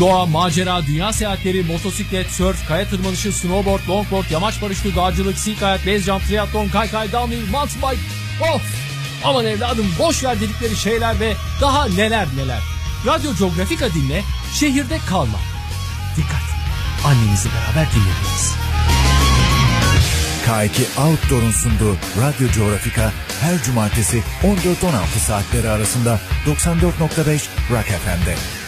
Doğa, macera, dünya seyahatleri, motosiklet, surf, kaya tırmanışı, snowboard, longboard, yamaç paraşütü, dağcılık, sea kayak, base jump, triatlon, kaykay, downhill, mountain bike. Of! Aman evladım boş ver dedikleri şeyler ve daha neler neler. Radyo Geografika dinle, şehirde kalma. Dikkat! Annenizle beraber dinlediniz. K2 Outdoor'un sunduğu Radyo Geografika her cumartesi 14-16 saatleri arasında 94.5 Rock FM'de.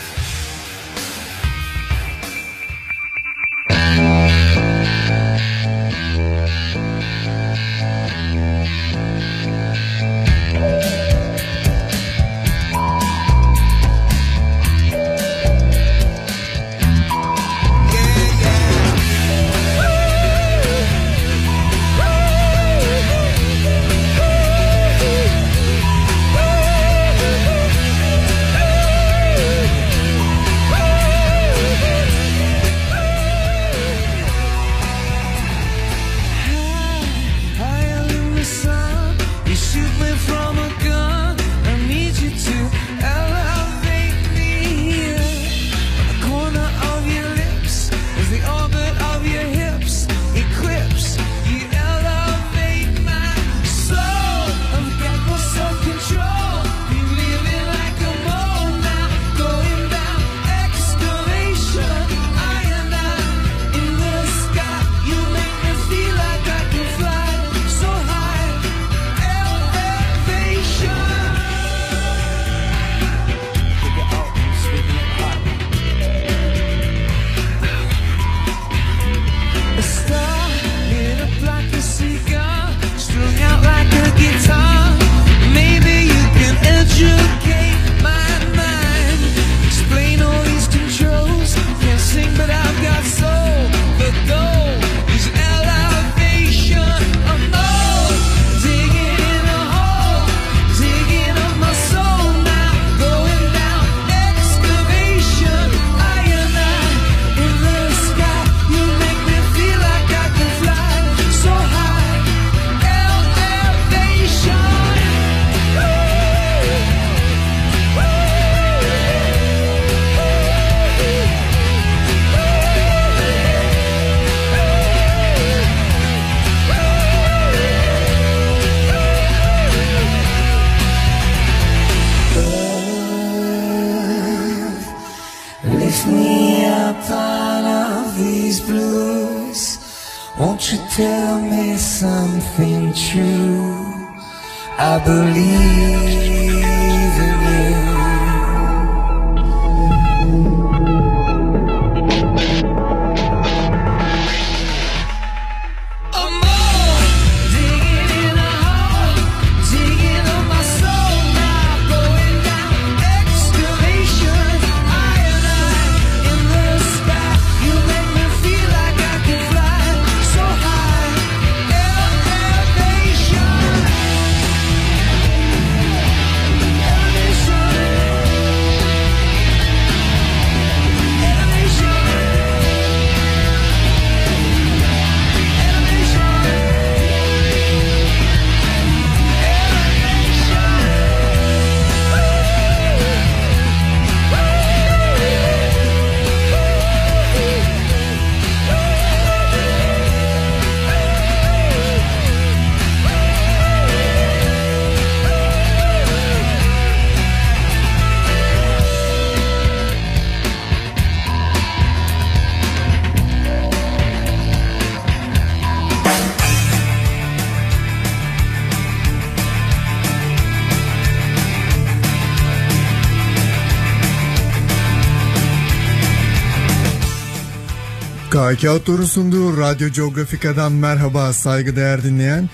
K2 Outdoor'un sunduğu Radyo Geografika'dan merhaba saygıdeğer dinleyen.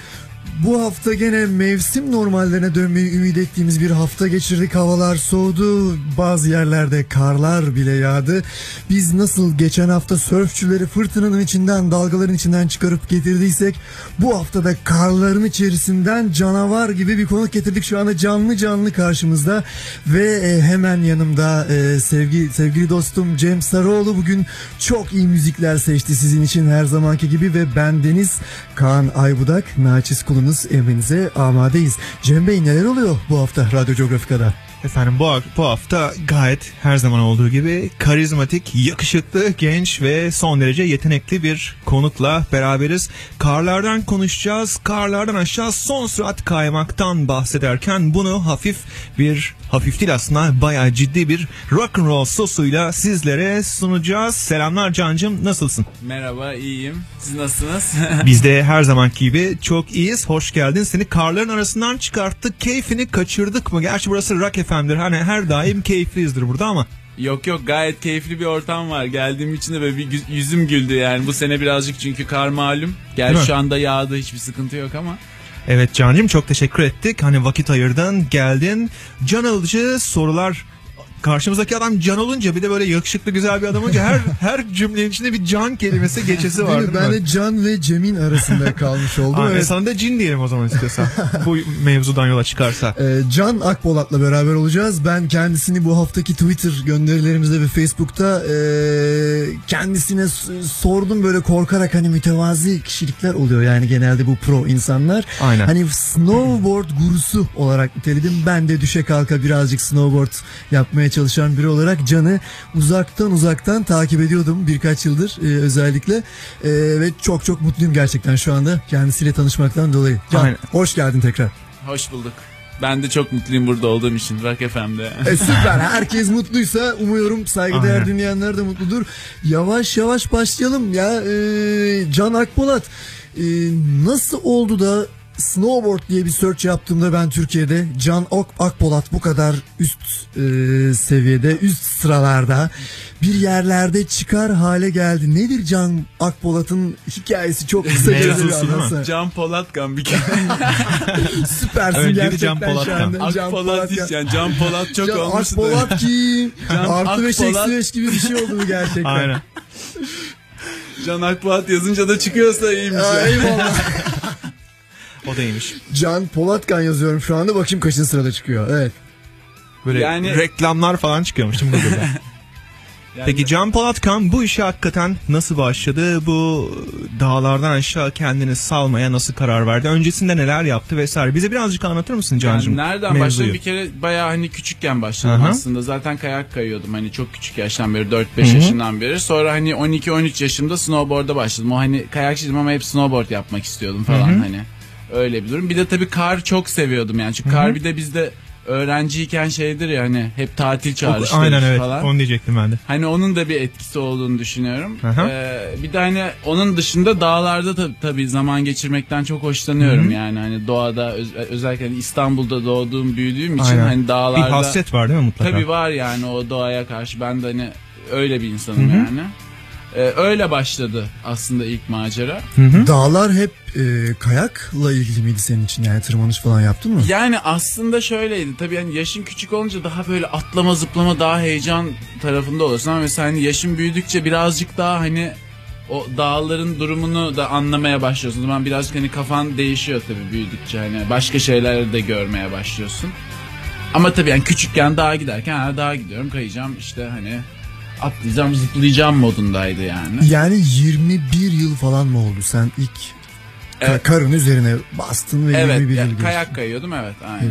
Bu hafta gene mevsim normallerine dönmeyi ümit ettiğimiz bir hafta geçirdik. Havalar soğudu. Bazı yerlerde karlar bile yağdı. Biz nasıl geçen hafta sörfçüleri fırtınanın içinden, dalgaların içinden çıkarıp getirdiysek bu hafta da karların içerisinden canavar gibi bir konuk getirdik. Şu anda canlı canlı karşımızda ve e, hemen yanımda e, sevgi sevgili dostum Cem Sarıoğlu bugün çok iyi müzikler seçti sizin için her zamanki gibi ve ben Deniz Kaan Aybudak naçiz kulunuz emrinize amadeyiz. Cem Bey neler oluyor bu hafta Radyo Geografika'da? Efendim bu, bu hafta gayet her zaman olduğu gibi karizmatik, yakışıklı, genç ve son derece yetenekli bir konukla beraberiz. Karlardan konuşacağız. Karlardan aşağı son sürat kaymaktan bahsederken bunu hafif bir hafif değil aslında bayağı ciddi bir rock and roll sosuyla sizlere sunacağız. Selamlar Cancım nasılsın? Merhaba iyiyim. Siz nasılsınız? Biz de her zamanki gibi çok iyiyiz. Hoş geldin. Seni karların arasından çıkarttık. Keyfini kaçırdık mı? Gerçi burası Rock FM'dir. Hani her daim keyifliyizdir burada ama. yok yok gayet keyifli bir ortam var. Geldiğim için de böyle bir yüzüm güldü yani. Bu sene birazcık çünkü kar malum. Gerçi şu anda yağdı hiçbir sıkıntı yok ama. Evet Can'cığım çok teşekkür ettik. Hani vakit ayırdın, geldin. Can alıcı sorular karşımızdaki adam can olunca bir de böyle yakışıklı güzel bir adam olunca her her cümlenin içinde bir can kelimesi geçesi var. Değil mi? Ben de Can ve Cem'in arasında kalmış oldum. Aa, Evet. Sana da cin diyelim o zaman istiyorsan. Bu mevzudan yola çıkarsa. Ee, Can Akpolat'la beraber olacağız. Ben kendisini bu haftaki Twitter gönderilerimizde ve Facebook'ta e, kendisine sordum böyle korkarak hani mütevazi kişilikler oluyor yani genelde bu pro insanlar. Aynen. Hani snowboard gurusu olarak niteledim. Ben de düşe kalka birazcık snowboard yapmaya çalışan biri olarak Can'ı uzaktan uzaktan takip ediyordum birkaç yıldır e, özellikle. E, ve çok çok mutluyum gerçekten şu anda kendisiyle tanışmaktan dolayı. Can Aynen. hoş geldin tekrar. Hoş bulduk. Ben de çok mutluyum burada olduğum için Rock FM'de. E, süper. Herkes mutluysa umuyorum saygıdeğer Aynen. dinleyenler de mutludur. Yavaş yavaş başlayalım ya. E, Can Akpolat e, nasıl oldu da snowboard diye bir search yaptığımda ben Türkiye'de Can Ok Akpolat bu kadar üst e, seviyede, üst sıralarda bir yerlerde çıkar hale geldi. Nedir Can Akpolat'ın hikayesi çok Mevzusu bir. Can Polatkan bir kere. Süpersin Önceki gerçekten Can Polatkan. Ak Can Polat hiç yani Can Polat çok Can olmuştu. Akpolat kim? Can Artı 5 Akpolat. eksi 5 gibi bir şey oldu bu gerçekten. Aynen. Can Akpolat yazınca da çıkıyorsa iyiymiş. Ya. eyvallah. O da iyiymiş. Can Polatkan yazıyorum şu anda. Bakayım kaçıncı sırada çıkıyor. Evet. Böyle Yani- reklamlar falan çıkıyormuş mi Google'da? Yani Peki Can Polatkan bu işe hakikaten nasıl başladı? Bu dağlardan aşağı kendini salmaya nasıl karar verdi? Öncesinde neler yaptı vesaire? Bize birazcık anlatır mısın Can'cığım? Yani nereden mevzuyu? başladım? Bir kere bayağı hani küçükken başladım Aha. aslında. Zaten kayak kayıyordum hani çok küçük yaştan beri 4-5 yaşından beri. Sonra hani 12-13 yaşımda snowboard'a başladım. O hani kayakçıydım ama hep snowboard yapmak istiyordum falan hani. Öyle bir durum. Bir de tabii kar çok seviyordum yani. Çünkü kar bir de bizde öğrenciyken şeydir ya hani hep tatil çağrıştırır Aynen evet falan. onu diyecektim ben de. Hani onun da bir etkisi olduğunu düşünüyorum. Aha. Ee, bir de hani onun dışında dağlarda da tabii zaman geçirmekten çok hoşlanıyorum yani hani doğada öz- özellikle hani İstanbul'da doğduğum büyüdüğüm için Aynen. hani dağlarda Bir hasret var değil mi mutlaka? tabii var yani o doğaya karşı ben de hani öyle bir insanım yani. Ee, öyle başladı aslında ilk macera. Dağlar hep e, kayakla ilgili miydi senin için? Yani tırmanış falan yaptın mı? Yani aslında şöyleydi. Tabii yani yaşın küçük olunca daha böyle atlama zıplama daha heyecan tarafında olursun ama mesela hani yaşın büyüdükçe birazcık daha hani o dağların durumunu da anlamaya başlıyorsun. O zaman birazcık hani kafan değişiyor tabii büyüdükçe hani başka şeyler de görmeye başlıyorsun. Ama tabii yani küçükken dağa giderken ha, dağa gidiyorum kayacağım işte hani atlayacağım zıplayacağım modundaydı yani. Yani 21 yıl falan mı oldu sen ilk Evet. karın üzerine bastın ve Evet 21 yıl geçti? kayak kayıyordum evet aynen.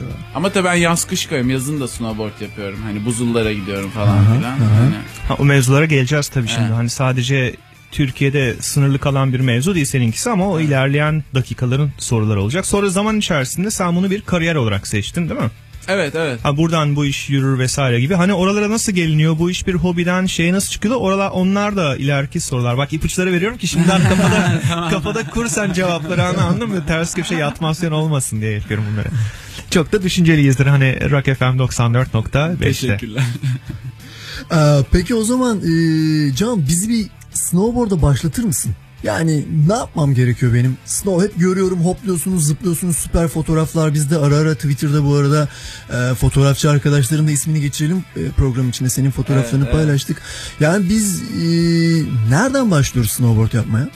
Evet. Ama tabii ben yaz kış kayıyorum yazın da snowboard yapıyorum hani buzullara gidiyorum falan filan. Hani, Ha, o mevzulara geleceğiz tabii şimdi. Evet. Hani sadece Türkiye'de sınırlı kalan bir mevzu değil seninkisi ama o ilerleyen dakikaların soruları olacak. Sonra zaman içerisinde sen bunu bir kariyer olarak seçtin değil mi? Evet evet. Ha buradan bu iş yürür vesaire gibi. Hani oralara nasıl geliniyor? Bu iş bir hobiden şeye nasıl çıkıyor? Oralar onlar da ileriki sorular. Bak ipuçları veriyorum ki şimdiden kafada kafada kur sen cevapları anla, anladın mı? Ters köşe yatmasyon olmasın diye yapıyorum bunları. Çok da düşünceliyizdir hani Rock FM 94.5'te. Teşekkürler. Ee, peki o zaman e, Can bizi bir snowboard'a başlatır mısın? Yani ne yapmam gerekiyor benim? Snow hep görüyorum hopluyorsunuz zıplıyorsunuz süper fotoğraflar bizde ara ara Twitter'da bu arada e, fotoğrafçı arkadaşların da ismini geçirelim e, program içinde senin fotoğraflarını Evet, evet. paylaştık. Yani biz e, nereden başlıyoruz snowboard yapmaya?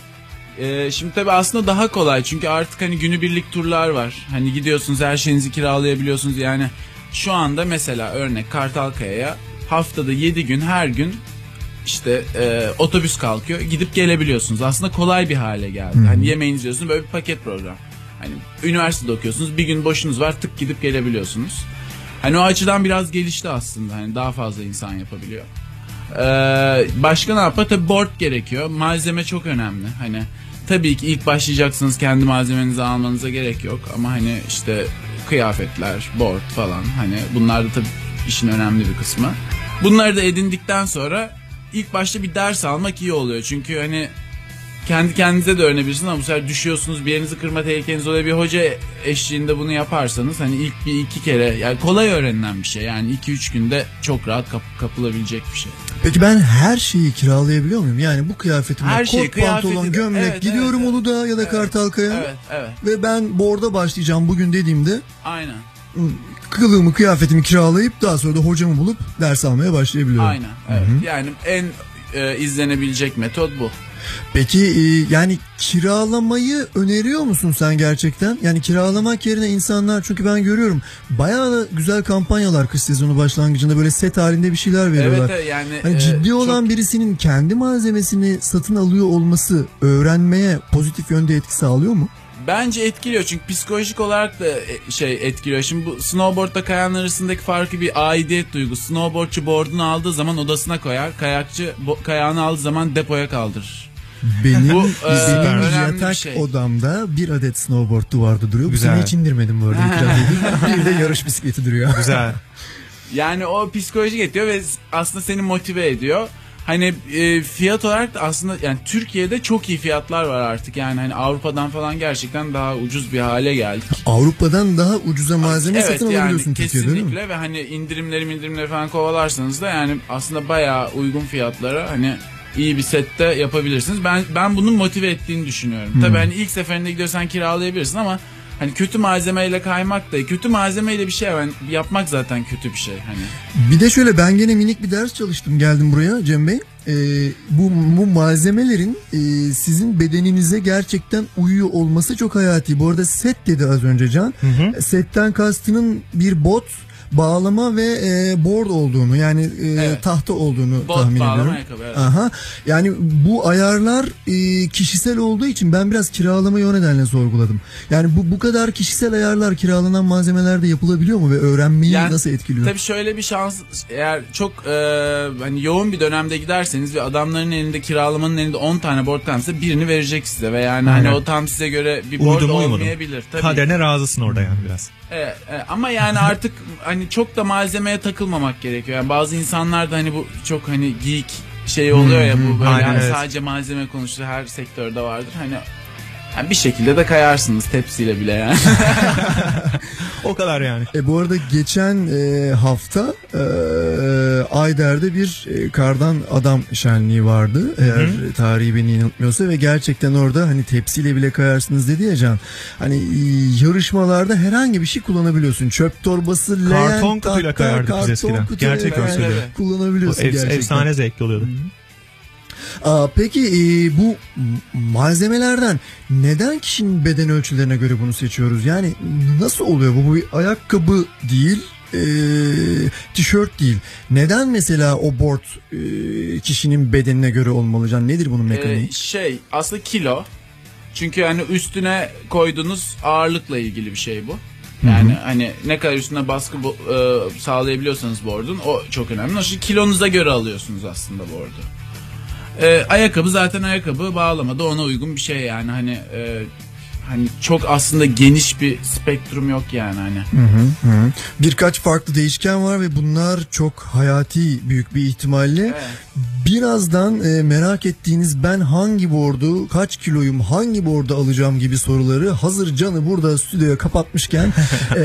Ee, şimdi tabii aslında daha kolay çünkü artık hani günübirlik turlar var. Hani gidiyorsunuz her şeyinizi kiralayabiliyorsunuz yani. Şu anda mesela örnek Kartalkaya'ya haftada 7 gün her gün işte e, otobüs kalkıyor gidip gelebiliyorsunuz. Aslında kolay bir hale geldi. Hani yemeğinizi yiyorsunuz böyle bir paket program. Hani üniversitede okuyorsunuz bir gün boşunuz var tık gidip gelebiliyorsunuz. Hani o açıdan biraz gelişti aslında. Hani daha fazla insan yapabiliyor. Ee, başka ne yapar? Tabii board gerekiyor. Malzeme çok önemli. Hani tabii ki ilk başlayacaksınız kendi malzemenizi almanıza gerek yok. Ama hani işte kıyafetler, board falan hani bunlar da tabii işin önemli bir kısmı. Bunları da edindikten sonra ilk başta bir ders almak iyi oluyor. Çünkü hani kendi kendinize de öğrenebilirsiniz ama bu sefer düşüyorsunuz bir yerinizi kırma tehlikeniz oluyor. Bir hoca eşliğinde bunu yaparsanız hani ilk bir iki kere yani kolay öğrenilen bir şey. Yani iki üç günde çok rahat kap- kapılabilecek bir şey. Peki ben her şeyi kiralayabiliyor muyum? Yani bu kıyafetimle Her kot pantolon, kıyafeti de- gömlek evet, gidiyorum evet, Uludağ'a ya da Evet. Kartalkaya Evet evet ve ben board'a başlayacağım bugün dediğimde aynen kılığımı kıyafetimi kiralayıp daha sonra da hocamı bulup ders almaya başlayabiliyorum. aynen evet. Yani en e, izlenebilecek metot bu. Peki e, yani kiralamayı öneriyor musun sen gerçekten? Yani kiralamak yerine insanlar çünkü ben görüyorum bayağı da güzel kampanyalar kış sezonu başlangıcında böyle set halinde bir şeyler veriyorlar. Evet yani Hani e, ciddi çok- olan birisinin kendi malzemesini satın alıyor olması öğrenmeye pozitif yönde etki sağlıyor mu? Bence etkiliyor çünkü psikolojik olarak da e, şey etkiliyor. Şimdi bu snowboardla kayanlar arasındaki farkı bir aidiyet duygusu. Snowboardçu board'unu aldığı zaman odasına koyar. Kayakçı bo- kayağını aldığı zaman depoya kaldırır. Benim, Bu, e, benim bir yatak şey. odamda bir adet snowboard duvarda duruyor. Bu Güzel. sene hiç indirmedim bu arada. bir de yarış bisikleti duruyor. Güzel. Yani o psikolojik etkiliyor ve aslında seni motive ediyor. Hani e, fiyat olarak da aslında yani Türkiye'de çok iyi fiyatlar var artık. Yani hani Avrupa'dan falan gerçekten daha ucuz bir hale geldik. Avrupa'dan daha ucuza malzeme evet satın yani alabiliyorsun Türkiye'de değil mi? kesinlikle ve hani indirimleri indirimleri falan kovalarsanız da yani aslında bayağı uygun fiyatlara hani iyi bir sette yapabilirsiniz. Ben ben bunun motive ettiğini düşünüyorum. Hmm. Tabii hani ilk seferinde gidiyorsan kiralayabilirsin ama hani kötü malzemeyle kaymak da kötü malzemeyle bir şey yani yapmak zaten kötü bir şey hani. Bir de şöyle ben gene minik bir ders çalıştım geldim buraya Cem Bey. Ee, bu, bu malzemelerin e, sizin bedeninize gerçekten uyuyor olması çok hayati. Bu arada set dedi az önce Can. Setten kastının bir bot bağlama ve e, board olduğunu yani e, Evet. tahta olduğunu Bot tahmin ediyorum. ayakkabı, evet. Aha. Yani bu ayarlar e, kişisel olduğu için ben biraz kiralamayı o nedenle sorguladım. Yani bu bu kadar kişisel ayarlar kiralanan malzemelerde yapılabiliyor mu ve öğrenmeyi Yani nasıl etkiliyor? Tabii şöyle bir şans eğer çok e, hani yoğun bir dönemde giderseniz ve adamların elinde kiralamanın elinde 10 tane board tamsa birini verecek size ve yani Aynen. hani o tam size göre bir board Uyudu mu uyumadı mı? olmayabilir. Tabii. Kaderine razısın orada yani biraz. Evet, evet. ama yani artık hani çok da malzemeye takılmamak gerekiyor. Yani bazı insanlar da hani bu çok hani geek şey oluyor ya bu böyle Aynen, hani evet. sadece malzeme konuştuğu her sektörde vardır. Hani yani bir şekilde de kayarsınız tepsiyle bile yani. O kadar yani. E, bu arada geçen e, hafta e, Ayder'de bir e, kardan adam şenliği vardı. Eğer tarihi beni yanıltmıyorsa ve gerçekten orada hani tepsiyle bile kayarsınız dedi ya Can. Hani e, yarışmalarda herhangi bir şey kullanabiliyorsun. Çöp torbası, leğen, Karton kutuyla tahta, kayardık biz karton eskiden. Gerçekten söylüyorum. Bu Kullanabiliyorsun ev- gerçekten. efsane zevkli oluyordu. Aa, peki e, bu malzemelerden neden kişinin beden ölçülerine göre bunu seçiyoruz? Yani nasıl oluyor bu? Bu bir ayakkabı değil, e, tişört değil. Neden mesela o board e, kişinin bedenine göre olmalı? Can nedir bunun mekaniği? Ee, şey aslında kilo. Çünkü hani üstüne koyduğunuz ağırlıkla ilgili bir şey bu. Yani hani ne kadar üstüne baskı bu- e, sağlayabiliyorsanız board'un o çok önemli. Şey kilonuza göre alıyorsunuz aslında board'u. Ee, ayakkabı zaten ayakkabı bağlama da ona uygun bir şey yani. Hani e, hani çok aslında geniş bir spektrum yok yani hani. Hı hı. Birkaç farklı değişken var ve bunlar çok hayati büyük bir ihtimalle. Evet. Birazdan e, merak ettiğiniz ben hangi bordu, kaç kiloyum, hangi bordu alacağım gibi soruları hazır Can'ı burada stüdyoya kapatmışken e,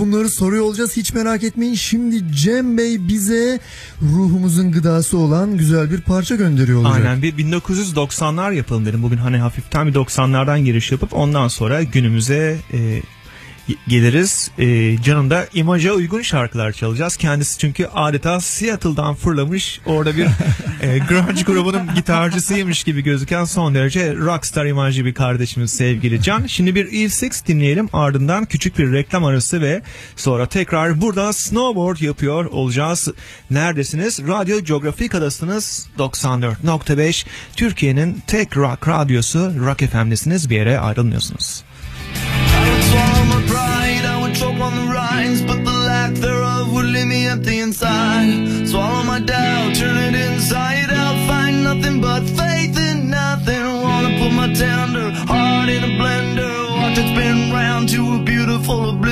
bunları soruyor olacağız. Hiç merak etmeyin. Şimdi Cem Bey bize ruhumuzun gıdası olan güzel bir parça gönderiyor olacak. Aynen bir 1990'lar yapalım dedim. Bugün hani hafiften bir 90'lardan giriş yapıp ondan sonra günümüze e, geliriz. E, Can'ın da imaja uygun şarkılar çalacağız. Kendisi çünkü adeta Seattle'dan fırlamış orada bir e, grunge grubunun gitarcısıymış gibi gözüken son derece rockstar imajlı bir kardeşimiz sevgili Can. Şimdi bir Eve Six dinleyelim ardından küçük bir reklam arası ve sonra tekrar burada snowboard yapıyor olacağız. Neredesiniz? Radyo Geografika'dasınız 94.5 Türkiye'nin tek rock radyosu Rock FM'desiniz bir yere ayrılmıyorsunuz. My pride, I would choke on the rinds, but the lack thereof would leave me empty inside. Swallow my doubt, turn it inside out, find nothing but faith in nothing. Wanna put my tender heart in a blender, watch it spin round to a beautiful oblivion.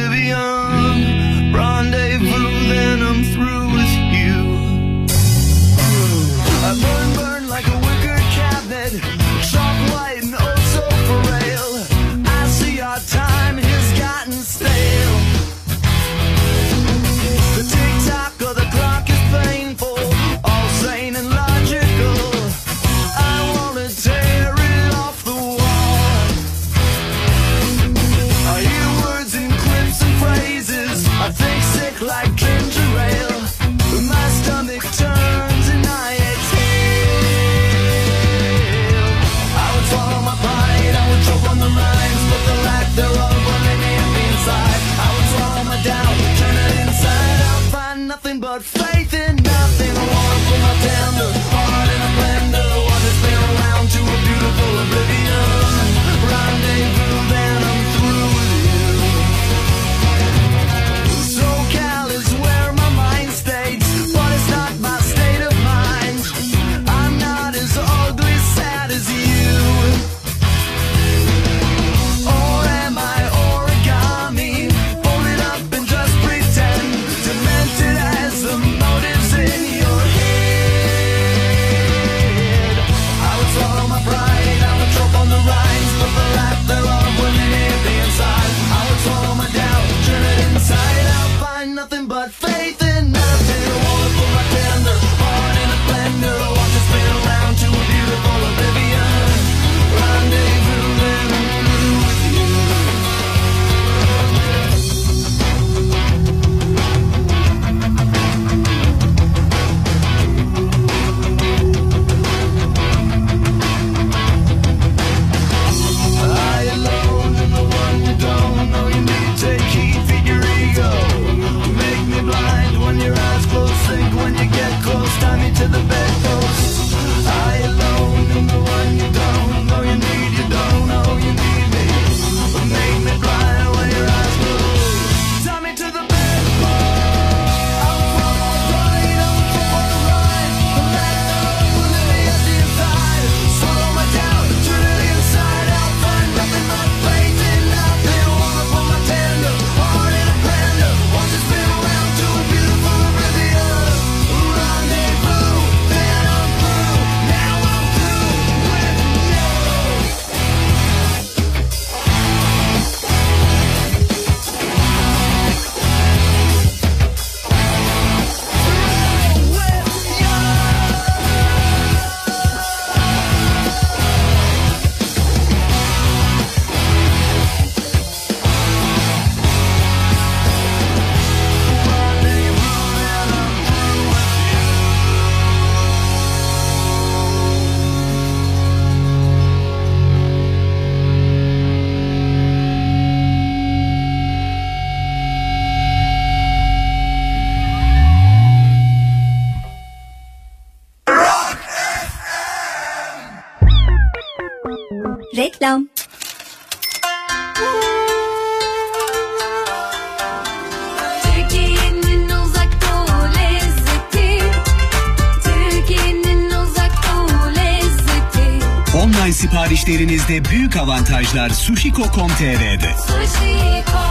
Avantajlar sushiko.com.tr'de. Sushi Ko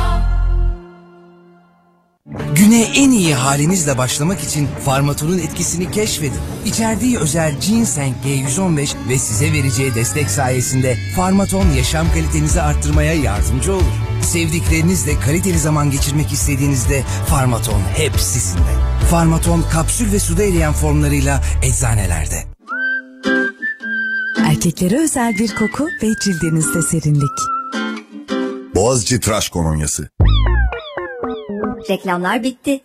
Güne en iyi halinizle başlamak için Farmaton'un etkisini keşfedin. İçerdiği özel Ginseng G115 ve size vereceği destek sayesinde Farmaton yaşam kalitenizi arttırmaya yardımcı olur. Sevdiklerinizle kaliteli zaman geçirmek istediğinizde Farmaton hep sizinle. Farmaton kapsül ve suda eriyen formlarıyla eczanelerde. Erkeklere özel bir koku ve cildinizde serinlik. Boğaziçi Tıraş Kolonyası. Reklamlar bitti.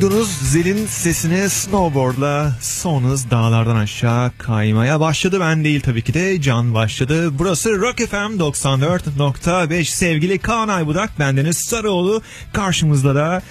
Duydunuz zilin sesini snowboardla son hız dağlardan aşağı kaymaya başladı. Ben değil tabii ki de Can başladı. Burası Rock FM 94.5 sevgili Kaan Aybudak bendeniz Sarıoğlu. Karşımızda da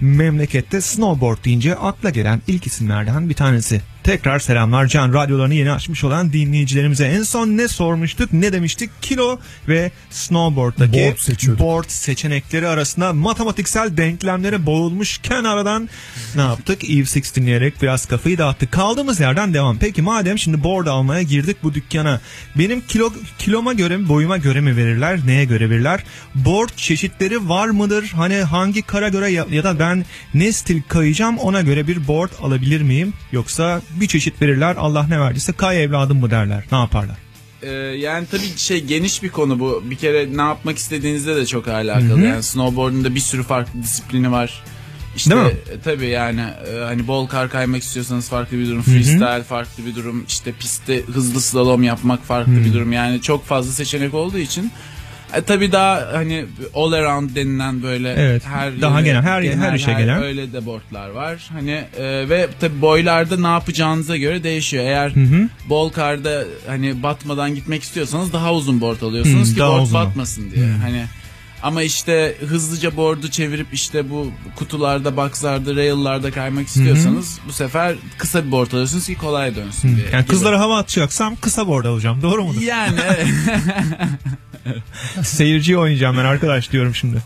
memlekette snowboard deyince akla gelen ilk isimlerden bir tanesi. Tekrar selamlar Can radyolarını yeni açmış olan dinleyicilerimize. En son ne sormuştuk ne demiştik? Kilo ve snowboard'daki Board seçiyorduk. board seçenekleri arasında matematiksel denklemlere boğulmuşken aradan ne yaptık? Eve 6 dinleyerek biraz kafayı dağıttık. Kaldığımız yerden devam. Peki madem şimdi board almaya girdik bu dükkana. Benim kilo kiloma göre mi boyuma göre mi verirler? Neye göre verirler? Board çeşitleri var mıdır? Hani hangi kara göre ya, ya da ben ne stil kayacağım ona göre bir board alabilir miyim? Yoksa bir çeşit verirler Allah ne verdiyse kay evladım mı derler? Ne yaparlar? Ee, yani tabii şey geniş bir konu bu. Bir kere ne yapmak istediğinizde de çok alakalı. Hı hı. Yani snowboard'un da bir sürü farklı disiplini var. İşte Değil mi? e, tabii yani e, hani bol kar kaymak istiyorsanız farklı bir durum, hı. freestyle farklı bir durum, işte pistte hızlı slalom yapmak farklı Hı. bir durum. Yani çok fazla seçenek olduğu için e, tabii daha hani all around denilen böyle Evet, daha genel, her- her işe gelen. öyle de boardlar var. Hani e, ve tabii boylarda ne yapacağınıza göre değişiyor. Eğer Hı hı. bol karda hani batmadan gitmek istiyorsanız daha uzun board alıyorsunuz Hı, ki board uzun. batmasın diye. Hı. Hani ama işte hızlıca board'u çevirip işte bu kutularda, boxlarda, rail'larda kaymak istiyorsanız bu sefer kısa bir board alıyorsunuz ki kolay dönsün diye. Yani gibi. kızlara hava atacaksam kısa board alacağım. Doğru mudur? yani Seyirciyi oynayacağım ben arkadaş diyorum şimdi.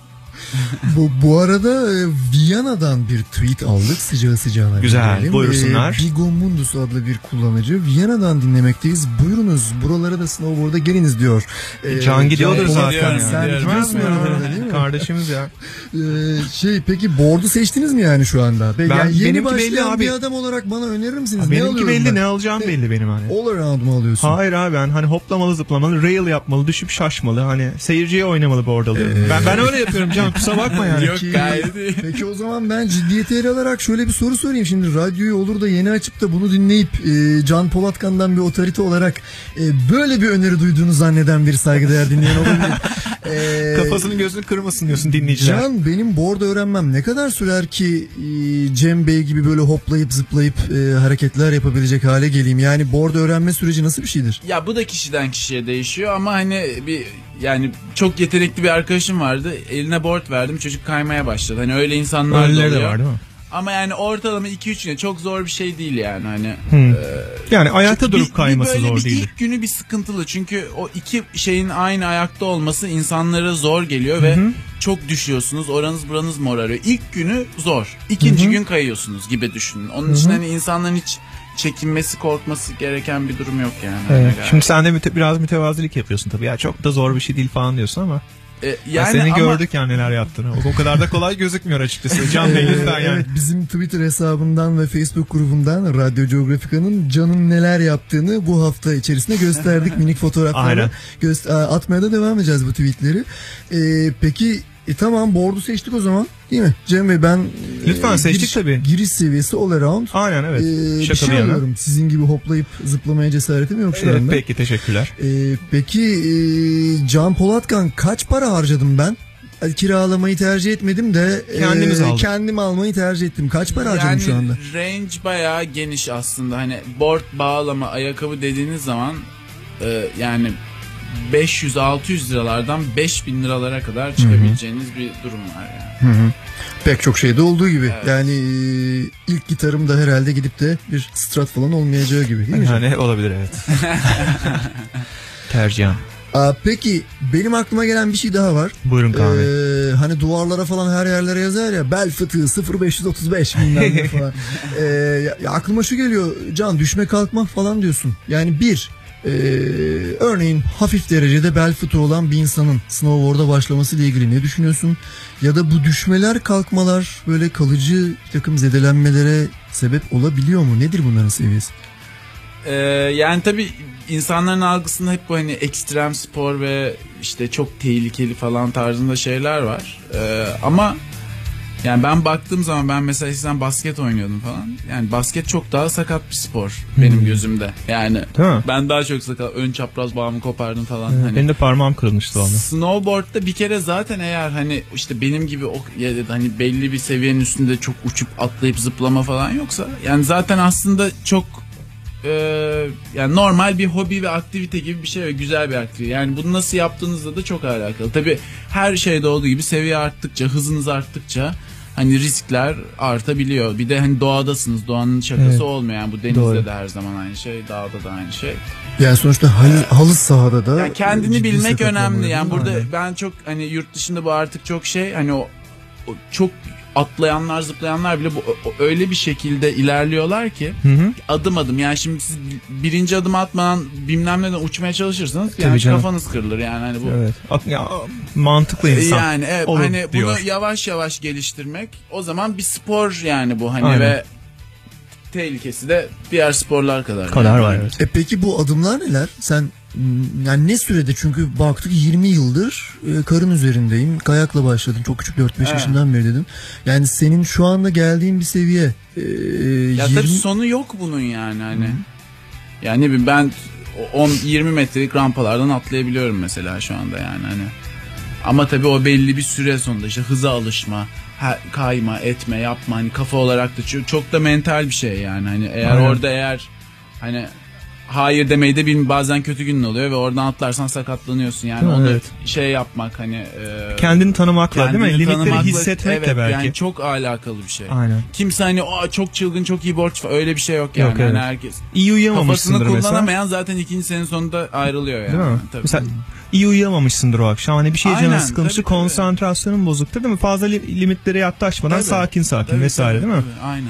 Bu, bu arada e, Viyana'dan bir tweet aldık sıcağı sıcağına. Güzel, dinleyelim. buyursunlar. E, Bigo Mundus adlı bir kullanıcı. Viyana'dan dinlemekteyiz. Buyurunuz buralara da snowboard'a geliniz diyor. E, Can gidiyordur Can zaten. gidiyorum, ya. Sen gidiyorsun oralara değil mi? Kardeşimiz ya. E, şey peki board'u seçtiniz mi yani şu anda? Be, Ben- yani yeni benimki belli başlayan abi. bir adam olarak bana önerir misiniz? Ha, ne benimki belli ben? ne alacağım belli benim hani. All around mı alıyorsun? Hayır abi ben hani hoplamalı zıplamalı rail yapmalı düşüp şaşmalı hani seyirciye oynamalı board alıyorum. Ee, Ben ben öyle yapıyorum canım kusura bakma yani. Yok Peki, gayet iyi. peki o zaman ben ciddiyeti ele alarak şöyle bir soru sorayım. Şimdi radyoyu olur da yeni açıp da bunu dinleyip e, Can Polatkan'dan bir otorite olarak e, böyle bir öneri duyduğunu zanneden bir saygıdeğer dinleyen olabilir. E, Kafasının gözünü kırmasın diyorsun dinleyiciler. Can benim board öğrenmem ne kadar sürer ki e, Cem Bey gibi böyle hoplayıp zıplayıp e, hareketler yapabilecek hale geleyim? Yani board öğrenme süreci nasıl bir şeydir? Ya bu da kişiden kişiye değişiyor ama hani bir yani çok yetenekli bir arkadaşım vardı. Eline board verdim çocuk kaymaya başladı. Hani öyle insanlar da Öyleleri oluyor. de var değil mi? Ama yani ortalama 2-3 güne çok zor bir şey değil yani hani. Hı. Yani ayakta Çünkü bir- durup kayması bir zor bir değildir. ilk günü bir sıkıntılı çünkü o iki şeyin aynı ayakta olması insanlara zor geliyor ve çok düşüyorsunuz oranız buranız morarıyor. İlk günü zor. İkinci gün kayıyorsunuz gibi düşünün. Onun için hani insanların hiç çekinmesi korkması gereken bir durum yok yani. Evet. Şimdi sen de müte- biraz mütevazilik yapıyorsun tabii. Ya çok da zor bir şey değil falan diyorsun ama. E, Ya yani seni ama- gördük yani neler yaptığını. O, o kadar da kolay gözükmüyor açıkçası. Can Bey lütfen yani. Evet bizim Twitter hesabından ve Facebook grubundan Radyo Geografika'nın Can'ın neler yaptığını bu hafta içerisinde gösterdik minik fotoğraflarla. Aynen. Göster atmaya da devam edeceğiz bu tweetleri. Ee, peki e, tamam board'u seçtik o zaman değil mi? Cem Bey ben Lütfen, seçtik giriş, tabii. Giriş seviyesi all around. Aynen evet. Bir Şaka şey bir yana. alıyorum. Sizin gibi hoplayıp zıplamaya cesaretim yok şu Evet, anda. peki teşekkürler. Ee, peki e, Can Polatkan kaç para harcadım ben? Kiralamayı tercih etmedim de Kendimiz e, aldık. kendim almayı tercih ettim. Kaç para harcadım yani şu anda? range bayağı geniş aslında. Hani board bağlama ayakkabı dediğiniz zaman e, yani 500-600 liralardan 5000 liralara kadar çıkabileceğiniz bir durum var yani. Pek çok şeyde olduğu gibi. Evet. Yani e, ilk gitarım da herhalde gidip de bir strat falan olmayacağı gibi değil mi? Yani olabilir evet. Tercihan. Aa, peki benim aklıma gelen bir şey daha var. Buyurun Bey. Ee, hani duvarlara falan her yerlere yazar ya bel fıtığı 0535 bilmem ne falan. Ee, ya, ya aklıma şu geliyor Can düşme kalkma falan diyorsun. Yani bir e, örneğin hafif derecede bel fıtığı olan bir insanın snowboard'a başlaması ile ilgili ne düşünüyorsun? Ya da bu düşmeler kalkmalar böyle kalıcı bir takım zedelenmelere sebep olabiliyor mu? Nedir bunların seviyesi? Ee, yani tabii insanların algısında hep bu hani ekstrem spor ve işte çok tehlikeli falan tarzında şeyler var. Ee, ama yani ben baktığım zaman ben mesela eskiden basket oynuyordum falan. Yani basket çok daha sakat bir spor benim gözümde. Yani mi? ben daha çok sakat ön çapraz bağımı kopardım falan. Hani Benim de parmağım kırılmıştı onda. Snowboard'da bir kere zaten eğer hani işte benim gibi o ya da hani belli bir seviyenin üstünde çok uçup atlayıp zıplama falan yoksa yani zaten aslında çok e, yani normal bir hobi ve aktivite gibi bir şey ve güzel bir aktivite. Yani bunu nasıl yaptığınızla da çok alakalı. Tabii her şeyde olduğu gibi seviye arttıkça, hızınız arttıkça hani riskler artabiliyor. Bir de hani doğadasınız. Doğanın şakası Evet. olmuyor. Yani bu denizde Doğru. de her zaman aynı şey, dağda da aynı şey. Yani sonuçta halı, halı sahada da Yani kendini bilmek önemli. Yani burada Aynen. ben çok hani yurt dışında bu artık çok şey hani o, o çok atlayanlar zıplayanlar bile bu öyle bir şekilde ilerliyorlar ki Hı hı. adım adım yani şimdi siz birinci adım atmadan bilmem neden uçmaya çalışırsanız Tabii yani canım. kafanız kırılır yani hani bu Evet. Ya, mantıklı insan. yani evet Olur hani diyor. bunu yavaş yavaş geliştirmek o zaman bir spor yani bu hani Aynen. ve tehlikesi de diğer sporlar kadar. kadar yani. var evet. E peki bu adımlar neler? Sen yani ne sürede çünkü baktık 20 yıldır e, karın üzerindeyim. Kayakla başladın. Çok küçük 4-5 Evet. yaşından beri dedin. Yani senin şu anda geldiğin bir seviye e, Ya 20 tabii sonu yok bunun yani hani. Yani ne bileyim ben 10 20 metrelik rampalardan atlayabiliyorum mesela şu anda yani hani. Ama tabii o belli bir süre sonunda işte hıza alışma, ha- kayma, etme, yapma hani kafa olarak da çok, çok da mental bir şey yani hani eğer Aynen. orada eğer hani hayır demeyi de bilmiyorum bazen kötü günün oluyor ve oradan atlarsan sakatlanıyorsun yani Değil onu Evet. şey yapmak hani e, Kendini tanımakla değil mi? kendini Limitleri tanımakla- hissetmek evet, de belki. yani çok alakalı bir şey. Aynen. Kimse hani "Aa, çok çılgın çok iyi borç var." öyle bir şey yok yani. Yok, Hani evet. herkes İyi kafasını uyuyamamışsındır mesela. kullanamayan zaten ikinci senenin sonunda ayrılıyor yani. Değil mi? Tabii. Mesela iyi uyuyamamışsındır o akşam. Hani bir şey canın Aynen, sıkılmıştır, tabii, tabii. konsantrasyonun bozuktur değil mi? Fazla li- limitlere yaklaşmadan Tabii. sakin sakin Tabii, vesaire tabii, değil mi? tabii, Aynen.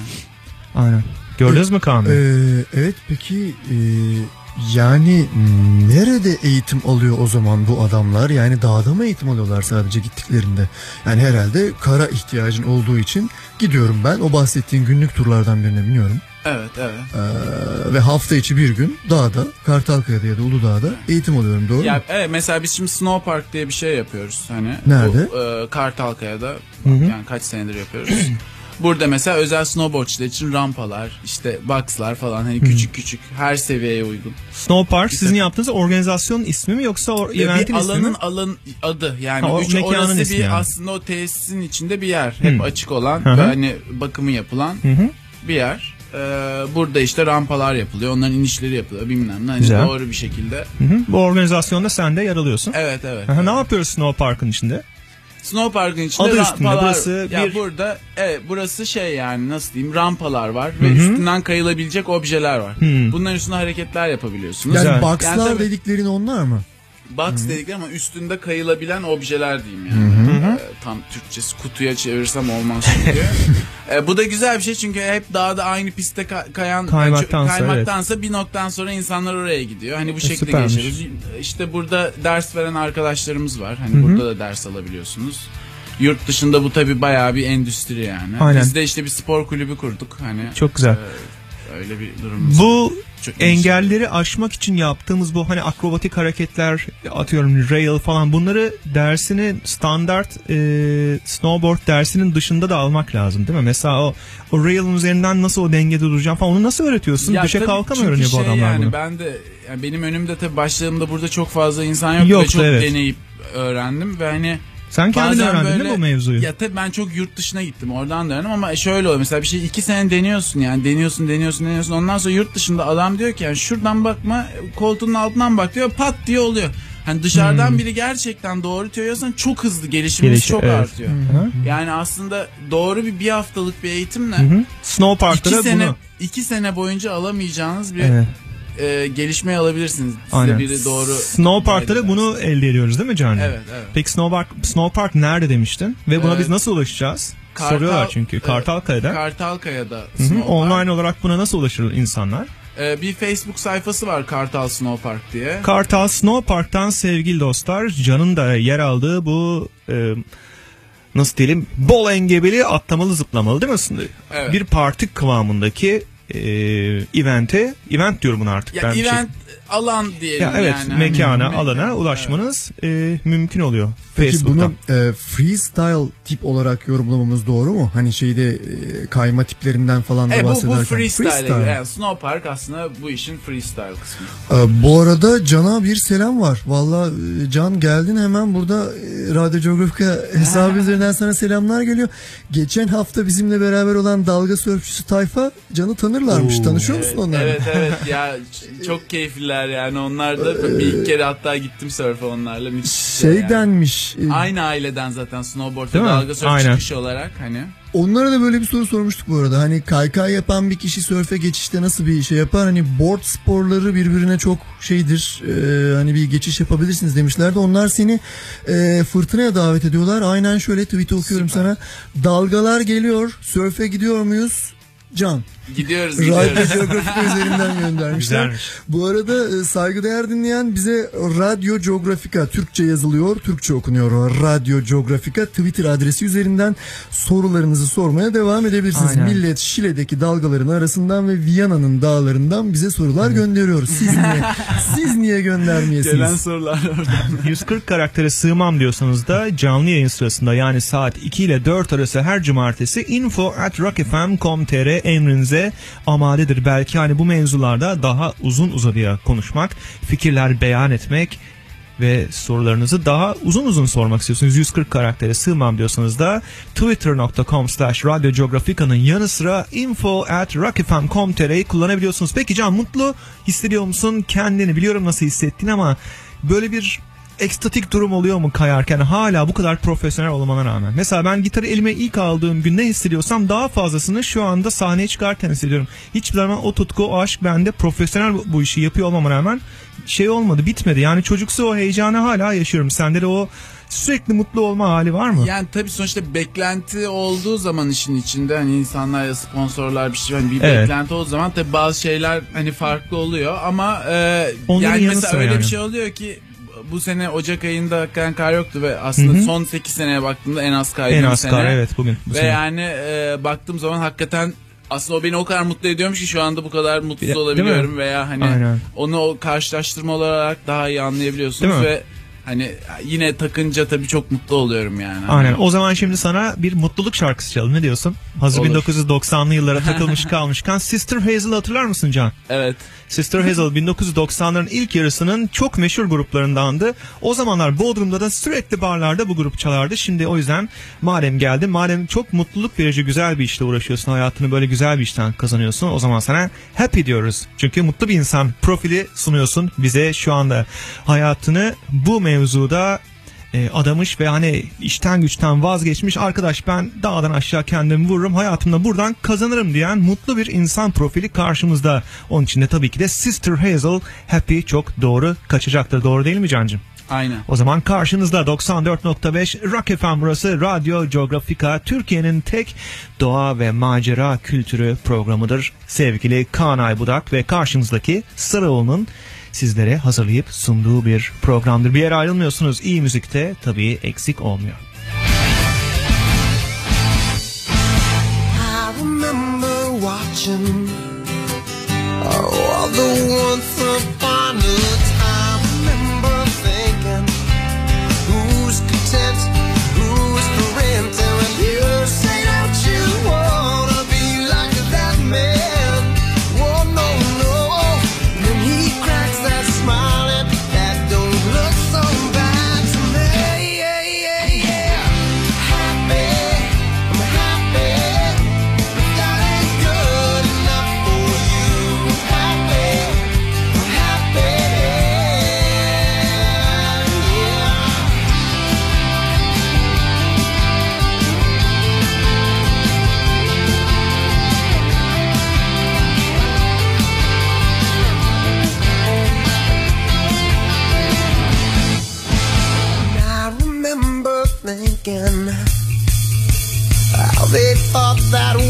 Aynen. Gördünüz mü Kaan Bey? Ee, evet peki e, yani nerede eğitim alıyor o zaman bu adamlar? Yani dağda mı eğitim alıyorlar sadece gittiklerinde? Yani herhalde kara ihtiyacın olduğu için gidiyorum ben o bahsettiğin günlük turlardan birine biniyorum. Evet evet. Ee, ve hafta içi bir gün dağda Kartalkaya'da ya da Uludağ'da eğitim alıyorum doğru Ya mu? evet mesela biz şimdi Snow Park diye bir şey yapıyoruz hani. Nerede? Bu, e, Kartalkaya'da Hı hı. yani kaç senedir yapıyoruz. Burada mesela özel snowboardçılar için rampalar, işte boxlar falan hani küçük küçük her seviyeye uygun. Snow Park sizin yaptığınız organizasyonun ismi mi yoksa o Ya eventin bir ismi alanın mi? alan adı yani Ha, o üç, mekanın orası ismi bir yani. aslında o tesisin içinde bir yer hep Hı. açık olan Hı hı. ve hani bakımı yapılan Hı hı. bir yer. Ee, burada işte rampalar yapılıyor onların inişleri yapılıyor bilmem ne hani Güzel. doğru bir şekilde. Hı hı. Bu organizasyonda sen de yer alıyorsun. Evet evet. Aha, ne yapıyoruz Snow Park'ın içinde? Snow Park'ın içinde Adı üstünde, rampalar. burası ya bir- burada evet burası şey yani nasıl diyeyim rampalar var ve Hı hı. üstünden kayılabilecek objeler var. Hı. Bunların üstünde hareketler yapabiliyorsunuz. Yani Güzel. boxlar Yani tabii- dediklerin onlar mı? Box dedikleri ama üstünde kayılabilen objeler diyeyim yani. Ee, tam Türkçesi kutuya çevirsem olmaz çünkü. Ee, bu da güzel bir şey çünkü hep dağda aynı pistte ka- kayan Kaymaktansa, kaymaktansa bir noktadan sonra insanlar oraya gidiyor. Hani bu şekilde E, süpermiş. geçiyoruz. İşte burada ders veren arkadaşlarımız var. Hani burada da ders alabiliyorsunuz. Yurt dışında bu tabi bayağı bir endüstri yani. Aynen. Biz de işte bir spor kulübü kurduk. Hani Çok güzel. e, öyle bir durumumuz. var. Çok engelleri aşmak için yaptığımız bu hani akrobatik hareketler atıyorum rail falan bunları dersini standart e, snowboard dersinin dışında da almak lazım değil mi? Mesela o, o rail'ın üzerinden nasıl o dengede duracağım falan onu nasıl öğretiyorsun? Ya Düşe tabii kalka mı bu şey adamlar yani bunu? Ben de yani benim önümde tabii başladığımda burada çok fazla insan yoktu, Yoktu, ve çok evet. deneyip öğrendim ve hani Sen kendin bazen öğrendin böyle- değil mi bu mevzuyu? Ya tabii ben çok yurt dışına gittim oradan da öğrendim ama şöyle oluyor mesela bir şey iki sene deniyorsun yani deniyorsun deniyorsun deniyorsun ondan sonra yurt dışında adam diyor ki yani şuradan bakma koltuğun altından bak diyor pat diye oluyor. Hani dışarıdan biri gerçekten doğru söylüyorsan çok hızlı gelişiminiz Gelişi- çok evet. artıyor. Hı. Yani aslında doğru bir bir haftalık bir eğitimle Hı hı. Snow Park'ta iki sene bunu. iki sene boyunca alamayacağınız bir Evet. E, gelişmeyi alabilirsiniz. Size Aynen. biri doğru Snow Park'ta da bunu elde ediyoruz değil mi Canlı? Evet, evet. Peki Snow Park, Snow Park nerede demiştin? Ve buna Ee, biz nasıl ulaşacağız? Kartal- Soruyorlar çünkü. e, Kartalkaya'da. Kartalkaya'da Hı hı. Park. Online olarak buna nasıl ulaşır insanlar? Ee, bir Facebook sayfası var Kartal Snow Park diye. Kartal Snow Park'tan sevgili dostlar Can'ın da yer aldığı bu e, nasıl diyelim bol engebeli atlamalı zıplamalı değil mi? Evet. Bir parti kıvamındaki e, evente, event diyorum bunu artık. ya ben şey- event alan diyelim Ya evet yani. mekana, Hani, alana ulaşmanız e, mümkün oluyor. Peki Facebook'tan. bunu e, freestyle tip olarak yorumlamamız doğru mu? Hani şeyde e, kayma tiplerinden falan da E, bu, bahsederken. bu freestyle. Yani Snow Park aslında bu işin freestyle kısmı. E, bu arada Can'a bir selam var. Valla e, Can geldin hemen burada e, Radyo Geografika hesabı üzerinden sana selamlar geliyor. Geçen hafta bizimle beraber olan dalga sörfçüsü tayfa Can'ı tanırlarmış. Tanışıyor musun onlarla? Evet evet ya çok keyifliler yani onlar da bir iki kere hatta gittim surf'e onlarla. müthiş Şey yani. denmiş. e, Aynı aileden zaten snowboard ve dalga surf Aynen. çıkışı olarak hani. Onlara da böyle bir soru sormuştuk bu arada. Hani kaykay yapan bir kişi sörfe geçişte nasıl bir şey yapar? Hani board sporları birbirine çok şeydir. e, hani bir geçiş yapabilirsiniz demişlerdi. Onlar seni e, fırtınaya davet ediyorlar. Aynen şöyle tweet'i okuyorum sana. Dalgalar geliyor. Sörfe gidiyor muyuz? Can. Gidiyoruz Radyo gidiyoruz. Geografika üzerinden göndermişler. Güzelmiş. Bu arada e, saygıdeğer dinleyen bize Radyo Geografika Türkçe yazılıyor, Türkçe okunuyor. Radyo Geografika Twitter adresi üzerinden sorularınızı sormaya devam edebilirsiniz. Aynen. Millet Şile'deki dalgaların arasından ve Viyana'nın dağlarından bize sorular gönderiyoruz. Siz niye siz niye göndermeyesiniz? Gelen sorular oradan. 140 karaktere sığmam diyorsanız da canlı yayın sırasında yani saat 2 ile 4 arası her cumartesi info at rockfm.com.tr emrinize amadedir. Belki hani bu mevzularda daha uzun uzadıya konuşmak, fikirler beyan etmek ve sorularınızı daha uzun uzun sormak istiyorsunuz. 140 karaktere sığmam diyorsanız da twitter.com slash radyogeografika'nın yanı sıra info at rockfm.com.tr'yi kullanabiliyorsunuz. Peki Can mutlu hissediyor musun kendini? Biliyorum nasıl hissettiğini ama böyle bir ekstatik durum oluyor mu kayarken hala bu kadar profesyonel olmana rağmen? Mesela ben gitarı elime ilk aldığım gün ne hissediyorsam daha fazlasını şu anda sahneye çıkarken hissediyorum. Hiçbir zaman o tutku, o aşk bende profesyonel bu- işi yapıyor olmama rağmen şey olmadı, bitmedi. Yani çocuksu o heyecanı hala yaşıyorum. Sende de o sürekli mutlu olma hali var mı? Yani tabii sonuçta beklenti olduğu zaman işin içinde hani insanlar ya sponsorlar bir şey hani bir Evet. beklenti olduğu zaman tabii bazı şeyler hani farklı oluyor ama e, Onların yani mesela öyle yani. bir şey oluyor ki bu sene Ocak ayında hakikaten kar yoktu ve aslında Hı hı. son 8 seneye baktığımda en az kaydığım En az sene. kar, evet, bugün, bu Ve sene. yani e, baktığım zaman hakikaten aslında o beni o kadar mutlu ediyormuş ki şu anda bu kadar mutsuz olabiliyorum veya hani Aynen. onu o karşılaştırma olarak daha iyi anlayabiliyorsunuz ve hani yine takınca tabii çok mutlu oluyorum yani. Aynen. O zaman şimdi sana bir mutluluk şarkısı çalalım. Ne diyorsun? Hazır Olur. 1990'lı yıllara takılmış kalmışken Sister Hazel'ı hatırlar mısın Can? Evet. Sister Hazel 1990'ların ilk yarısının çok meşhur gruplarındandı. O zamanlar Bodrum'da da sürekli barlarda bu grup çalardı. Şimdi o yüzden madem geldin, madem çok mutluluk verici güzel bir işle uğraşıyorsun, hayatını böyle güzel bir işten kazanıyorsun. O zaman sana happy diyoruz. Çünkü mutlu bir insan profili sunuyorsun bize şu anda. Hayatını bu mevzuda e, adamış ve hani işten güçten vazgeçmiş arkadaş ben dağdan aşağı kendimi vururum hayatımda buradan kazanırım diyen mutlu bir insan profili karşımızda. Onun için de tabii ki de Sister Hazel Happy çok doğru kaçacaktır. Doğru değil mi Cancım? Aynen. O zaman karşınızda 94.5 Rock FM burası Radyo Geografika Türkiye'nin tek doğa ve macera kültürü programıdır. Sevgili Kaan Aybudak ve karşınızdaki Sarıoğlu'nun sizlere hazırlayıp sunduğu bir programdır. Bir yere ayrılmıyorsunuz. İyi müzikte tabii eksik olmuyor. Oh, all the once upon a time. That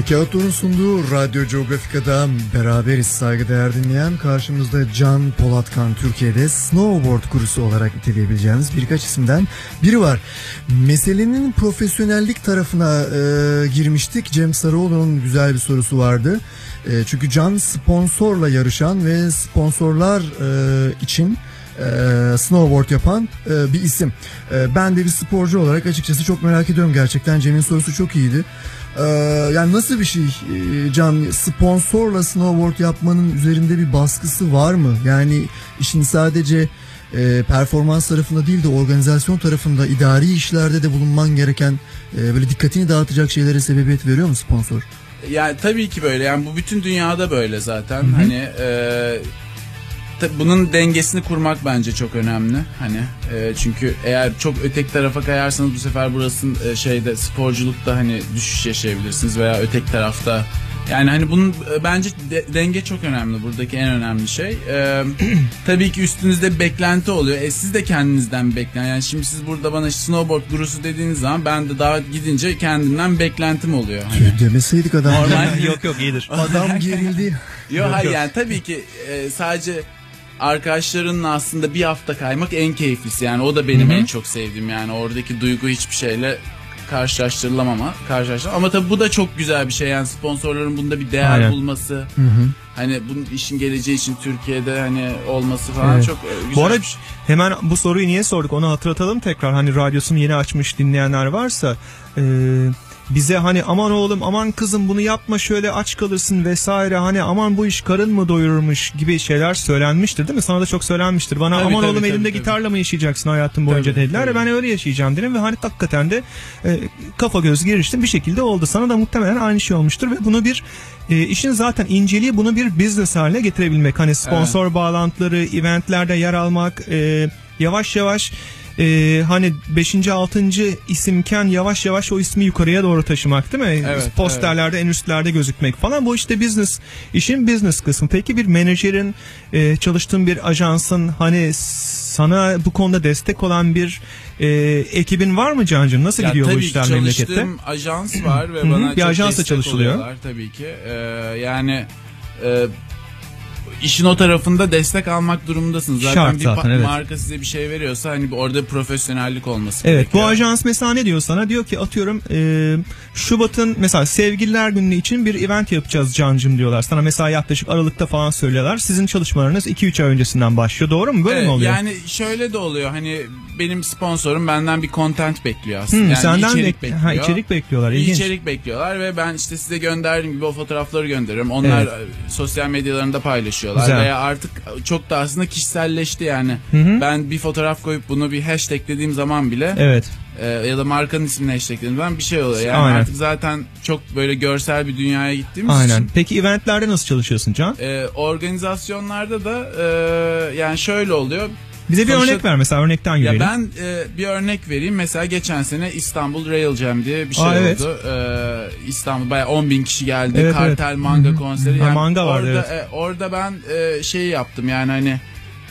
Oto'nun sunduğu Radyo Geografika'da beraberiz saygıdeğer dinleyen. Karşımızda Can Polatkan Türkiye'de snowboard kurusu olarak niteleyebileceğimiz birkaç isimden biri var. Meselenin profesyonellik tarafına e, girmiştik. Cem Sarıoğlu'nun güzel bir sorusu vardı. E, çünkü Can sponsorla yarışan ve sponsorlar e, için e, snowboard yapan e, bir isim. E, ben de bir sporcu olarak açıkçası çok merak ediyorum gerçekten. Cem'in sorusu çok iyiydi. E, yani nasıl bir şey e, Can sponsorla snowboard yapmanın üzerinde bir baskısı var mı? Yani işin sadece e, performans tarafında değil de organizasyon tarafında idari işlerde de bulunman gereken e, böyle dikkatini dağıtacak şeylere sebebiyet veriyor mu sponsor? Yani tabii ki böyle. Yani bu bütün dünyada böyle zaten. Hı hı. Hani e, tabii bunun dengesini kurmak bence çok önemli. Hani e, çünkü eğer çok ötek tarafa kayarsanız bu sefer burasının e, şeyde sporculukta hani düşüş yaşayabilirsiniz veya ötek tarafta yani hani bunun e, bence de- denge çok önemli buradaki en önemli şey. E, tabii ki üstünüzde beklenti oluyor. E, siz de kendinizden beklen. Yani şimdi siz burada bana snowboard gurusu dediğiniz zaman ben de daha gidince kendimden beklentim oluyor. Hani. Demeseydik adam. Normal yok yok iyidir. Adam gerildi. Yok hayır yani tabii ki e, sadece arkadaşlarınla aslında bir hafta kaymak en keyiflisi. Yani o da benim Hı hı. en çok sevdiğim yani oradaki duygu hiçbir şeyle karşılaştırılamama. Karşılaştır ama tabii bu da çok güzel bir şey yani sponsorların bunda bir değer Aynen. bulması. Hı hı. Hani bunun işin geleceği için Türkiye'de hani olması falan Evet. çok e, güzel. Bu arada şey. hemen bu soruyu niye sorduk onu hatırlatalım tekrar. Hani radyosunu yeni açmış dinleyenler varsa e, bize hani aman oğlum aman kızım bunu yapma şöyle aç kalırsın vesaire hani aman bu iş karın mı doyurmuş gibi şeyler söylenmiştir değil mi? Sana da çok söylenmiştir. Bana Tabii, aman tabii, oğlum tabii, elimde tabii. gitarla mı yaşayacaksın hayatın boyunca Tabii, dediler. tabii. Ben öyle yaşayacağım dedim ve hani hakikaten de e, kafa göz giriştim bir şekilde oldu. Sana da muhtemelen aynı şey olmuştur ve bunu bir e, işin zaten inceliği bunu bir business haline getirebilmek. Hani sponsor bağlantıları, eventlerde yer almak, e, yavaş yavaş e, hani 5. 6. isimken yavaş yavaş o ismi yukarıya doğru taşımak değil mi? Evet, Posterlerde en üstlerde gözükmek falan bu işte business işin business kısmı. Peki bir menajerin e, çalıştığın bir ajansın hani sana bu konuda destek olan bir e, ekibin var mı Can'cığım? Nasıl Ya gidiyor bu tabii işler çalıştığım memlekette? ajans var ve bana bir çok ajansla destek çalışılıyor. oluyorlar tabii ki. Ee, yani e, işin o tarafında destek almak durumundasınız. Zaten Şart bir zaten, evet. marka size bir şey veriyorsa hani orada profesyonellik olması Evet gerekiyor. bu ajans mesela ne diyor sana? Diyor ki atıyorum e, Şubat'ın mesela sevgililer günü için bir event yapacağız Can'cım diyorlar. Sana mesela yaklaşık Aralık'ta falan söylüyorlar. Sizin çalışmalarınız 2-3 ay öncesinden başlıyor. Doğru mu? Böyle Evet, mi oluyor? Yani şöyle de oluyor hani benim sponsorum benden bir content bekliyor aslında. Hmm, yani senden içerik bek- bekliyor. ha, içerik bekliyorlar, ilginç. içerik bekliyorlar ve ben işte size gönderdiğim gibi o fotoğrafları gönderiyorum. Onlar Evet. sosyal medyalarında paylaşıyorlar Güzel. veya artık çok da aslında kişiselleşti yani. Hı hı. Ben bir fotoğraf koyup bunu bir hashtaglediğim zaman bile Evet. e, ya da markanın ismini hashtaglediğim zaman bir şey oluyor. Yani Aynen. artık zaten çok böyle görsel bir dünyaya gittiğimiz Aynen. için Peki eventlerde nasıl çalışıyorsun Can? e, organizasyonlarda da e, yani şöyle oluyor. Bize bir Sonuçta- örnek ver mesela örnekten ya yürüyelim. ben e, bir örnek vereyim. Mesela geçen sene İstanbul Rail Jam diye bir şey Aa, evet. oldu. E, İstanbul bayağı 10 bin kişi geldi. Evet, Kartel evet. manga konseri. Ha, Yani manga vardı, orada, evet. e, orada ben e, şey yaptım yani hani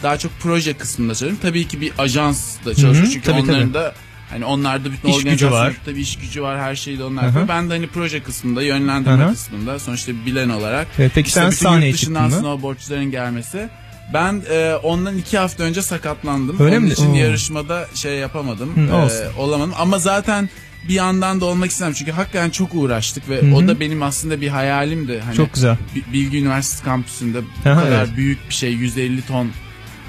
daha çok proje kısmında çalışıyorum. Tabii ki bir ajans da çalışıyor. Hı hı, Çünkü tabii, onların tabii. da hani onlarda bütün İş gücü var. tabii iş gücü var her şeyi de onlar yapıyor. Ben de hani proje kısmında yönlendirme Hı hı. kısmında sonuçta bilen olarak Evet, peki işte sen sahneye çıktın mı? snowboardçuların gelmesi. Ben e, ondan iki hafta önce sakatlandım. Öyle Onun mi? için Oo. yarışmada şey yapamadım. Hı, e, olamadım. Ama zaten bir yandan da olmak istemem. Çünkü hakikaten çok uğraştık ve Hı hı. o da benim aslında bir hayalimdi. Hani Çok güzel. Bi- Bilgi Üniversitesi kampüsünde bu Aha, kadar evet. büyük bir şey 150 ton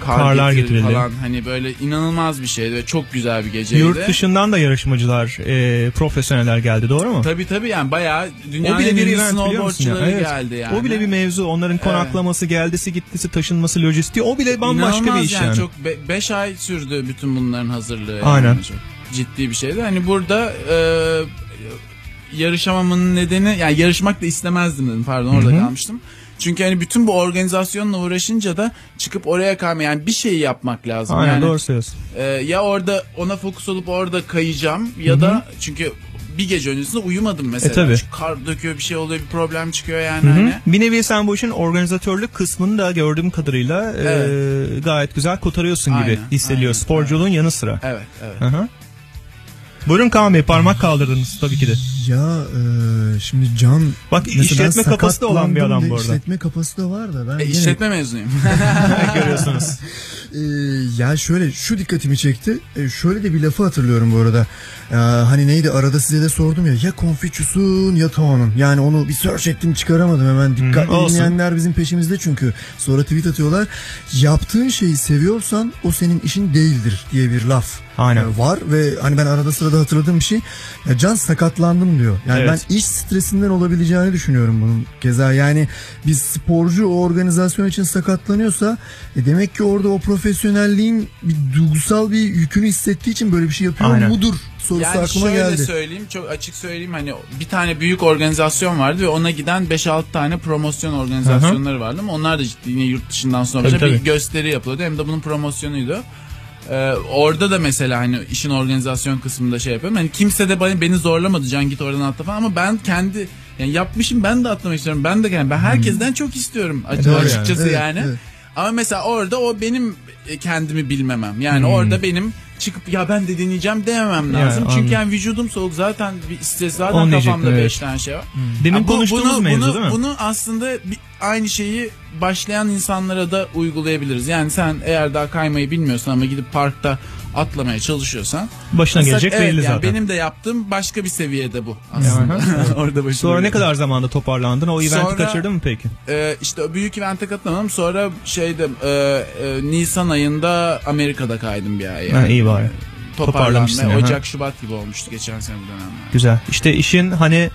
kar Karlar getirildi getirildi. falan. Hani böyle inanılmaz bir şeydi ve çok güzel bir geceydi. Yurt dışından da yarışmacılar, e, profesyoneller geldi doğru mu? Tabii tabii yani bayağı dünyanın o bile bir event biliyor musun ya? Evet. geldi yani. O bile bir mevzu. Onların konaklaması, geldisi, gittisi, taşınması, lojistiği. O bile bambaşka İnanılmaz bir iş yani. Çok 5 ay sürdü bütün bunların hazırlığı. yani. Aynen. Çok ciddi bir şeydi. Hani burada e, yarışamamın nedeni yani yarışmak da istemezdim dedim pardon orada Hı hı. kalmıştım. Çünkü hani bütün bu organizasyonla uğraşınca da çıkıp oraya kalma yani bir şeyi yapmak lazım. Aynen yani, doğru söylüyorsun. e, ya orada ona fokus olup orada kayacağım ya Hı hı. da çünkü bir gece öncesinde uyumadım mesela. E, tabii. Çünkü kar döküyor bir şey oluyor bir problem çıkıyor yani Hı hı. hani. Bir nevi sen bu işin organizatörlük kısmını da gördüğüm kadarıyla e, Evet. gayet güzel kotarıyorsun gibi Aynen, hissediyor aynen, sporculuğun yanı sıra. Evet evet. Hı hı. Buyurun Kaan Bey parmak kaldırdınız tabii ki de. Ya e, şimdi Can... Bak, işletme kapasite olan bir adam bu arada. İşletme kapasite var da ben E, gene- işletme mezunuyum. Görüyorsunuz. Ee, ya şöyle şu dikkatimi çekti. Ee, şöyle de bir lafı hatırlıyorum bu arada. Ee, hani neydi arada size de sordum ya ya Confucius'un ya Tao'nun. Yani onu bir search ettim çıkaramadım hemen. Dikkatli olsun. dinleyenler bizim peşimizde çünkü. Sonra tweet atıyorlar. Yaptığın şeyi seviyorsan o senin işin değildir diye bir laf. Aynen. Ee, var ve hani ben arada sırada hatırladığım bir şey. Ya Can sakatlandım diyor. Yani Evet. ben iş stresinden olabileceğini düşünüyorum bunun. Keza yani bir sporcu o organizasyon için sakatlanıyorsa e demek ki orada o profesyonelliğin bir duygusal bir yükünü hissettiği için böyle bir şey yapıyor Aynen. mudur sorusu Yani aklıma şöyle geldi. söyleyeyim çok açık söyleyeyim hani bir tane büyük organizasyon vardı ve ona giden 5-6 tane promosyon organizasyonları vardı ama onlar da ciddi yine yurt dışından sonra Tabii, bir tabii. gösteri yapılıyordu hem de bunun promosyonuydu. Ee, orada da mesela hani işin organizasyon kısmında şey yapıyorum. Hani kimse de beni, beni zorlamadı can git oradan atla falan ama ben kendi yani yapmışım ben de atlamak istiyorum. Ben de yani ben herkesten çok istiyorum açık- doğru yani. açıkçası Evet, yani. evet. Ama mesela orada o benim e, kendimi bilmemem. Yani Hmm. orada benim çıkıp ya ben de deneyeceğim dememem Yani, lazım. Çünkü anladım. yani vücudum soğuk zaten bir stres zaten Onu kafamda evet. 5 tane şey var. Demin Ya bu- konuştuğumuz bunu, mevzu bunu, değil mi? Bunu aslında bir, aynı şeyi başlayan insanlara da uygulayabiliriz. Yani sen eğer daha kaymayı bilmiyorsan ama gidip parkta atlamaya çalışıyorsan Başına Mesela- gelecek evet, belli yani zaten. Benim de yaptığım başka bir seviyede bu aslında. Orada başına Sonra ne kadar zamanda toparlandın? O eventi Sonra- kaçırdın mı peki? Ee, işte büyük evente katılamadım. Sonra şeyde e, e, Nisan ayında Amerika'da kaydım bir ay. Ha, iyi bari. Ya, Ocak ha. Şubat gibi olmuştu geçen sene bu dönemler. Güzel. İşte işin hani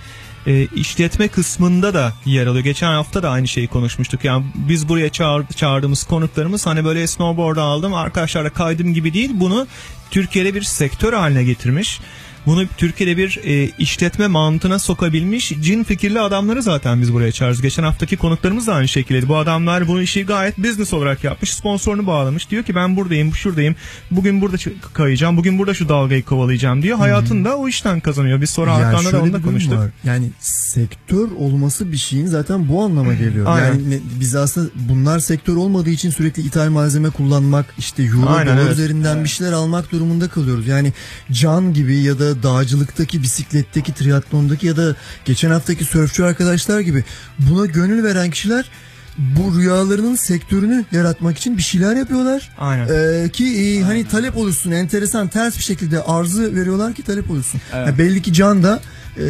e, işletme kısmında da yer alıyor. Geçen hafta da aynı şeyi konuşmuştuk. Yani biz buraya çağır, çağırdığımız konuklarımız hani böyle snowboard aldım arkadaşlarla kaydım gibi değil. Bunu Türkiye'de bir sektör haline getirmiş. Bunu Türkiye'de bir e, işletme mantığına sokabilmiş cin fikirli adamları zaten biz buraya çağırıyoruz. Geçen haftaki konuklarımız da aynı şekilde. Bu adamlar bu işi gayet business olarak yapmış. Sponsorunu bağlamış. Diyor ki ben buradayım, şuradayım. Bugün burada kayacağım. Bugün burada şu dalgayı kovalayacağım diyor. Hayatında o işten kazanıyor. Biz sonra Ya Hakan'la da onunla konuştuk. var. Yani sektör olması bir şeyin zaten bu anlama geliyor. Aynen. Yani ne- biz aslında bunlar sektör olmadığı için sürekli ithal malzeme kullanmak, işte euro Aynen, evet. üzerinden bir şeyler almak durumunda kalıyoruz. Yani can gibi ya da dağcılıktaki, bisikletteki, triatlondaki ya da geçen haftaki sörfçü arkadaşlar gibi buna gönül veren kişiler bu rüyalarının sektörünü yaratmak için bir şeyler yapıyorlar. Aynen. Ee, ki e, hani talep oluşsun enteresan ters bir şekilde arzı veriyorlar ki talep oluşsun. Evet. Ya belli ki Can da e,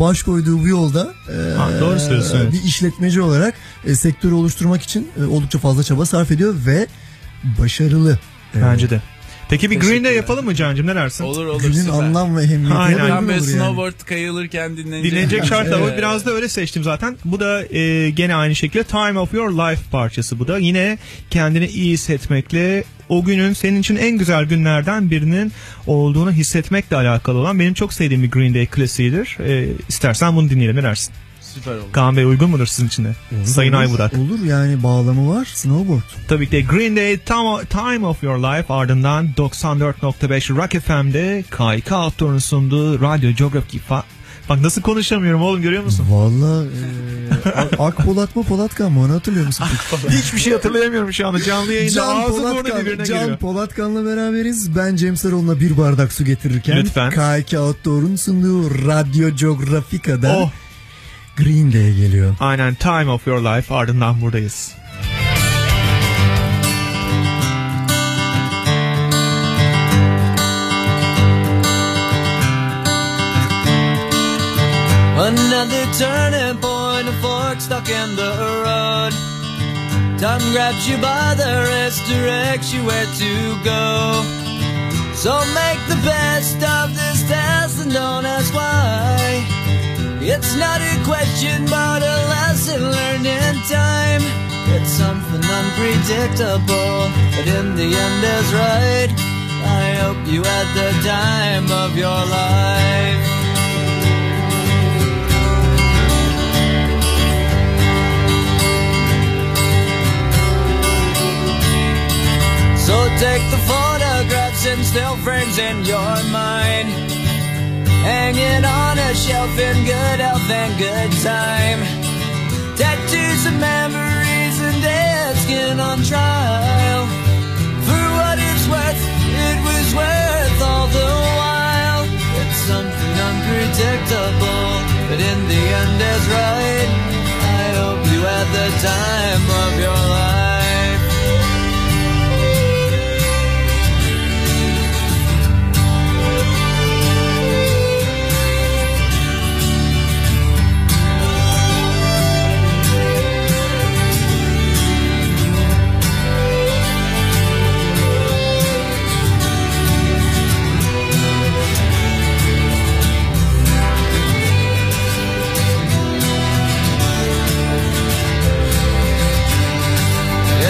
baş koyduğu bu yolda e, Ha, doğru söylüyorsun, evet. bir işletmeci olarak e, sektörü oluşturmak için e, oldukça fazla çaba sarf ediyor ve başarılı. Bence de. Peki bir Green Day yapalım mı Can'cım ne dersin? Olur olur Günün süper. anlam ve ehemmiyetine Aynen. uygun Ben böyle yani. snowboard kayılırken dinlenecek. Dinlenecek şartlar Evet. bu. Biraz da öyle seçtim zaten. Bu da e, gene aynı şekilde Time of Your Life parçası bu da. Yine kendini iyi hissetmekle o günün senin için en güzel günlerden birinin olduğunu hissetmekle alakalı olan benim çok sevdiğim bir Green Day klasiğidir. E, istersen bunu dinleyelim ne dersin? Süper olur. Kaan Bey uygun mudur sizin için de? Olur, Sayın olur. Aybudak. Olur yani bağlamı var snowboard. Tabii ki de Green Day Time, of Your Life ardından 94.5 Rock FM'de KK Outdoor'un sunduğu Radyo Geography Bak nasıl konuşamıyorum oğlum görüyor musun? Valla e, A- Akpolat mı Polatkan mı onu hatırlıyor musun? Hiçbir şey hatırlayamıyorum şu anda canlı yayında Can ağzı burnu Polatkan, birbirine Can giriyor. Polatkan'la beraberiz. Ben Cem Sarıoğlu'na bir bardak su getirirken Lütfen. K2 Outdoor'un sunduğu Radyo Geografika'da Oh. Green Day geliyor. Aynen Time of Your Life ardından buradayız. Another turning point, a fork stuck in the road. Time grabs you by the wrist, directs you where to go. So make the best of this test and don't ask why. It's not a question, but a lesson learned in time. It's something unpredictable, but in the end is right. I hope you had the time of your life. So take the photographs and still frames in your mind. Hanging on a shelf in good health and good time. Tattoos of memories and dead skin on trial. For what it's worth, it was worth all the while. It's something unpredictable, but in the end is right. I hope you had the time of your life.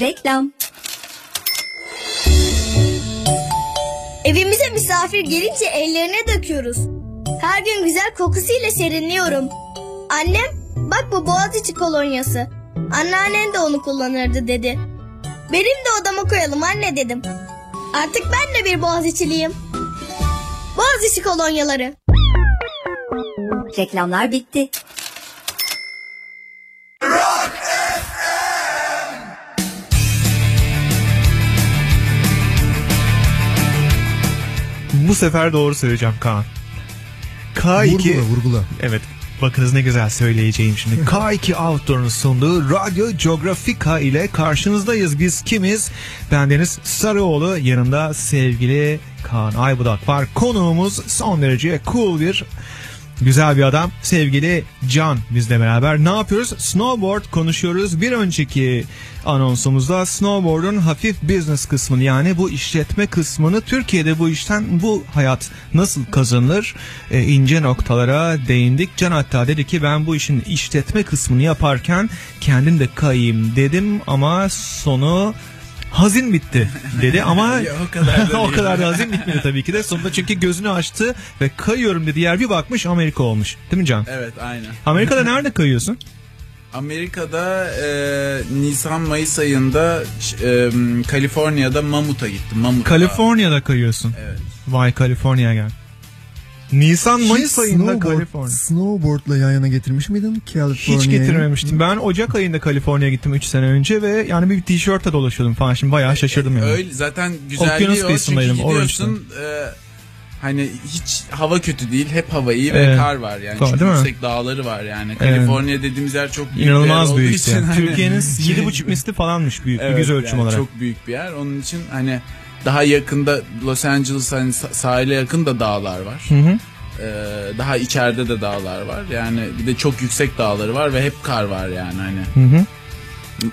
Reklam. Evimize misafir gelince ellerine döküyoruz. Her gün güzel kokusuyla serinliyorum. Annem bak bu Boğaziçi kolonyası. Anneannen de onu kullanırdı dedi. Benim de odama koyalım anne dedim. Artık ben de bir Boğaziçi'liyim. Boğaziçi kolonyaları. Reklamlar bitti. Bu sefer doğru söyleyeceğim Kaan. K2 Vurgula vurgula. Evet. Bakınız ne güzel söyleyeceğim şimdi. K2 Outdoor'un sunduğu Radyo Geografika ile karşınızdayız. Biz kimiz? Bendeniz Sarıoğlu. Yanımda sevgili Kaan Aybudak var. Konuğumuz son derece cool bir Güzel bir adam. Sevgili Can bizle beraber. Ne yapıyoruz? Snowboard konuşuyoruz. Bir önceki anonsumuzda snowboard'un hafif business kısmını yani bu işletme kısmını Türkiye'de bu işten bu hayat nasıl kazanılır e, ince noktalara değindik. Can hatta dedi ki ben bu işin işletme kısmını yaparken kendim de kayayım dedim ama sonu hazin bitti dedi ama Ya, o kadar da o kadar da hazin bitmedi tabii ki de sonunda çünkü gözünü açtı ve kayıyorum dedi yer bir bakmış Amerika olmuş değil mi Can? Evet aynen. Amerika'da nerede kayıyorsun? Amerika'da e, Nisan-Mayıs ayında e, Kaliforniya'da Mamut'a gittim. Mamut Kaliforniya'da kayıyorsun. Evet. Vay Kaliforniya gel. Nisan Mayıs Hiç ayında snowboard- Kaliforniya. Snowboard'la yan yana getirmiş miydin California'yı? Hiç getirmemiştim. Ben Ocak ayında Kaliforniya gittim 3 sene önce ve yani bir tişörtle dolaşıyordum falan. Şimdi bayağı şaşırdım yani. Öyle zaten güzelliği Okyanus o çünkü gidiyorsun e, hani hiç hava kötü değil hep hava iyi ve Evet. kar var yani Kar, çok değil mi? yüksek dağları var yani Evet. Kaliforniya dediğimiz yer çok büyük bir yer İnanılmaz büyük. için Yani. hani- Türkiye'nin 7,5 misli falanmış büyük bir Evet, göz ölçüm yani olarak. Çok büyük bir yer. Onun için hani daha yakında Los Angeles hani sa- sahile yakın da dağlar var. Hı hı. Ee, daha içeride de dağlar var. Yani bir de çok yüksek dağları var ve hep kar var yani hani. Hı hı.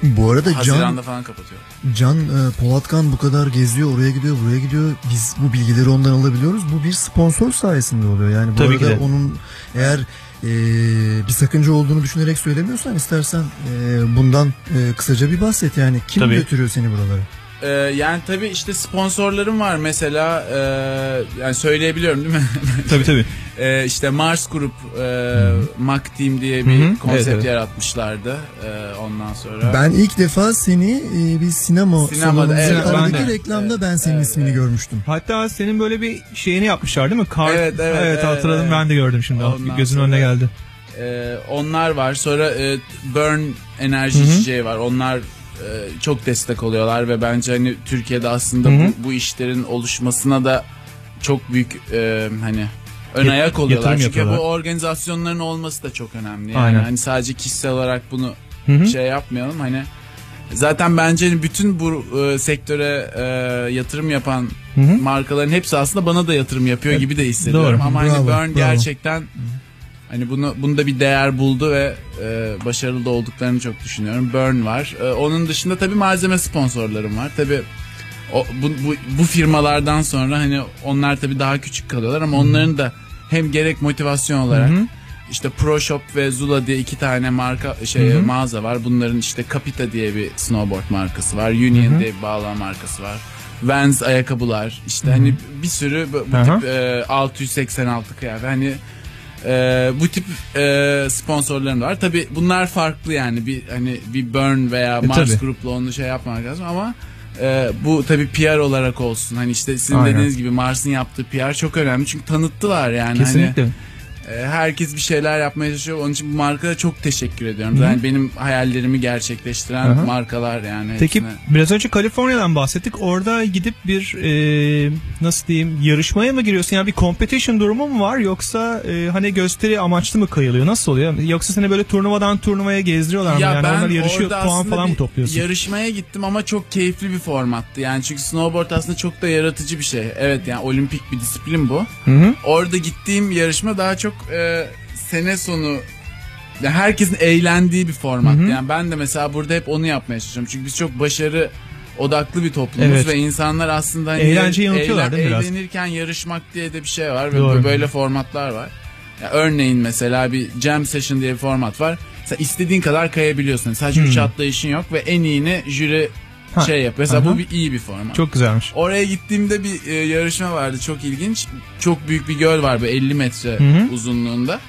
Bu arada Can, Haziranda falan kapatıyor. Can e, Polatkan bu kadar geziyor oraya gidiyor buraya gidiyor. Biz bu bilgileri ondan alabiliyoruz. Bu bir sponsor sayesinde oluyor. Yani bu Tabii ki arada de. onun eğer e, bir sakınca olduğunu düşünerek söylemiyorsan istersen e, bundan e, kısaca bir bahset. Yani kim Tabii. götürüyor seni buralara? Ee, yani tabii işte sponsorlarım var mesela e, yani söyleyebiliyorum değil mi? Tabii tabii. Ee, işte Mars Group, e, Mac Team diye bir Hı hı. konsept Evet, evet. yaratmışlardı. Ee, ondan sonra Ben ilk defa seni e, bir sinema Sinemada, evet, ben aradaki de. reklamda ben senin ismini görmüştüm. Hatta senin böyle bir şeyini yapmışlar değil mi? Kar... Evet, evet, evet, hatırladım evet. ben de gördüm şimdi. Ondan Gözün sonra- önüne geldi. Ee, onlar var. Sonra e, Burn enerji Hı hı. içeceği var. Onlar e, çok destek oluyorlar ve bence hani Türkiye'de aslında Hı hı. bu, bu işlerin oluşmasına da çok büyük e, hani ön ayak oluyorlar. Çünkü yapıyorlar. bu organizasyonların olması da çok önemli. Yani Aynen. hani sadece kişisel olarak bunu Hı hı. şey yapmayalım. Hani zaten bence hani bütün bu e, sektöre e, yatırım yapan Hı hı. markaların hepsi aslında bana da yatırım yapıyor gibi de hissediyorum. Doğru. Ama hani Bravo, Burn bravo. gerçekten hani bunu bunda bir değer buldu ve e, başarılı da olduklarını çok düşünüyorum. Burn var. E, onun dışında tabii malzeme sponsorlarım var. Tabii o, bu, bu, bu firmalardan sonra hani onlar tabii daha küçük kalıyorlar ama onların da hem gerek motivasyon olarak Hı hı. işte Pro Shop ve Zula diye iki tane marka şey Hı hı. mağaza var. Bunların işte Capita diye bir snowboard markası var. Union Hı hı. diye bir bağlama markası var. Vans ayakkabılar işte hani bir sürü bu, bu tip e, 686 kıyafet hani e, bu tip e, sponsorlarım da var. Tabi bunlar farklı yani bir hani bir Burn veya E, Mars tabii. Group'la onu şey yapmak lazım ama e, bu tabi PR olarak olsun. Hani işte sizin Aynen. dediğiniz gibi Mars'ın yaptığı PR çok önemli çünkü tanıttılar yani. Kesinlikle. Hani, herkes bir şeyler yapmaya çalışıyor. Onun için bu markaya çok teşekkür ediyorum. Hı hı. Yani benim hayallerimi gerçekleştiren Aha. markalar yani. Peki hepsine. biraz önce Kaliforniya'dan bahsettik. Orada gidip bir e, nasıl diyeyim yarışmaya mı giriyorsun? Yani bir competition durumu mu var yoksa e, hani gösteri amaçlı mı kayılıyor? Nasıl oluyor? Yoksa seni böyle turnuvadan turnuvaya gezdiriyorlar mı? yani onlar yarışıyor puan falan mı topluyorsun? Yarışmaya gittim ama çok keyifli bir formattı. Yani çünkü snowboard aslında çok da yaratıcı bir şey. Evet yani olimpik bir disiplin bu. Hı hı. Orada gittiğim yarışma daha çok e, sene sonu ya herkesin eğlendiği bir format. Hı hı. Yani ben de mesela burada hep onu yapmaya çalışıyorum. Çünkü biz çok başarı odaklı bir toplumuz Evet. ve insanlar aslında hani Eğlenceyi unutuyorlar değil mi biraz? Eğlenirken yarışmak diye de bir şey var ve Doğru. böyle formatlar var. Ya örneğin mesela bir jam session diye bir format var. Sen istediğin kadar kayabiliyorsun. Sadece Hmm. üç atlayışın yok ve en iyini jüri Ha. şey yap. Mesela Aha. bu bir iyi bir format. Çok güzelmiş. Oraya gittiğimde bir e, yarışma vardı çok ilginç. Çok büyük bir göl var böyle 50 metre Hı hı. uzunluğunda.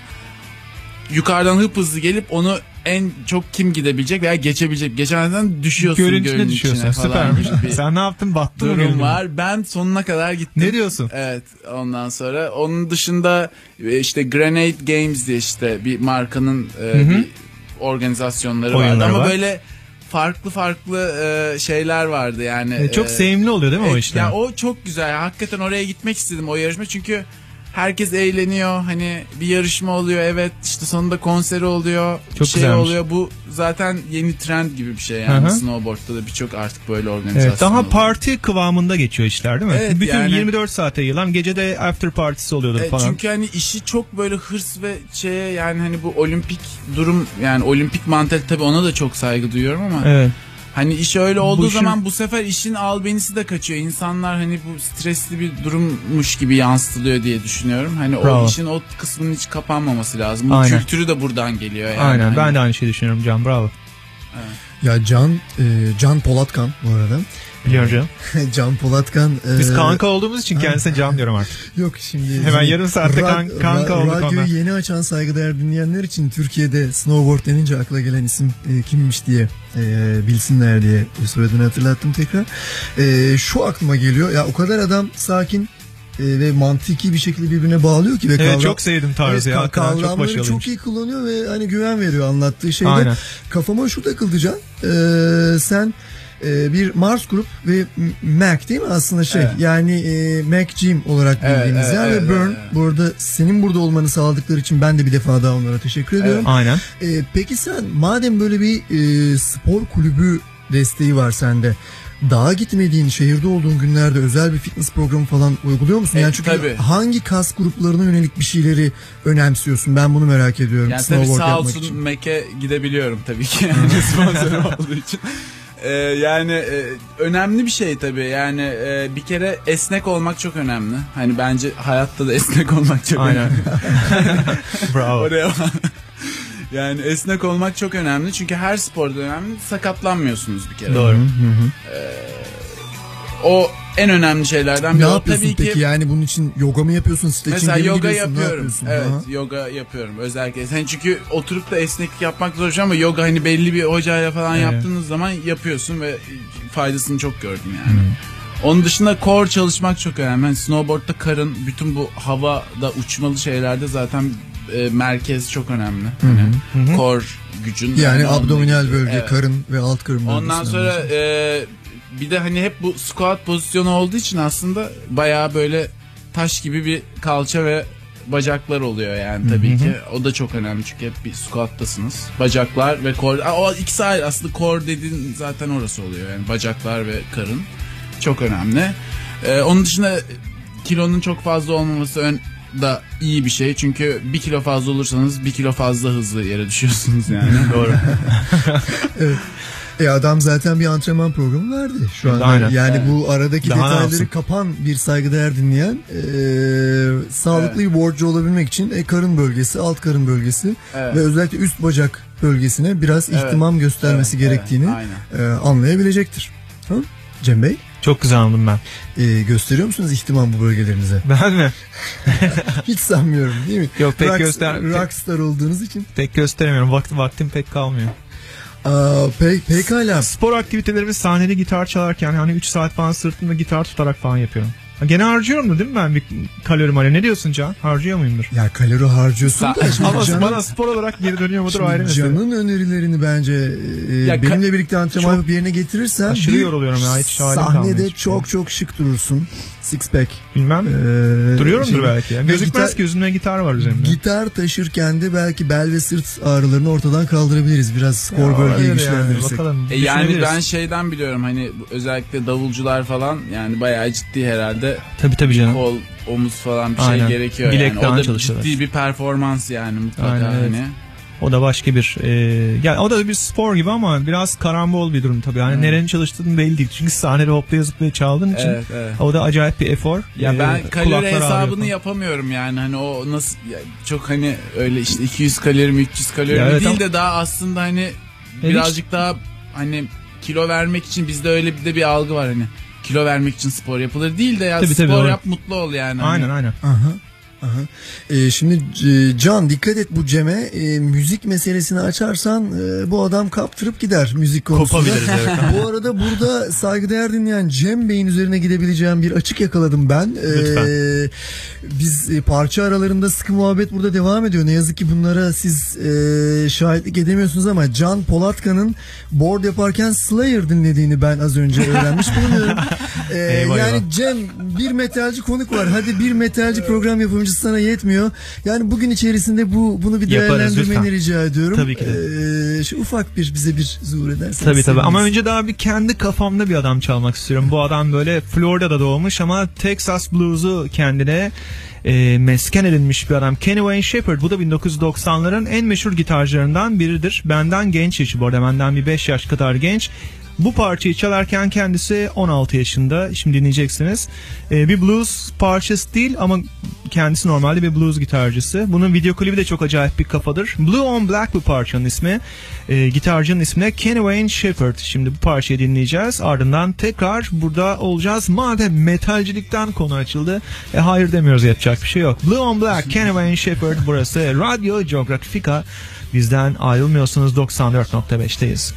Yukarıdan hıp hızlı gelip onu en çok kim gidebilecek veya geçebilecek. Geçenlerden düşüyorsun Gölün gölün içine içine düşüyorsun. falan Süpermiş. Sen ne yaptın? Battın mı durum var. Ben sonuna kadar gittim. Ne diyorsun? Evet ondan sonra. Onun dışında e, işte Grenade Games diye işte bir markanın e, bir organizasyonları vardı. Oyunları Ama var. böyle farklı farklı e, şeyler vardı yani. E, çok E, sevimli oluyor değil mi o e, işler? Ya o çok güzel. Hakikaten oraya gitmek istedim o yarışma çünkü herkes eğleniyor. Hani bir yarışma oluyor evet işte sonunda konseri oluyor. Çok şey güzelmiş. oluyor. Bu zaten yeni trend gibi bir şey yani. Hı hı. Snowboard'da da birçok artık böyle organizasyon Evet, daha oluyor. parti kıvamında geçiyor işler değil mi? Evet, Bütün yani- 24 saate yayılan gecede after partisi oluyordur E, falan. çünkü hani işi çok böyle hırs ve şeye yani hani bu olimpik durum yani olimpik mantalite tabii ona da çok saygı duyuyorum ama Evet. Hani iş öyle Bu olduğu işin- zaman bu sefer işin albenisi de kaçıyor. İnsanlar hani bu stresli bir durummuş gibi yansıtılıyor diye düşünüyorum. Hani o Bravo. işin o kısmının hiç kapanmaması lazım. Bu Aynen. kültürü de buradan geliyor yani. Aynen Hani- ben de aynı şeyi düşünüyorum Can bravo. Ya Can e, Can Polatkan bu arada. Biliyorum canım. Can Polatkan. e, Biz kanka olduğumuz için kendisine Can diyorum artık. Yok şimdi. Hemen yarım saatte kan- kanka olduk Radyoyu ondan. yeni açan saygıdeğer dinleyenler için Türkiye'de snowboard denince akla gelen isim e, kimmiş diye e, bilsinler diye soyadını hatırlattım tekrar. E, şu aklıma geliyor ya o kadar adam sakin e, ve mantıki bir şekilde birbirine bağlıyor ki ve Evet, kavram- çok sevdim tarzı ya, hakikaten çok kavramları başarılıymış. çok iyi kullanıyor ve hani güven veriyor anlattığı şeyde. Aynen. Kafama şu takıldı Can. E, sen e, bir Mars grup ve Mac değil mi aslında şey Evet. yani e, Mac Jim olarak Evet, bildiğimiz evet, yer evet, ve Burn evet, bu arada senin burada olmanı sağladıkları için ben de bir defa daha onlara teşekkür ediyorum. Aynen. E, peki sen madem böyle bir e, spor kulübü desteği var sende dağa gitmediğin, şehirde olduğun günlerde özel bir fitness programı falan uyguluyor musun? E, yani çünkü tabii. hangi kas gruplarına yönelik bir şeyleri önemsiyorsun? Ben bunu merak ediyorum. Yani tabii sağ olsun. Mac'e gidebiliyorum tabii ki yani sponsorum olduğu için. Ee, yani e, önemli bir şey tabii yani e, bir kere esnek olmak çok önemli. Hani bence hayatta da esnek olmak çok Aynen. önemli. Bravo. Oraya yani esnek olmak çok önemli çünkü her sporda önemli sakatlanmıyorsunuz bir kere. Doğru. O en önemli şeylerden Ne biri. O yapıyorsun tabii peki ki yani bunun için yoga mı yapıyorsun? Mesela yoga? Ne yapıyorum. Evet, Aha. yoga yapıyorum özellikle. Sen çünkü oturup da esneklik yapmak zor ama yoga hani belli bir hocayla falan Evet. yaptığınız zaman yapıyorsun ve faydasını çok gördüm yani. Onun dışında core çalışmak çok önemli. Hani snowboard'da karın, bütün bu havada uçmalı şeylerde zaten e, merkez çok önemli. Hani core gücün. Yani abdominal bölge, Evet. karın ve alt karın. Ondan sonra e, bir de hani hep bu squat pozisyonu olduğu için aslında bayağı böyle taş gibi bir kalça ve bacaklar oluyor yani tabii ki. O da çok önemli çünkü hep bir squat'tasınız. Bacaklar ve. Aa, O ikisi ayrı aslında core dediğin zaten orası oluyor yani bacaklar ve karın. Çok önemli. E, onun dışında kilonun çok fazla olmaması ön da iyi bir şey. Çünkü bir kilo fazla olursanız bir kilo fazla hızlı yere düşüyorsunuz yani. Doğru. Evet. E adam zaten bir antrenman programı verdi şu an. Aynen. Yani Evet. bu aradaki Daha detayları kapan bir saygıdeğer dinleyen e, sağlıklı bir boardcu olabilmek için e, karın bölgesi, alt karın bölgesi Evet. ve özellikle üst bacak bölgesine biraz Evet. ihtimam göstermesi Evet, gerektiğini evet, e, anlayabilecektir. Ha? Cem Bey Çok güzel anladım ben. e, gösteriyor musunuz ihtimam bu bölgelerinize? Ben mi? Hiç sanmıyorum değil mi? Yok, pek Rock- göster- Rockstar olduğunuz için. Pek gösteremiyorum. Vakt, vaktim pek kalmıyor. Aa, pe pekala. Spor aktivitelerimi sahnede gitar çalarken hani 3 saat falan sırtımda gitar tutarak falan yapıyorum. Gene harcıyorum da değil mi ben bir kalori mali? Ne diyorsun Can? Harcıyor muyumdur? Ya kalori harcıyorsun da şimdi Ama canın- bana spor olarak geri dönüyor mudur ayrı mesele. Can'ın önerilerini bence e, Ya benimle birlikte antrenman yapıp yerine getirirsen aşırı yoruluyorum ya, hiç sahnede hiçbir çok çok şık durursun. Six pack. Bilmem. Ee, Duruyorumdur şey- belki. Ya. ve Gözükmez gitar- ki yüzümde gitar var üzerimde. Gitar taşırken de belki bel ve sırt ağrılarını ortadan kaldırabiliriz. Biraz skor Ya, bölgeyi yani, güçlendirirsek. bakalım. E yani ben şeyden biliyorum hani özellikle davulcular falan yani bayağı ciddi herhalde Tabii tabii canım. kol, omuz falan bir Aynen. şey gerekiyor Bilek yani. O da çalışıyorlar. ciddi bir performans yani mutlaka Aynen, evet. hani. O da başka bir e, yani o da bir spor gibi ama biraz karambol bir durum tabii. Yani Hmm. nerenin çalıştığın belli değil. Çünkü sahnede hoplaya zıplaya çaldığın için Evet, evet. o da acayip bir efor. Ya E, ben kalori hesabını yapamıyorum yani hani o nasıl ya çok hani öyle işte 200 kalori mi 300 kalori mi evet değil ama- de daha aslında hani hiç- birazcık daha hani kilo vermek için bizde öyle bir de bir algı var hani kilo vermek için spor yapılır değil de ya Tabii, spor tabii, doğru. yap mutlu ol yani. Hani Aynen aynen. Aha. Aha. Ee, şimdi e, Can dikkat et bu Cem'e E, müzik meselesini açarsan e, bu adam kaptırıp gider müzik konusunda. Evet. bu arada burada saygıdeğer dinleyen Cem Bey'in üzerine gidebileceğim bir açık yakaladım ben. Ee, Lütfen. biz e, parça aralarında sıkı muhabbet burada devam ediyor. Ne yazık ki bunlara siz e, şahitlik edemiyorsunuz ama Can Polatkan'ın board yaparken Slayer dinlediğini ben az önce öğrenmiş bulunuyorum. Eyvah, yani eyvah. Cem bir metalci konuk var. Hadi bir metalci program yapımcısı enerjisi sana yetmiyor. Yani bugün içerisinde bu bunu bir Yaparız, değerlendirmeni lütfen. rica ediyorum. Tabii ki de. Ee, şu ufak bir bize bir zuhur edersen. Tabii tabii ama önce daha bir kendi kafamda bir adam çalmak istiyorum. Bu adam böyle Florida'da doğmuş ama Texas Blues'u kendine e, mesken edinmiş bir adam. Kenny Wayne Shepherd bu da 1990'ların en meşhur gitarcılarından biridir. Benden genç yaşı bu arada benden bir 5 yaş kadar genç. Bu parçayı çalarken kendisi 16 yaşında. Şimdi dinleyeceksiniz. E, bir blues parçası değil ama kendisi normalde bir blues gitarcısı. Bunun video klibi de çok acayip bir kafadır. Blue on Black bu parçanın ismi. E, gitarcının ismi de Kenny Wayne Shepherd. Şimdi bu parçayı dinleyeceğiz. Ardından tekrar burada olacağız. Madem metalcilikten konu açıldı. E, hayır demiyoruz yapacak bir şey yok. Blue on Black, Kenny Wayne Shepherd burası. Radyo Geografika. Bizden ayrılmıyorsunuz 94.5'teyiz.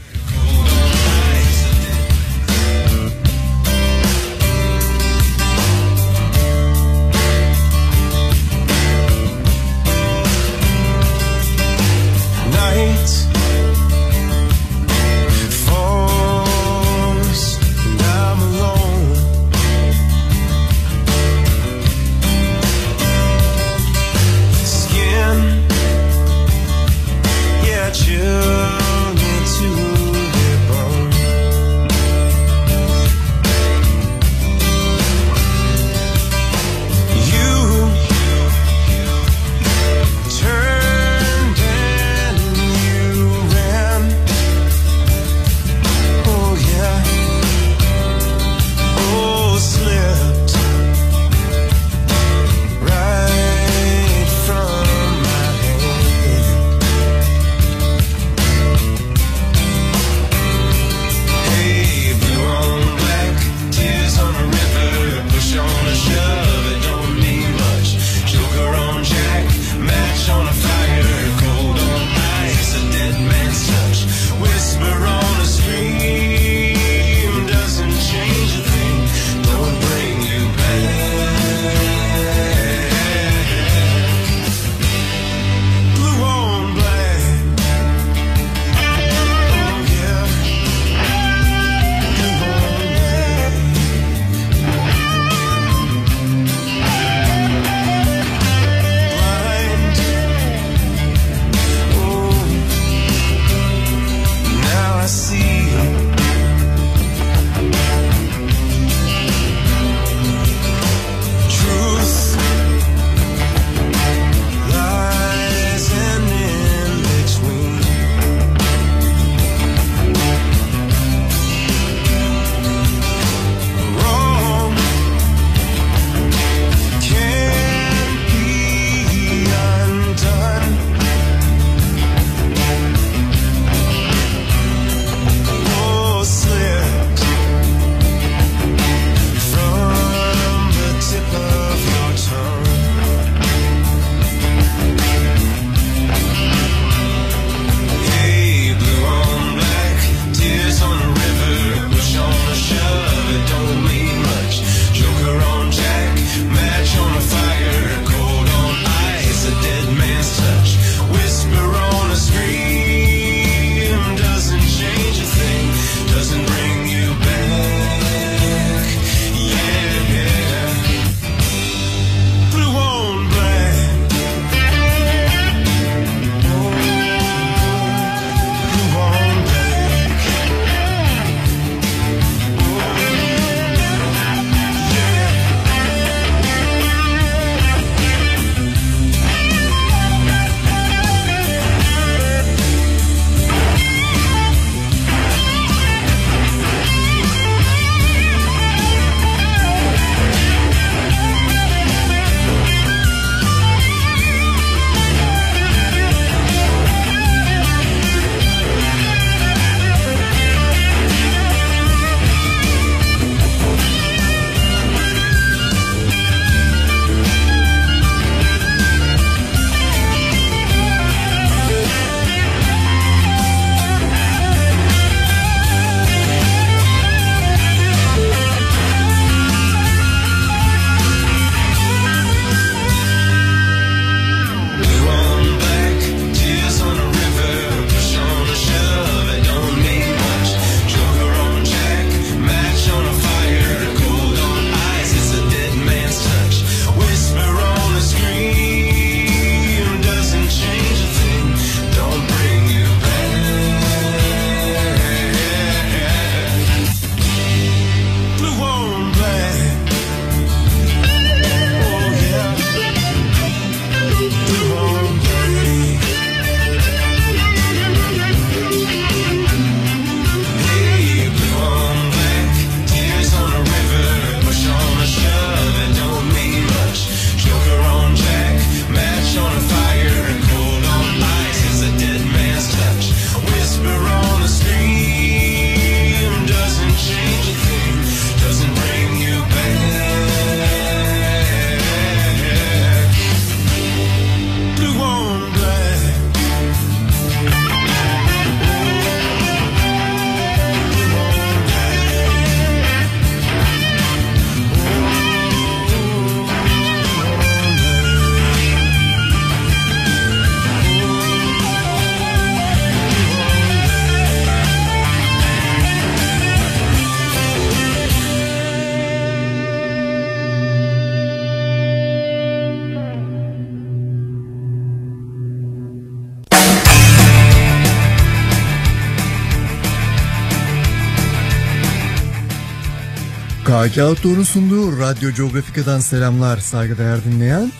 KK Outdoor'un sunduğu Radyo Geografika'dan selamlar saygıdeğer dinleyen.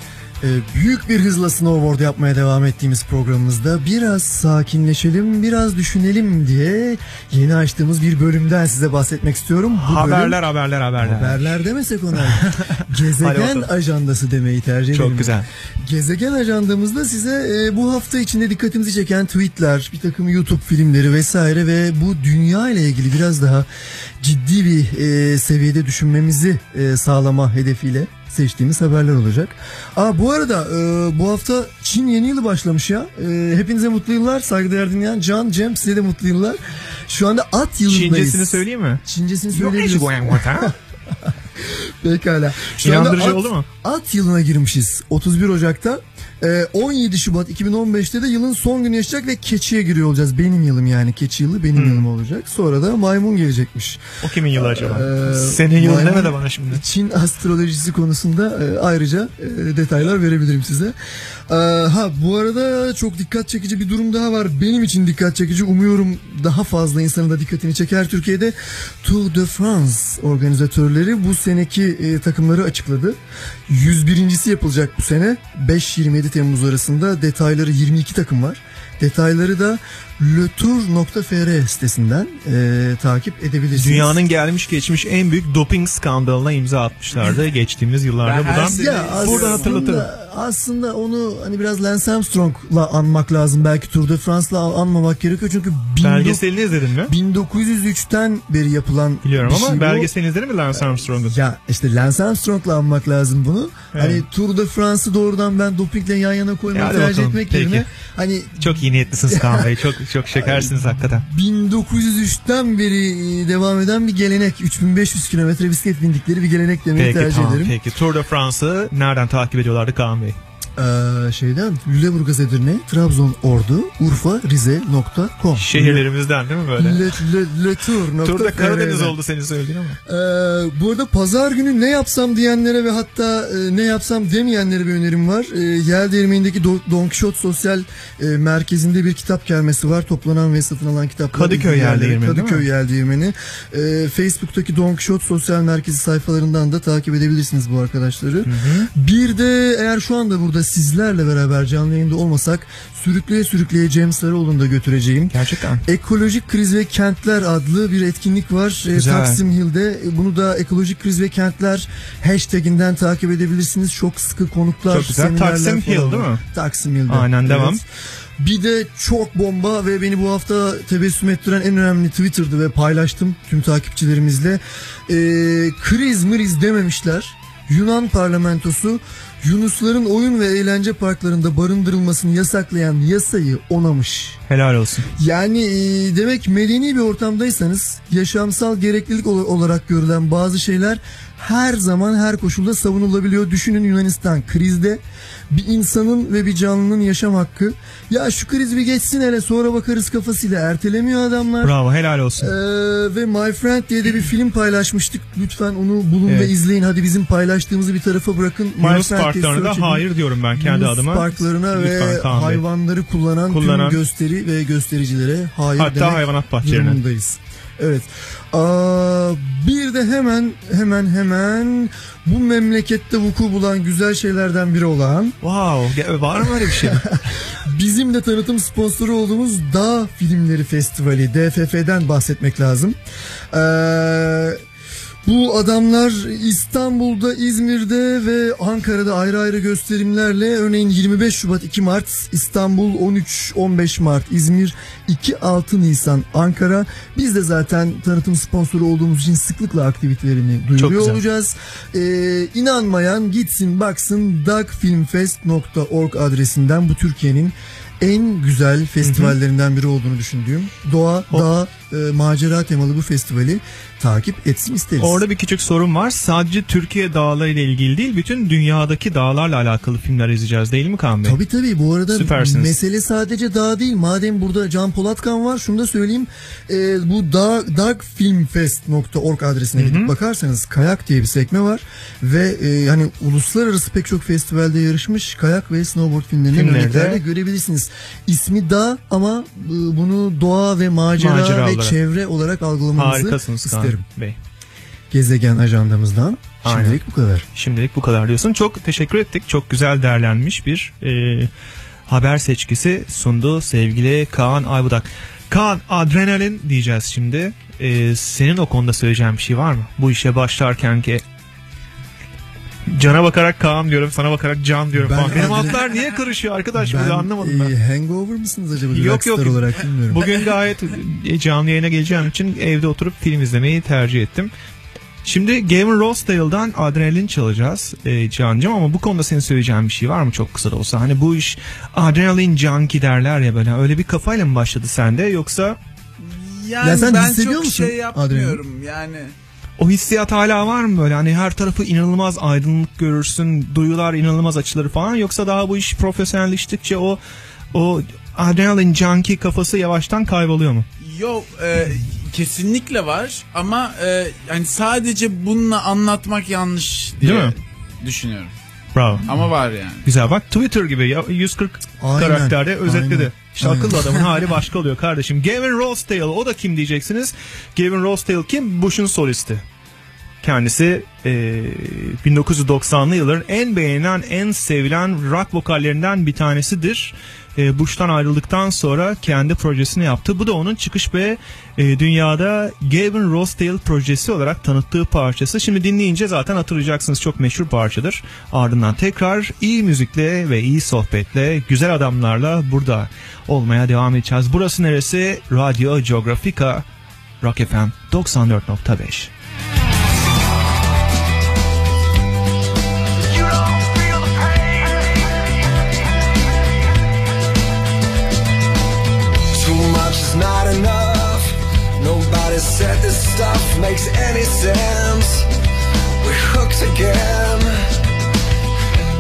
Ee, büyük bir hızla snowboard yapmaya devam ettiğimiz programımızda biraz sakinleşelim, biraz düşünelim diye yeni açtığımız bir bölümden size bahsetmek istiyorum. Bu haberler bölüm, haberler haberler. haberler demesek ona gezegen ajandası demeyi tercih edelim. Çok güzel. Gezegen ajandamızda size e, bu hafta içinde dikkatimizi çeken tweetler, bir takım YouTube filmleri vesaire ve bu dünya ile ilgili biraz daha ciddi bir e, seviyede düşünmemizi e, sağlama hedefiyle seçtiğimiz haberler olacak. Aa bu arada e, bu hafta Çin yeni yılı başlamış ya. E, hepinize mutlu yıllar saygıdeğer dinleyen Can, Cem size de mutlu yıllar. Şu anda at yılındayız. Çincesini söyleyeyim mi? Çincesini söyleyebiliriz. Pekala. Şu anda İnandırıcı at, oldu mu? At yılına girmişiz 31 Ocak'ta. Ee, 17 Şubat 2015'te de yılın son günü yaşayacak ve keçiye giriyor olacağız. Benim yılım yani keçi yılı benim Hmm. yılım olacak. Sonra da maymun gelecekmiş. O kimin yılı acaba? Ee, Senin yılın deme de bana şimdi. Çin astrolojisi konusunda e, ayrıca e, detaylar verebilirim size. Ee, ha bu arada çok dikkat çekici bir durum daha var. Benim için dikkat çekici. Umuyorum daha fazla insanın da dikkatini çeker. Türkiye'de Tour de France organizatörleri bu seneki e, takımları açıkladı. 101.si yapılacak bu sene. 5-27 Temmuz arasında detayları 22 takım var. Detayları da letour.fr sitesinden e, takip edebilirsiniz. Dünyanın gelmiş geçmiş en büyük doping skandalına imza atmışlardı geçtiğimiz yıllarda. Ben Buradan, Ya buradan hatırlatırım. aslında onu hani biraz Lance Armstrong'la anmak lazım. Belki Tour de France'la anmamak gerekiyor. Çünkü Belgeselini izledin mi? 1903'ten beri yapılan Biliyorum ama şey bu. belgeselini izledin mi Lance Armstrong'un? Ya işte Lance Armstrong'la anmak lazım bunu. Evet. Hani Tour de France'ı doğrudan ben dopingle yan yana koymayı Ya tercih bakalım, etmek peki. yerine hani Çok iyi niyetlisiniz Kaan Bey. Çok çok şekersiniz hakikaten. 1903'ten beri e, devam eden bir gelenek. 3500 kilometre bisiklet bindikleri bir gelenek demeyi Peki tercih tamam ederim. peki. Tour de France'ı nereden takip ediyorlardı Kaan Bey? Ee, şeyden Lüleburgaz Edirne, Trabzon Ordu, Urfa, Rize.com. Şehirlerimizden değil mi böyle? Le, le, le nokta Turda Karadeniz oldu senin söylediğin ama. Ee, bu arada pazar günü ne yapsam diyenlere ve hatta e, ne yapsam demeyenlere bir önerim var. E, Yel Değirmeni'ndeki Do- Don Quixote Sosyal e, Merkezi'nde bir kitap kermesi var. Toplanan ve satın alan kitaplar. Kadıköy Yel Değirmeni Kadıköy? Yel Değirmeni. E, Facebook'taki Don Quixote Sosyal Merkezi sayfalarından da takip edebilirsiniz bu arkadaşları. Bir de eğer şu anda burada sizlerle beraber canlı yayında olmasak sürükleye sürükleye Cem Sarıoğlu'nu da götüreceğim. Gerçekten. Ekolojik Kriz ve Kentler adlı bir etkinlik var. Ee, Güzel. Taksim Hill'de. E, Bunu da Ekolojik Kriz ve Kentler hashtaginden takip edebilirsiniz. Çok sıkı konuklar, Çok güzel. Taksim Hill değil mi? Taksim Hill'de. Aynen, devam. Bir de çok bomba ve beni bu hafta tebessüm ettiren en önemli Twitter'dı ve paylaştım tüm takipçilerimizle. Ee, kriz mriz dememişler. Yunan parlamentosu Yunusların oyun ve eğlence parklarında barındırılmasını yasaklayan yasayı onamış. Helal olsun. Yani e, demek medeni bir ortamdaysanız yaşamsal gereklilik ol- olarak görülen bazı şeyler her zaman her koşulda savunulabiliyor. Düşünün Yunanistan krizde bir insanın ve bir canlının yaşam hakkı. Ya şu kriz bir geçsin hele sonra bakarız kafasıyla ertelemiyor adamlar. Bravo helal olsun. Ee, ve My Friend diye de bir film paylaşmıştık. Lütfen onu bulun Evet. ve izleyin. Hadi bizim paylaştığımızı bir tarafa bırakın. My Yunus Friend parklarına da hayır diyorum ben kendi Yunus adıma. parklarına Lütfen ve hayvanları kullanan, Kullanan- tüm gösteri ve göstericilere hayır Hatta demek hayvanat bahçelerine. durumundayız. Evet. Aa, bir de hemen hemen hemen bu memlekette vuku bulan güzel şeylerden biri olan Wow ge- var mı öyle bir şey? bizim de tanıtım sponsoru olduğumuz Dağ Filmleri Festivali DFF'den bahsetmek lazım. Ee, bu adamlar İstanbul'da, İzmir'de ve Ankara'da ayrı ayrı gösterimlerle örneğin 25 Şubat 2 Mart İstanbul 13-15 Mart İzmir 2-6 Nisan Ankara. Biz de zaten tanıtım sponsoru olduğumuz için sıklıkla aktivitelerini duyuruyor olacağız. Ee, inanmayan gitsin baksın dagfilmfest.org adresinden bu Türkiye'nin en güzel festivallerinden biri olduğunu düşündüğüm doğa, dağ, e, macera temalı bu festivali takip etsin isteriz. Orada bir küçük sorun var. Sadece Türkiye dağları ile ilgili değil, bütün dünyadaki dağlarla alakalı filmler izleyeceğiz değil mi Kaan Bey? Tabii tabii bu arada Süpersiniz. mesele sadece dağ değil. Madem burada Can Polatkan var şunu da söyleyeyim. Ee, bu dağ, dagfilmfest.org adresine gidip bakarsanız kayak diye bir sekme var. Ve e, hani uluslararası pek çok festivalde yarışmış kayak ve snowboard filmlerinin Filmlerde. örneklerde görebilirsiniz. İsmi dağ ama e, bunu doğa ve macera, Macera ve olarak. çevre olarak algılamanızı Harikasınız Kaan isterim. Bey. gezegen ajandamızdan. Aynen. Şimdilik bu kadar. Şimdilik bu kadar diyorsun. Çok teşekkür ettik. Çok güzel değerlenmiş bir e, haber seçkisi sundu sevgili Kaan Aybudak. Kaan adrenalin diyeceğiz şimdi. E, senin o konuda söyleyeceğin bir şey var mı? Bu işe başlarken ki Cana bakarak Kaan diyorum, sana bakarak Can diyorum Ben falan. Benim adrenalin- adlar niye karışıyor arkadaş? Ben, anlamadım ben. e, hangover mısınız acaba? Yok Yok olarak bilmiyorum. Bugün gayet e, canlı yayına geleceğim için evde oturup film izlemeyi tercih ettim. Şimdi Gavin Rossdale'dan Adrenalin çalacağız e, Can'cım ama bu konuda senin söyleyeceğin bir şey var mı çok kısa da olsa? Hani bu iş Adrenalin Junkie derler ya böyle öyle bir kafayla mı başladı sende yoksa Yani Ya sen ben çok musun şey yapmıyorum yani. O hissiyat hala var mı böyle hani her tarafı inanılmaz aydınlık görürsün duyular inanılmaz açılır falan yoksa daha bu iş profesyonelleştikçe o o Adrenalin Junkie kafası yavaştan kayboluyor mu? Yok e, kesinlikle var ama e, yani sadece bununla anlatmak yanlış diye Değil mi? düşünüyorum. Bravo. Ama var yani. Güzel bak Twitter gibi ya 140 Aynen, karakterde özetledi. aynen, İşte aynen. akıllı adamın hali başka oluyor kardeşim. Gavin Rossdale o da kim diyeceksiniz. Gavin Rossdale kim? Bush'un solisti. Kendisi e, 1990'lı yılların en beğenilen, en sevilen rock vokallerinden bir tanesidir. E, Bush'tan ayrıldıktan sonra kendi projesini yaptı. Bu da onun çıkış ve e, dünyada Gavin Rossdale projesi olarak tanıttığı parçası. Şimdi dinleyince zaten hatırlayacaksınız çok meşhur parçadır. Ardından tekrar iyi müzikle ve iyi sohbetle, güzel adamlarla burada olmaya devam edeceğiz. Burası neresi? Radyo Geografika, Rock FM 94.5. stuff makes any sense. We're hooked again.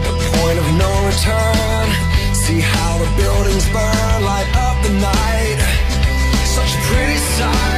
The point of no return. See how the buildings burn, light up the night. Such a pretty sight.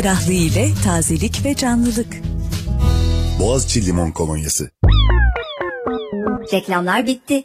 Ferahlığı ile tazelik ve canlılık. Boğaziçi Limon Kolonyası. Reklamlar bitti.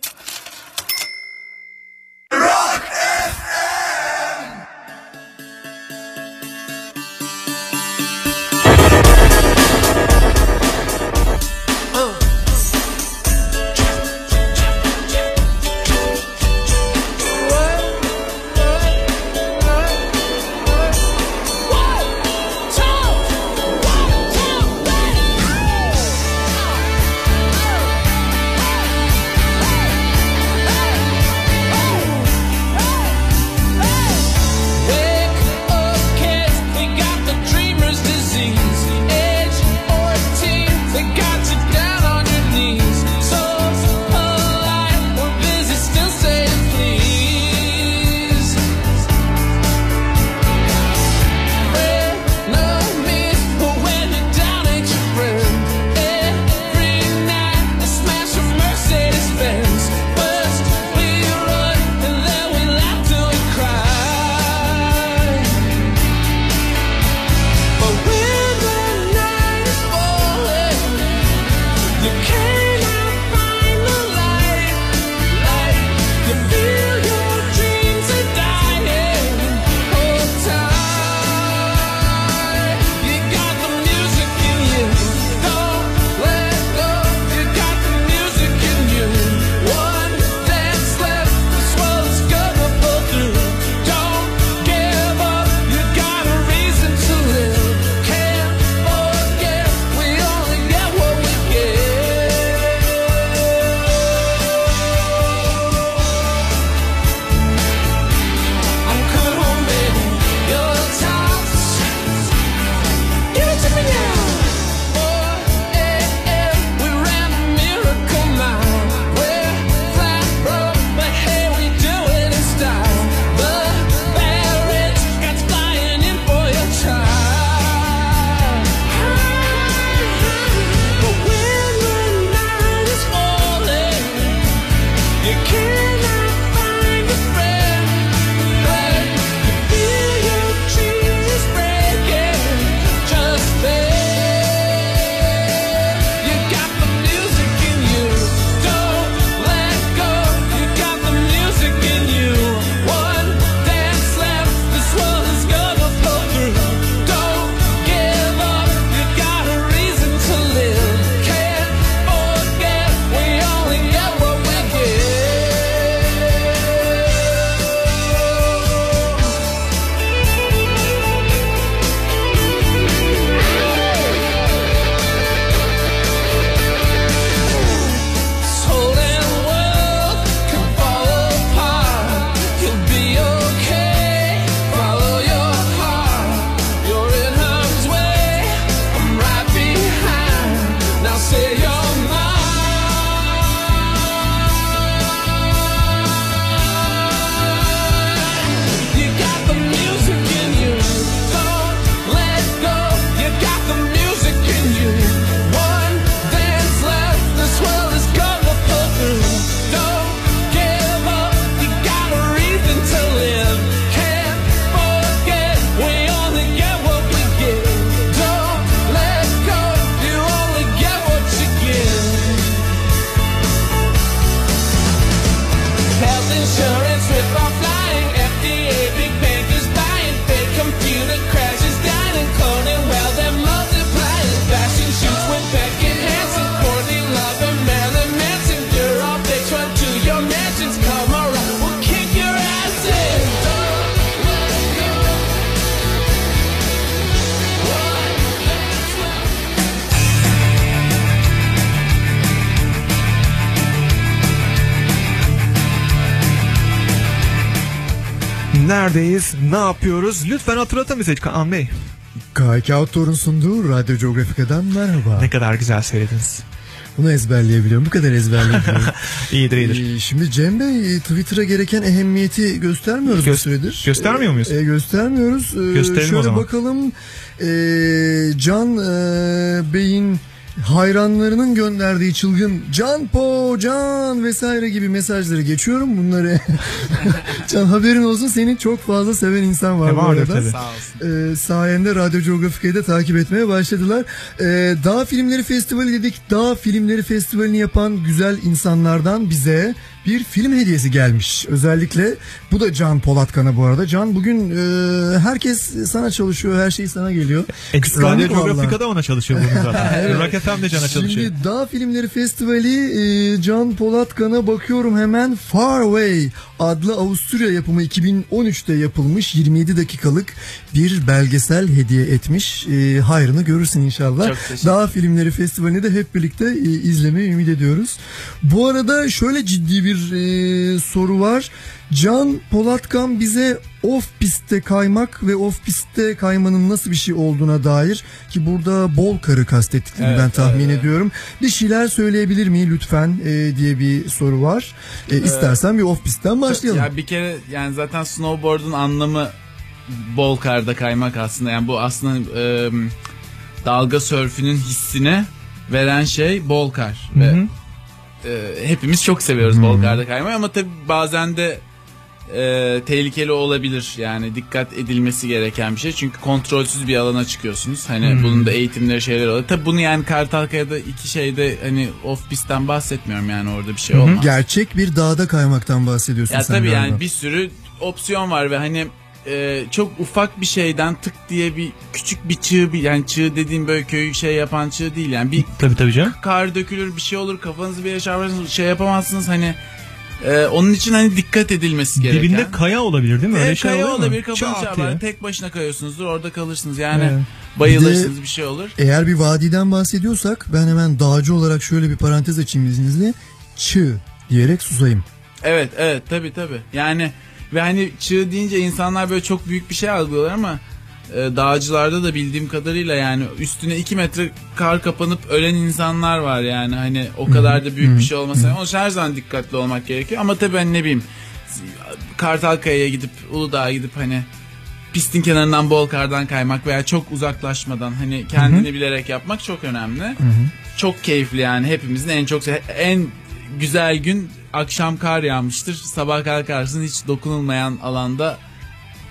Neredeyiz? Ne yapıyoruz? Lütfen hatırlatın bize Kaan Bey. KK Outdoor'un sunduğu Radyo Geografika'dan merhaba. Ne kadar güzel söylediniz. Bunu ezberleyebiliyorum. Bu kadar ezberleyebiliyorum. iyidir iyidir. Ee, şimdi Cem Bey Twitter'a gereken ehemmiyeti göstermiyoruz Gö- bir süredir. göstermiyor muyuz? Ee, göstermiyoruz. Ee, Gösterelim o şöyle zaman. bakalım. Ee, Can e, Bey'in hayranlarının gönderdiği çılgın Can Po, Can vesaire gibi mesajları geçiyorum bunları. Can haberin olsun seni çok fazla seven insan var E, bu arada. tabii. Sağ olsun. Ee, sayende Radyo Geografika'yı da takip etmeye başladılar. Ee, Dağ Filmleri Festivali dedik. Dağ Filmleri Festivali'ni yapan güzel insanlardan bize bir film hediyesi gelmiş. Özellikle bu da Can Polatkan'a bu arada. Can bugün e, herkes sana çalışıyor. Her şey sana geliyor. E, Radyo vallahi. Geografika'da ona çalışıyor bugün zaten. Evet. Rock FM'de Can'a çalışıyor. Şimdi Dağ Filmleri Festivali e, Can Polatkan'a bakıyorum hemen Far Away adlı Avusturya yapımı 2013'te yapılmış 27 dakikalık bir belgesel hediye etmiş. E, hayrını görürsün inşallah. Dağ Filmleri Festivali'ni de hep birlikte e, izlemeyi ümit ediyoruz. Bu arada şöyle ciddi bir e, soru var. Can Polatkan bize off pistte kaymak ve off pistte kaymanın nasıl bir şey olduğuna dair ki burada bol karı kastettiklerini Evet, ben tahmin evet. ediyorum. Bir şeyler söyleyebilir mi lütfen e, diye bir soru var. E, istersen bir off pistten başlayalım. Ya bir kere yani zaten snowboard'un anlamı bol karda kaymak aslında. Yani bu aslında e, dalga sörfünün hissini veren şey bol kar. Ve e, hepimiz çok seviyoruz bol karda kaymayı ama tabii bazen de e, tehlikeli olabilir. Yani dikkat edilmesi gereken bir şey. Çünkü kontrolsüz bir alana çıkıyorsunuz. Hani Hmm. bunun da eğitimleri şeyler oluyor. Tabii bunu yani Kartalkaya'da iki şeyde hani off pistten bahsetmiyorum yani orada bir şey olmaz. Gerçek bir dağda kaymaktan bahsediyorsun Ya sen tabii galiba. yani bir sürü opsiyon var ve hani e, çok ufak bir şeyden tık diye bir küçük bir çığ bir yani çığ dediğim böyle köyü şey yapan çığ değil yani bir Tabii tabii canım. kar dökülür bir şey olur kafanızı bir yere çarparsınız şey yapamazsınız hani e, onun için hani dikkat edilmesi gereken. Dibinde kaya olabilir değil mi? Öyle Evet, şey kaya olabilir kafanız çarpar tek başına kayıyorsunuzdur orada kalırsınız yani Evet. bayılırsınız Bir de- bir şey olur. Eğer bir vadiden bahsediyorsak ben hemen dağcı olarak şöyle bir parantez açayım izninizle. Çığ diyerek susayım. Evet evet tabi tabi. Yani ve hani çığ deyince insanlar böyle çok büyük bir şey algılıyorlar ama e, dağcılarda da bildiğim kadarıyla yani üstüne 2 metre kar kapanıp ölen insanlar var yani. Hani o kadar da büyük bir şey olmasa. Onun için her zaman dikkatli olmak gerekiyor. Ama tabi ben ne bileyim Kartalkaya'ya gidip Uludağ'a gidip hani pistin kenarından bol kardan kaymak veya çok uzaklaşmadan hani kendini bilerek yapmak çok önemli. Çok keyifli yani hepimizin en çok en güzel gün akşam kar yağmıştır. Sabah kalkarsın hiç dokunulmayan alanda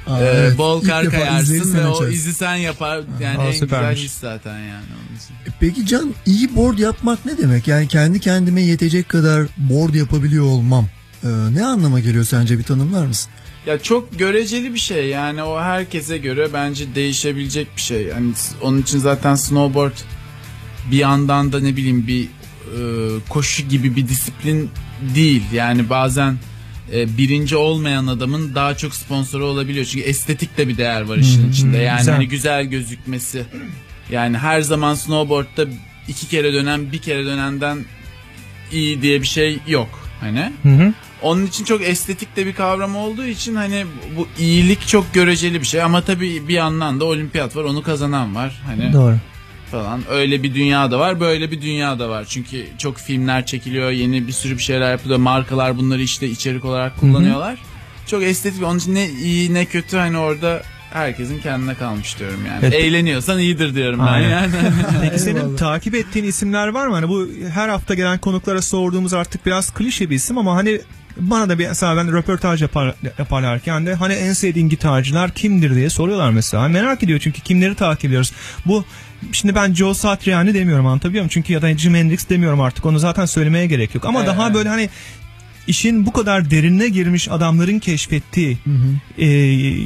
Aa, e, evet. bol kar kayarsın ve o izi sen yapar. Yani Aa, en güzel süpermiş. his zaten yani. onun için. Peki Can iyi board yapmak ne demek? Yani kendi kendime yetecek kadar board yapabiliyor olmam. Ee, ne anlama geliyor sence bir tanımlar mısın? Ya çok göreceli bir şey yani o herkese göre bence değişebilecek bir şey. Yani onun için zaten snowboard bir yandan da ne bileyim bir e, koşu gibi bir disiplin değil. Yani bazen e, birinci olmayan adamın daha çok sponsoru olabiliyor. Çünkü estetik de bir değer var işin içinde. Yani güzel. hani güzel gözükmesi. Yani her zaman snowboard'da iki kere dönen bir kere dönenden iyi diye bir şey yok. Hani. Hı hı. Onun için çok estetik de bir kavram olduğu için hani bu iyilik çok göreceli bir şey ama tabii bir yandan da olimpiyat var onu kazanan var hani Doğru. Falan. Öyle bir dünya da var böyle bir dünya da var. Çünkü çok filmler çekiliyor yeni bir sürü bir şeyler yapılıyor. Markalar bunları işte içerik olarak kullanıyorlar. Çok estetik onun için ne iyi ne kötü hani orada herkesin kendine kalmış diyorum yani Evet. eğleniyorsan iyidir diyorum ben Aynen. yani Peki senin takip ettiğin isimler var mı? Hani bu her hafta gelen konuklara sorduğumuz artık biraz klişe bir isim ama hani bana da bir mesela ben röportaj yapar, yaparlarken de hani en sevdiğin gitarcılar kimdir diye soruyorlar mesela. Merak ediyor çünkü kimleri takip ediyoruz. Bu şimdi ben Joe Satriani demiyorum anlatabiliyor muyum? Çünkü ya da Jimi Hendrix demiyorum artık onu zaten söylemeye gerek yok. Ama Evet. daha böyle hani işin bu kadar derinine girmiş adamların keşfettiği e,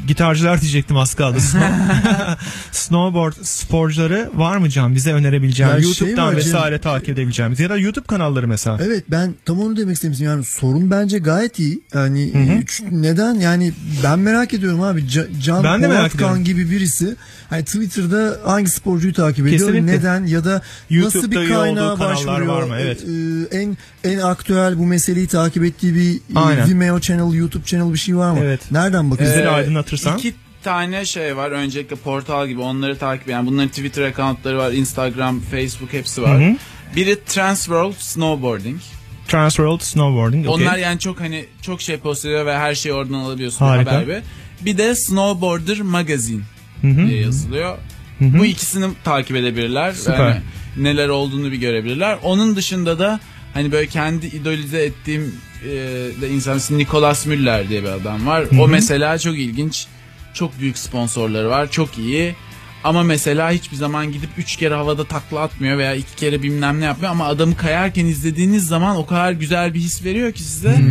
gitarcılar diyecektim az kaldı. Snow- Snowboard sporcuları var mı Can bize önerebileceğin Ya şey YouTube'dan Cem- vesaire takip edebileceğimiz ya da YouTube kanalları mesela. Evet ben tam onu demek istemiştim. Yani sorun bence gayet iyi. Yani e, ç- neden yani ben merak ediyorum abi. Ca- Can Ben de merak ediyorum. gibi birisi hani Twitter'da hangi sporcuyu takip ediyor? Kesinlikle. Neden ya da nasıl YouTube'da bir iyi olduğu kaynağa başvuruyor? var mı? Evet. Ee, en en aktüel bu meseleyi takip ettiği bir e, Aynen. Vimeo channel, YouTube channel bir şey var mı? Evet. Nereden bakıyorsun? Bizleri aydınlatırsan. İki tane şey var. Öncelikle portal gibi onları takip yani bunların Twitter accountları var, Instagram, Facebook hepsi var. Hı hı. Biri Transworld Snowboarding. Transworld Snowboarding. okey. Onlar yani çok hani çok şey post ediyor ve her şeyi oradan alabiliyorsun Harika. haber gibi. Bir de Snowboarder Magazine Hı hı. diye yazılıyor. Hı hı. Bu ikisini takip edebilirler. Süper. Yani neler olduğunu bir görebilirler. Onun dışında da hani böyle kendi idolize ettiğim e, de insan Nicolas Müller diye bir adam var. Hı O mesela çok ilginç. Çok büyük sponsorları var. Çok iyi. Ama mesela hiçbir zaman gidip üç kere havada takla atmıyor veya iki kere bilmem ne yapmıyor ama adamı kayarken izlediğiniz zaman o kadar güzel bir his veriyor ki size. Hmm.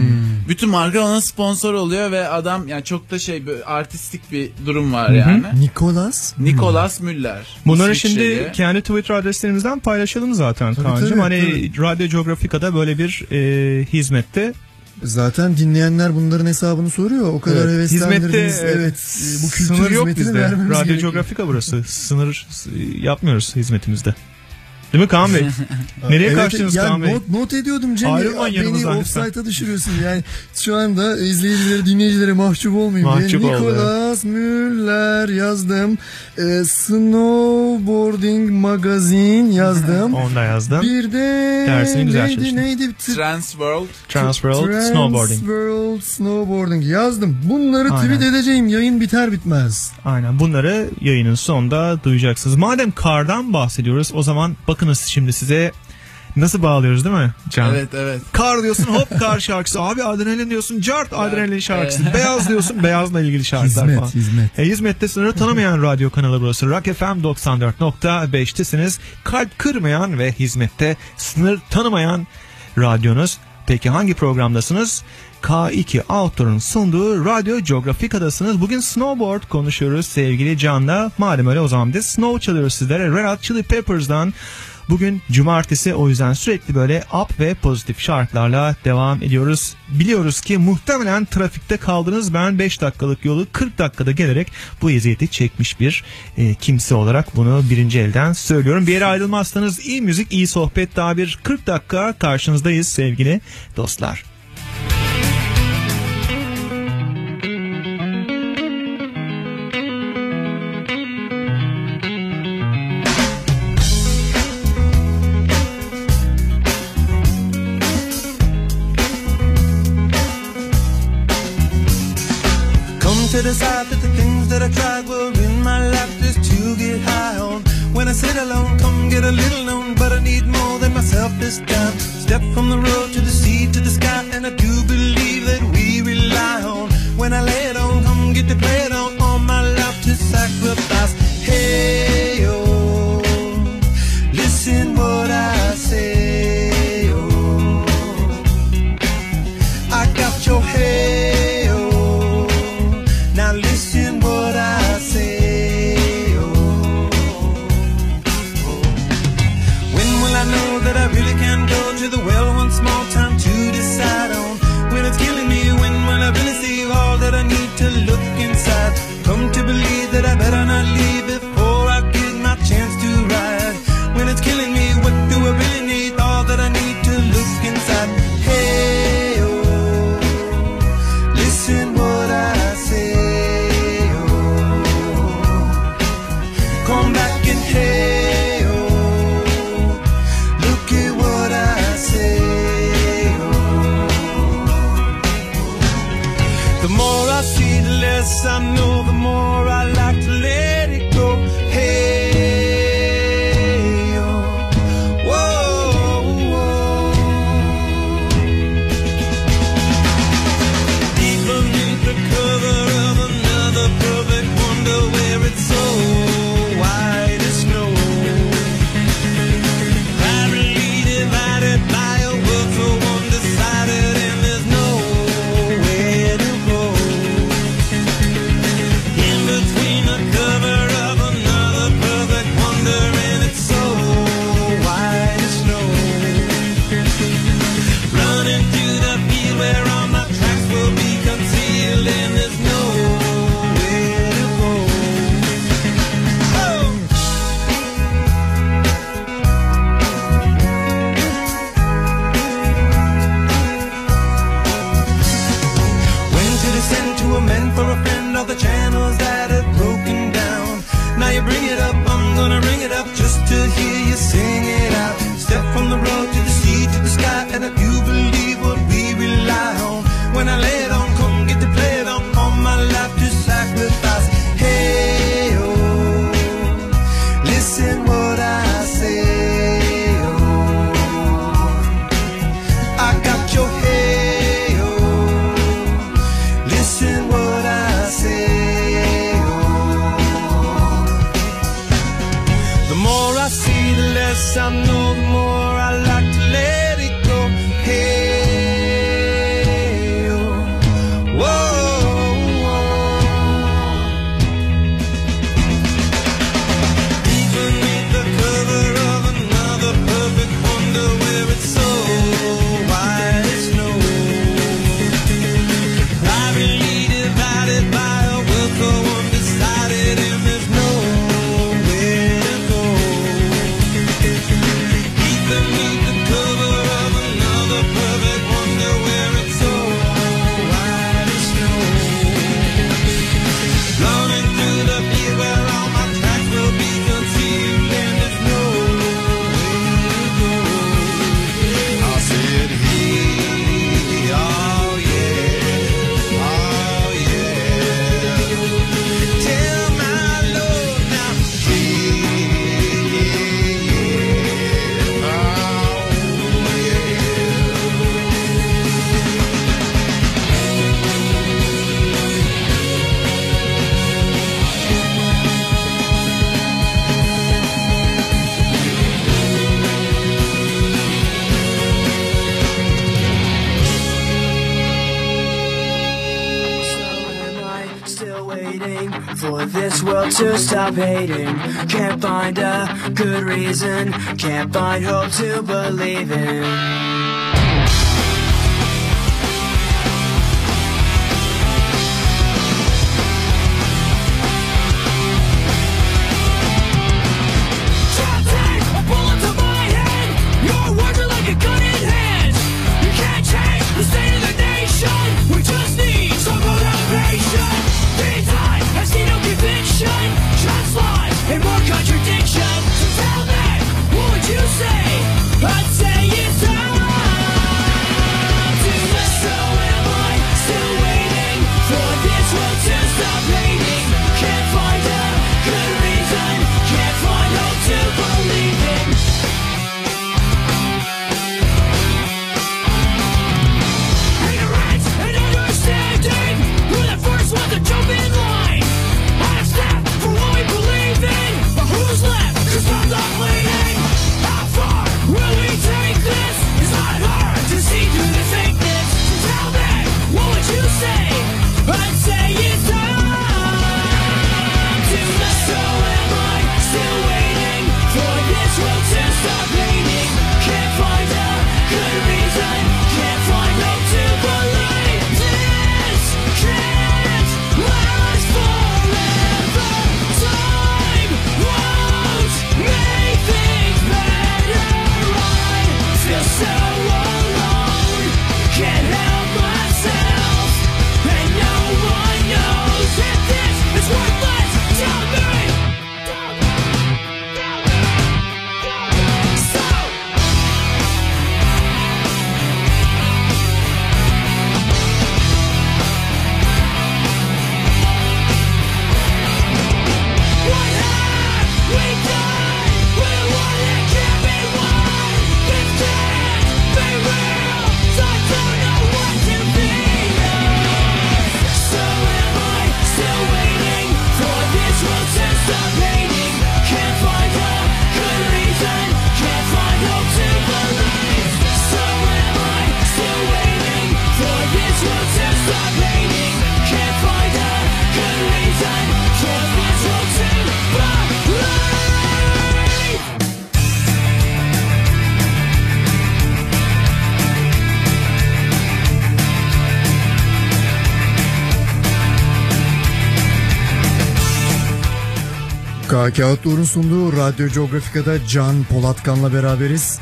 Bütün marka ona sponsor oluyor ve adam yani çok da şey böyle artistik bir durum var yani. Nicolas. Nicolas Müller. Bunları şimdi kendi Twitter adreslerimizden paylaşalım zaten Tabii, Kaan'cığım. tabii, Hani Radyo Geografika'da böyle bir e, hizmette Zaten dinleyenler bunların hesabını soruyor. O kadar Evet, heveslendirdiniz. hizmette evet. e, e, bu kültür sınır yok bizde. vermemiz Radyo gerekiyor. Geografika burası. Sınır e, yapmıyoruz hizmetimizde. Değil mi Kaan Bey? Nereye Evet, kaçtınız yani Kaan Bey? Not, not ediyordum Cem. Beni offside'a düşürüyorsun. Yani şu anda izleyicilere, dinleyicilere mahcup olmayayım Mahcup diye. Nicolas Müller yazdım. Ee, Snowboarding Magazine yazdım. Onu da yazdım. Bir de Dersini güzel neydi çalıştın. neydi? Transworld. Transworld Snowboarding. Transworld Snowboarding yazdım. Bunları Aynen. tweet edeceğim. Yayın biter bitmez. Aynen bunları yayının sonunda duyacaksınız. Madem kardan bahsediyoruz o zaman bakınız şimdi size nasıl bağlıyoruz değil mi Can? Evet evet. Kar diyorsun hop kar şarkısı. Abi adrenalin diyorsun cart adrenalin şarkısı. Evet. Beyaz diyorsun beyazla ilgili şarkılar Hizmet, falan. hizmet. E, hizmette sınırı tanımayan radyo kanalı burası. Rock FM 94.5'tesiniz. Kalp kırmayan ve hizmette sınır tanımayan radyonuz. Peki hangi programdasınız? K2 Outdoor'un sunduğu Radyo Geografika'dasınız. Bugün snowboard konuşuyoruz sevgili Can'la. Madem öyle o zaman biz snow çalıyoruz sizlere. Red Hot Chili Peppers'dan Bugün cumartesi o yüzden sürekli böyle up ve pozitif şarkılarla devam ediyoruz. Biliyoruz ki muhtemelen trafikte kaldınız. Ben 5 dakikalık yolu 40 dakikada gelerek bu eziyeti çekmiş bir e, kimse olarak bunu birinci elden söylüyorum. Bir yere ayrılmazsanız iyi müzik, iyi sohbet daha bir 40 dakika karşınızdayız sevgili dostlar. To decide that the things that I tried were in my life just to get high on. When I sit alone, come get a little known, but I need more than myself this time. Step from the road to the sea to the sky, waiting for this world to stop hating. Can't find a good reason, can't find hope to believe in. K Kağıt Doğru'nun sunduğu Radyo Geografika'da Can Polatkan'la beraberiz.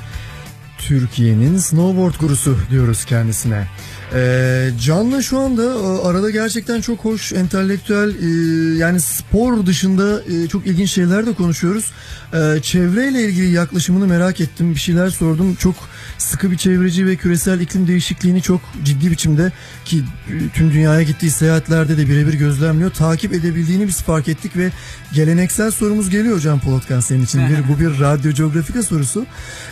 Türkiye'nin snowboard gurusu diyoruz kendisine. Ee, Can'la şu anda e, arada gerçekten çok hoş, entelektüel e, yani spor dışında e, çok ilginç şeyler de konuşuyoruz. Ee, çevreyle ilgili yaklaşımını merak ettim. Bir şeyler sordum. Çok sıkı bir çevreci ve küresel iklim değişikliğini çok ciddi biçimde ki tüm dünyaya gittiği seyahatlerde de birebir gözlemliyor. Takip edebildiğini biz fark ettik ve geleneksel sorumuz geliyor Can Polatkan senin için. Bir, bu bir radyo coğrafika sorusu.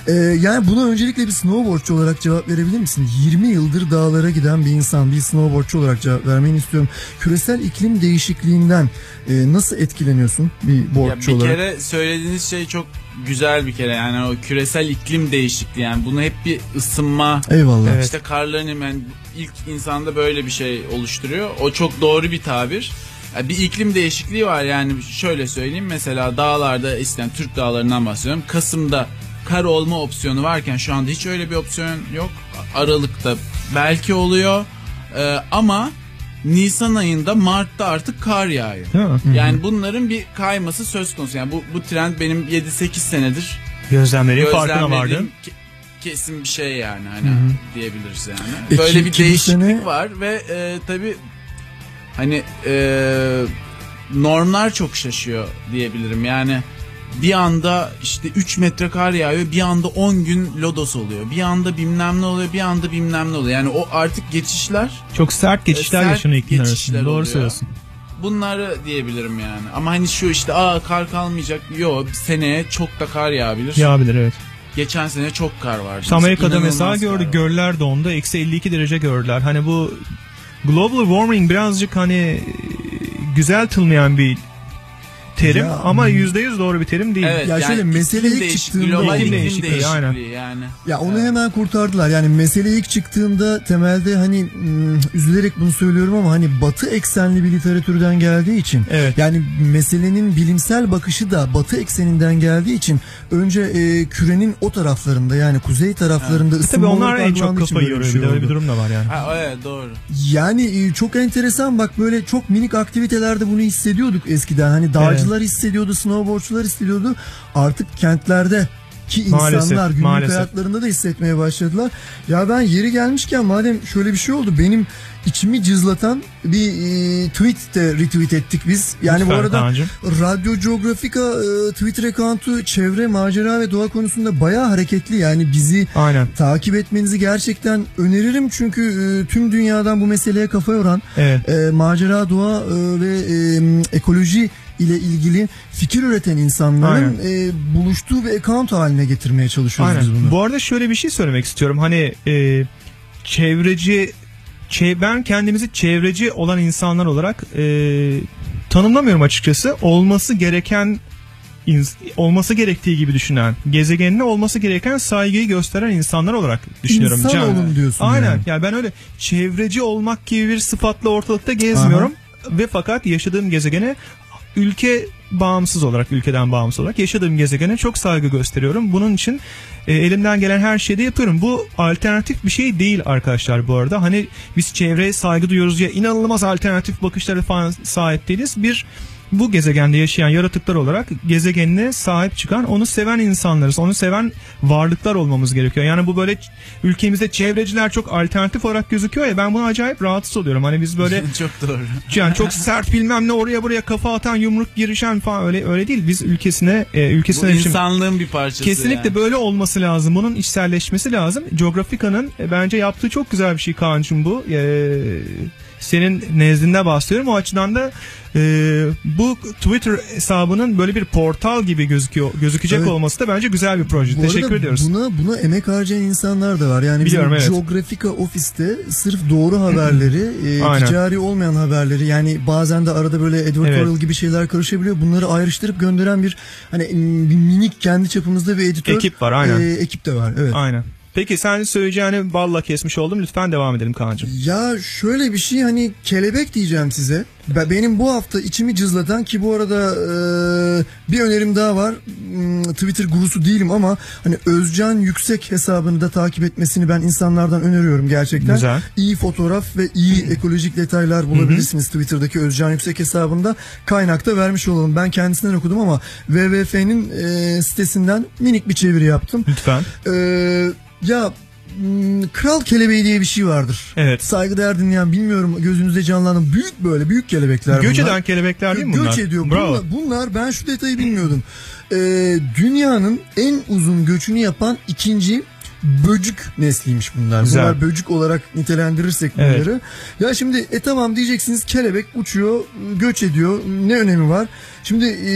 Ee, yani buna öncelikle bir snowboardçu olarak cevap verebilir misin? 20 yıldır dağlara giden bir insan, bir snowboardçu olarak cevap vermeni istiyorum. Küresel iklim değişikliğinden e, nasıl etkileniyorsun bir boardçu bir olarak? kere söylediğiniz şey çok güzel bir kere yani o küresel iklim değişikliği yani bunu hep bir ısınma. Eyvallah. Evet. işte karların yani ilk insanda böyle bir şey oluşturuyor. O çok doğru bir tabir. Ya bir iklim değişikliği var yani şöyle söyleyeyim. Mesela dağlarda isteyen Türk dağlarından bahsediyorum. Kasım'da kar olma opsiyonu varken şu anda hiç öyle bir opsiyon yok. Aralık'ta belki oluyor. Ee, ama Nisan ayında Mart'ta artık kar yağıyor. Yani bunların bir kayması söz konusu. Yani bu bu trend benim 7-8 senedir Gözlemlerin farkına vardın. ke- kesin bir şey yani hani Hı hı. diyebiliriz yani. E, Böyle ki- bir ki değişiklik sene- var ve e, tabi hani e, normlar çok şaşıyor diyebilirim. Yani bir anda işte 3 metre kar yağıyor bir anda 10 gün lodos oluyor. Bir anda bilmem ne oluyor bir anda bilmem ne oluyor. Yani o artık geçişler Çok sert geçişler E, sert yaşanıyor iklim arasında. Doğru söylüyorsun. bunları diyebilirim yani. Ama hani şu işte aa kar kalmayacak. Yok seneye çok da kar yağabilir. Yağabilir evet. Geçen sene çok kar vardı. Amerika'da mesela var. göller dondu. Eksi 52 derece gördüler. Hani bu global warming birazcık hani güzel tılmayan bir terim Ya, ama yüzde yüz doğru bir terim değil. Evet, Ya yani şöyle mesele ilk değişik- çıktığında- global İklim değişikliği, değişikliği aynen. yani. Ya onu hemen kurtardılar. Yani mesele ilk çıktığında temelde hani hmm, üzülerek bunu söylüyorum ama hani batı eksenli bir literatürden geldiği için Evet. yani meselenin bilimsel bakışı da batı ekseninden geldiği için önce e, kürenin o taraflarında yani kuzey taraflarında E Tabii ısınma onlar en çok kafa böyle bir yiyor. şey Bir de öyle bir durum da var yani. Ha, evet doğru. Yani e, çok enteresan bak böyle çok minik aktivitelerde bunu hissediyorduk eskiden. Hani dağcılar hissediyordu, snowboardçular hissediyordu. Artık kentlerde ki Maalesef, insanlar günlük maalesef. hayatlarında da hissetmeye başladılar. Ya ben yeri gelmişken madem şöyle bir şey oldu benim içimi cızlatan bir e, tweet de retweet ettik biz. Yani bu Lütfen arada Kaan'cığım. Radyo Geografika e, Twitter account'u çevre, macera ve doğa konusunda bayağı hareketli. Yani bizi Aynen. takip etmenizi gerçekten öneririm. Çünkü e, tüm dünyadan bu meseleye kafa yoran Evet. e, macera, doğa e, ve e, ekoloji ile ilgili fikir üreten insanların e, buluştuğu bir account haline getirmeye çalışıyoruz Aynen. biz bunu. Bu arada şöyle bir şey söylemek istiyorum. Hani e, çevreci çe- ben kendimizi çevreci olan insanlar olarak e, tanımlamıyorum açıkçası. Olması gereken olması gerektiği gibi düşünen, gezegenine olması gereken saygıyı gösteren insanlar olarak düşünüyorum. İnsan Can. olun diyorsun Aynen. yani. Yani ben öyle çevreci olmak gibi bir sıfatla ortalıkta gezmiyorum ve fakat yaşadığım gezegene ülke bağımsız olarak ülkeden bağımsız olarak yaşadığım gezegene çok saygı gösteriyorum. Bunun için e, elimden gelen her şeyi de yapıyorum. Bu alternatif bir şey değil arkadaşlar bu arada. Hani biz çevreye saygı duyuyoruz ya inanılmaz alternatif bakışlara falan sahip değiliz. Bir bu gezegende yaşayan yaratıklar olarak gezegenine sahip çıkan, onu seven insanlarız. Onu seven varlıklar olmamız gerekiyor. Yani bu böyle ülkemizde çevreciler çok alternatif olarak gözüküyor ya ben buna acayip rahatsız oluyorum. Hani biz böyle Çok doğru. yani çok sert bilmem ne oraya buraya kafa atan yumruk girişen falan öyle öyle değil. Biz ülkesine e, Bu ülkesine için- insanlığın bir parçası. Kesinlikle yani. böyle olması lazım. Bunun içselleşmesi lazım. Geografika'nın e, bence yaptığı çok güzel bir şey Kaan'cığım bu. E, senin nezdinde bahsediyorum. O açıdan da e, bu Twitter hesabının böyle bir portal gibi gözüküyor gözükecek Evet. olması da bence güzel bir proje. Bu Teşekkür ediyoruz. Buna, buna emek harcayan insanlar da var. Yani Biliyorum, bizim evet. Geografika ofiste sırf doğru haberleri, e, Aynen. ticari olmayan haberleri yani bazen de arada böyle editorial Evet. gibi şeyler karışabiliyor. Bunları ayrıştırıp gönderen bir hani minik kendi çapımızda bir editör Ekip var, aynen. e, ekip de var. Evet. Aynen. Peki sen söyleyeceğini balla kesmiş oldum. Lütfen devam edelim Kaan'cığım. Ya şöyle bir şey hani kelebek diyeceğim size. Be- Benim bu hafta içimi cızlatan ki bu arada e, bir önerim daha var. Hmm, Twitter gurusu değilim ama hani Özcan Yüksek hesabını da takip etmesini ben insanlardan öneriyorum gerçekten. Güzel. İyi fotoğraf ve iyi ekolojik detaylar bulabilirsiniz Twitter'daki Özcan Yüksek hesabında. Kaynakta vermiş olalım. Ben kendisinden okudum ama WWF'nin e, sitesinden minik bir çeviri yaptım. Lütfen. Ee, ya hmm, kral kelebeği diye bir şey vardır. Evet. Saygıdeğer dinleyen bilmiyorum gözünüzde canlanan büyük böyle büyük kelebekler Göç bunlar. eden kelebekler değil mi bunlar? Göç ediyor. Bravo. Bunlar, bunlar ben şu detayı bilmiyordum. Ee, dünyanın en uzun göçünü yapan ikinci böcük nesliymiş bunlar. Güzel. Bunlar böcük olarak nitelendirirsek Evet. bunları. Ya şimdi e tamam diyeceksiniz kelebek uçuyor, göç ediyor. Ne önemi var? Şimdi e,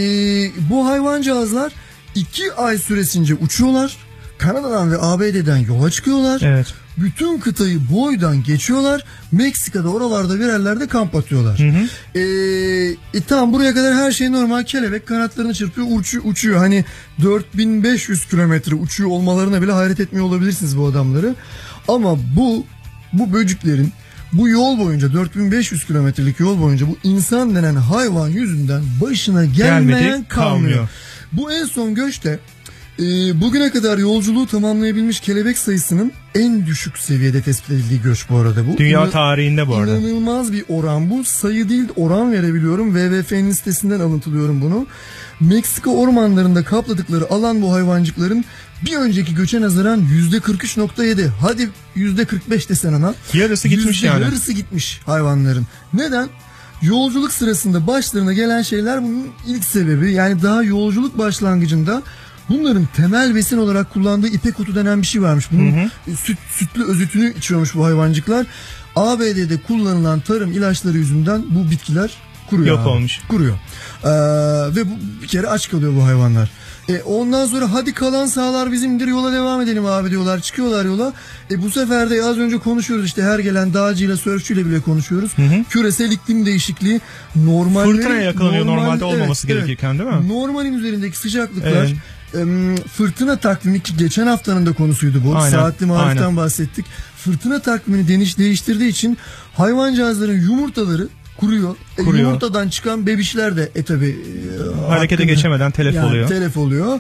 bu hayvancağızlar iki ay süresince uçuyorlar. Kanada'dan ve ABD'den yola çıkıyorlar. Evet. Bütün kıtayı boydan geçiyorlar. Meksika'da oralarda bir yerlerde kamp atıyorlar. Ee, e, tamam buraya kadar her şey normal. Kelebek kanatlarını çırpıyor uçuyor. uçuyor. Hani 4500 kilometre uçuyor olmalarına bile hayret etmiyor olabilirsiniz bu adamları. Ama bu bu böcüklerin bu yol boyunca 4500 kilometrelik yol boyunca bu insan denen hayvan yüzünden başına gelmeyen Gelmedi, kalmıyor. kalmıyor. Bu en son göçte e, bugüne kadar yolculuğu tamamlayabilmiş kelebek sayısının en düşük seviyede tespit edildiği göç bu arada bu. Dünya İna- tarihinde bu arada. İnanılmaz bir oran bu. Sayı değil oran verebiliyorum. WWF'nin sitesinden alıntılıyorum bunu. Meksika ormanlarında kapladıkları alan bu hayvancıkların bir önceki göçe nazaran %43.7 hadi %45 desen ana. Yarısı gitmiş yani. Yarısı gitmiş hayvanların. Neden? Yolculuk sırasında başlarına gelen şeyler bunun ilk sebebi. Yani daha yolculuk başlangıcında bunların temel besin olarak kullandığı ipek otu denen bir şey varmış. Bunun süt, sütlü özütünü içiyormuş bu hayvancıklar. ABD'de kullanılan tarım ilaçları yüzünden bu bitkiler Kuruyor Yok abi. olmuş. Kuruyor. Ee, ve bu, bir kere aç kalıyor bu hayvanlar. E, ondan sonra hadi kalan sahalar bizimdir yola devam edelim abi diyorlar. Çıkıyorlar yola. E, bu sefer de az önce konuşuyoruz işte her gelen dağcıyla sörfçüyle bile konuşuyoruz. Küresel iklim değişikliği normal Fırtınaya yakalanıyor normalde olmaması gerekirken değil mi? Normalin üzerindeki sıcaklıklar Evet. Fırtına takvimi ki geçen haftanın da konusuydu bu. Aynen, Saatli mariften aynen. bahsettik. Fırtına takvimini deniş değiştirdiği için hayvancağızların yumurtaları kuruyor. E, Kuruyor. yumurtadan çıkan bebişler de e tabi Harekete geçemeden telef oluyor. Telef oluyor.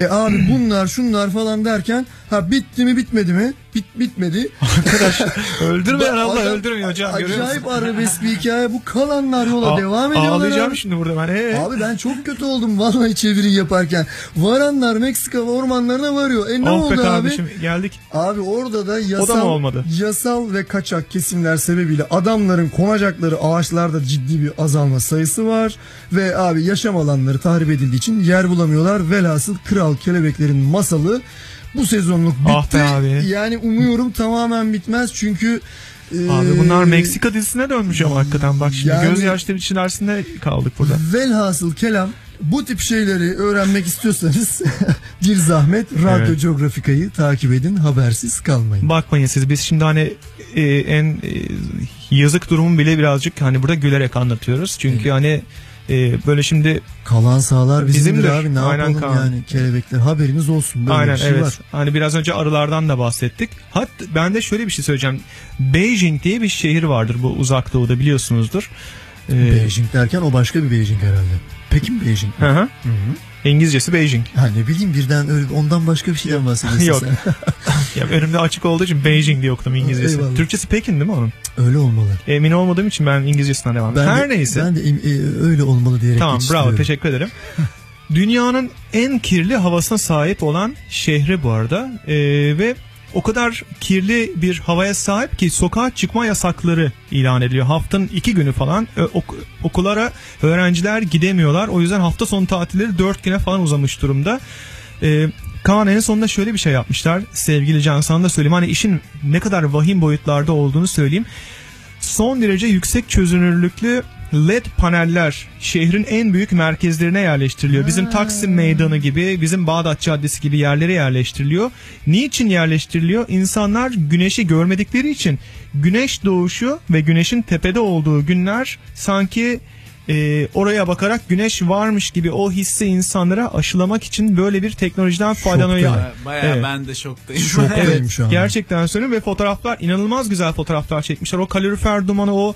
E abi bunlar şunlar falan derken ha bitti mi bitmedi mi? Bit bitmedi. Arkadaş öldürmeyin adam- öldürmeyin hocam? Acayip arabesk bir hikaye. Bu kalanlar yola A- devam ediyorlar. Ağlayacağım abi. şimdi burada ben. Ee? Abi ben çok kötü oldum vallahi çeviri yaparken. Varanlar Meksika ormanlarına varıyor. E ne oh oldu abi? geldik. Abi orada da yasal, mı olmadı? yasal ve kaçak kesimler sebebiyle adamların konacakları ağaçlarda ciddi bir azalma sayısı var. Ve abi yaşam alanları tahrip edildiği için yer bulamıyorlar. Velhasıl kral kelebeklerin masalı bu sezonluk bitti. Ah be abi. Yani umuyorum tamamen bitmez çünkü e, Abi bunlar Meksika dizisine dönmüş ama hakikaten bak şimdi Yani- gözyaşları içerisinde kaldık burada. Velhasıl kelam bu tip şeyleri öğrenmek istiyorsanız bir zahmet Radyo Evet. Geografika'yı takip edin habersiz kalmayın. Bakmayın siz biz şimdi hani e, en e, yazık durumu bile birazcık hani burada gülerek anlatıyoruz. Çünkü hani e, böyle şimdi Kalan sahalar bizimdir, Bizimdir. abi ne Aynen yapalım Kaan. yani kelebekler haberiniz olsun böyle Aynen bir şey evet. var. Hani biraz önce arılardan da bahsettik. Hatta ben de şöyle bir şey söyleyeceğim. Beijing diye bir şehir vardır bu uzak doğuda biliyorsunuzdur. Ee, Beijing derken o başka bir Beijing herhalde. Pekin Beijing. mi? Hı hı. Hı hı. İngilizcesi Beijing. Ha ne bileyim birden öyle ondan başka bir şeyden bahsediyorsun Yok. ya önümde açık olduğu için Beijing diye okudum İngilizcesi. Eyvallah. Türkçesi Pekin değil mi onun? öyle olmalı. Emin olmadığım için ben İngilizcesinden devam Ben Her de, neyse. Ben de e, öyle olmalı diyerek Tamam bravo teşekkür ederim. Dünyanın en kirli havasına sahip olan şehri bu arada Ee, ve o kadar kirli bir havaya sahip ki sokağa çıkma yasakları ilan ediliyor. Haftanın iki günü falan ö- ok- okullara öğrenciler gidemiyorlar. O yüzden hafta sonu tatilleri dört güne falan uzamış durumda. Ee, Kaan en sonunda şöyle bir şey yapmışlar. Sevgili Can sana da söyleyeyim. Hani işin ne kadar vahim boyutlarda olduğunu söyleyeyim son derece yüksek çözünürlüklü LED paneller şehrin en büyük merkezlerine yerleştiriliyor. Bizim Taksim Meydanı gibi, bizim Bağdat Caddesi gibi yerlere yerleştiriliyor. Niçin yerleştiriliyor? İnsanlar güneşi görmedikleri için güneş doğuşu ve güneşin tepede olduğu günler sanki e, oraya bakarak güneş varmış gibi o hissi insanlara aşılamak için böyle bir teknolojiden faydalanıyor. Baya Evet. ben de şoktayım. Şoktayım şu an. Gerçekten söylüyorum ve fotoğraflar inanılmaz güzel fotoğraflar çekmişler. O kalorifer dumanı o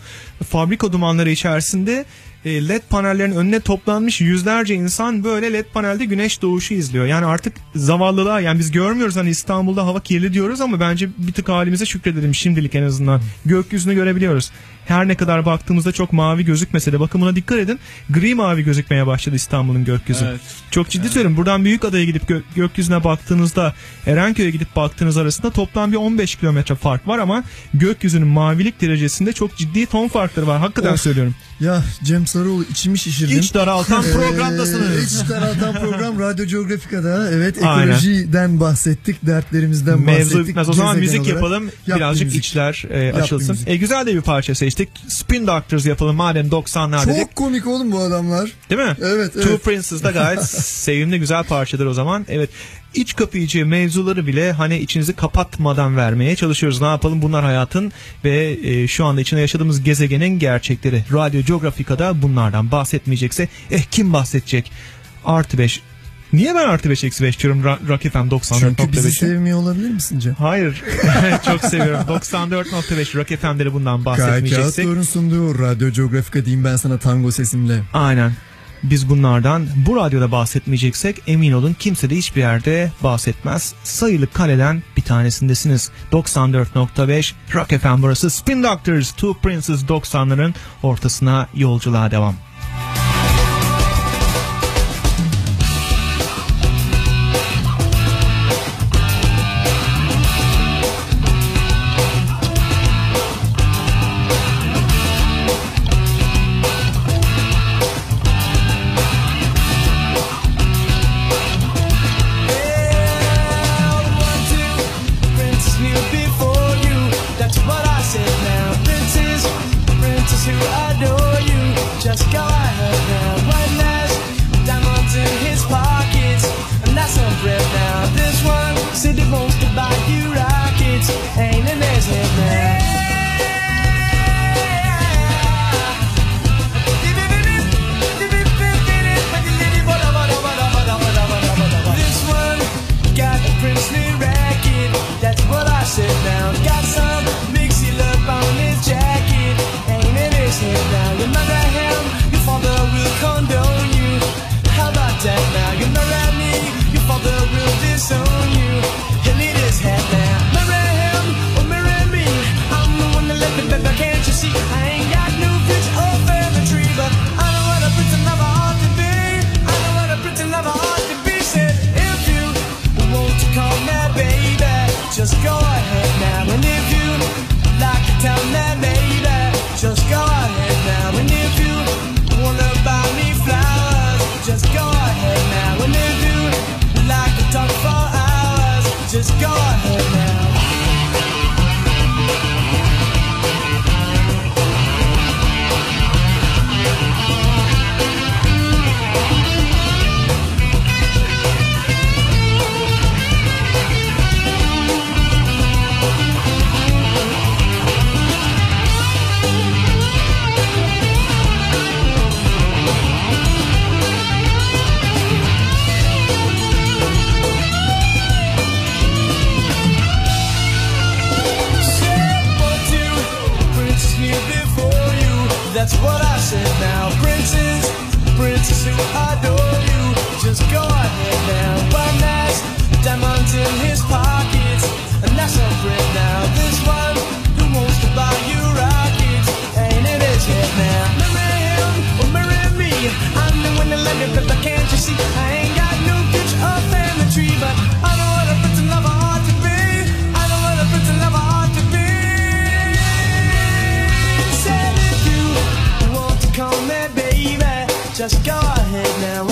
fabrika dumanları içerisinde led panellerin önüne toplanmış yüzlerce insan böyle led panelde güneş doğuşu izliyor. Yani artık zavallılığa yani biz görmüyoruz hani İstanbul'da hava kirli diyoruz ama bence bir tık halimize şükredelim şimdilik en azından. Gökyüzünü görebiliyoruz. Her ne kadar baktığımızda çok mavi gözükmese de bakımına dikkat edin. Gri mavi gözükmeye başladı İstanbul'un gökyüzü. Evet. Çok ciddi söylüyorum. Buradan Büyükada'ya gidip gö- gökyüzüne baktığınızda Erenköy'e gidip baktığınız arasında toplam bir 15 kilometre fark var ama gökyüzünün mavilik derecesinde çok ciddi ton farkları var. Hakikaten Of. söylüyorum. Ya Cem Sarıoğlu içimi şişirdim. İç daraltan Ee, programdasınız. İç daraltan program Radyo Geografika'da. Evet Aynen. ekolojiden bahsettik, dertlerimizden Mevzu bahsettik. bitmez. O zaman müzik olarak. yapalım. Yap bir Birazcık müzik. içler e, Yap açılsın. E, güzel de bir parça seçtik. Spin Doctors yapalım madem 90'lar dedik. Çok komik oğlum bu adamlar. Değil mi? Evet, Two evet. Princes da gayet sevimli güzel parçadır o zaman. Evet. İç kapayıcı mevzuları bile hani içinizi kapatmadan vermeye çalışıyoruz. Ne yapalım? Bunlar hayatın ve e, şu anda içinde yaşadığımız gezegenin gerçekleri. Radyo Geografika'da bunlardan bahsetmeyecekse eh kim bahsedecek? Artı 5. Niye ben artı 5 eksi 5 diyorum Rock FM Çünkü bizi 94.5'i? sevmiyor olabilir misin Cem? Hayır. Çok seviyorum. 94.5 Rock FM'de de bundan bahsetmeyeceksek. Kağıtlar'ın sunduğu Radyo Geografika diyeyim ben sana tango sesimle. Aynen. Biz bunlardan bu radyoda bahsetmeyeceksek emin olun kimse de hiçbir yerde bahsetmez. Sayılı kaleden bir tanesindesiniz. 94.5 Rock FM burası. Spin Doctors, Two Princes 90'ların ortasına yolculuğa devam. Just go ahead now.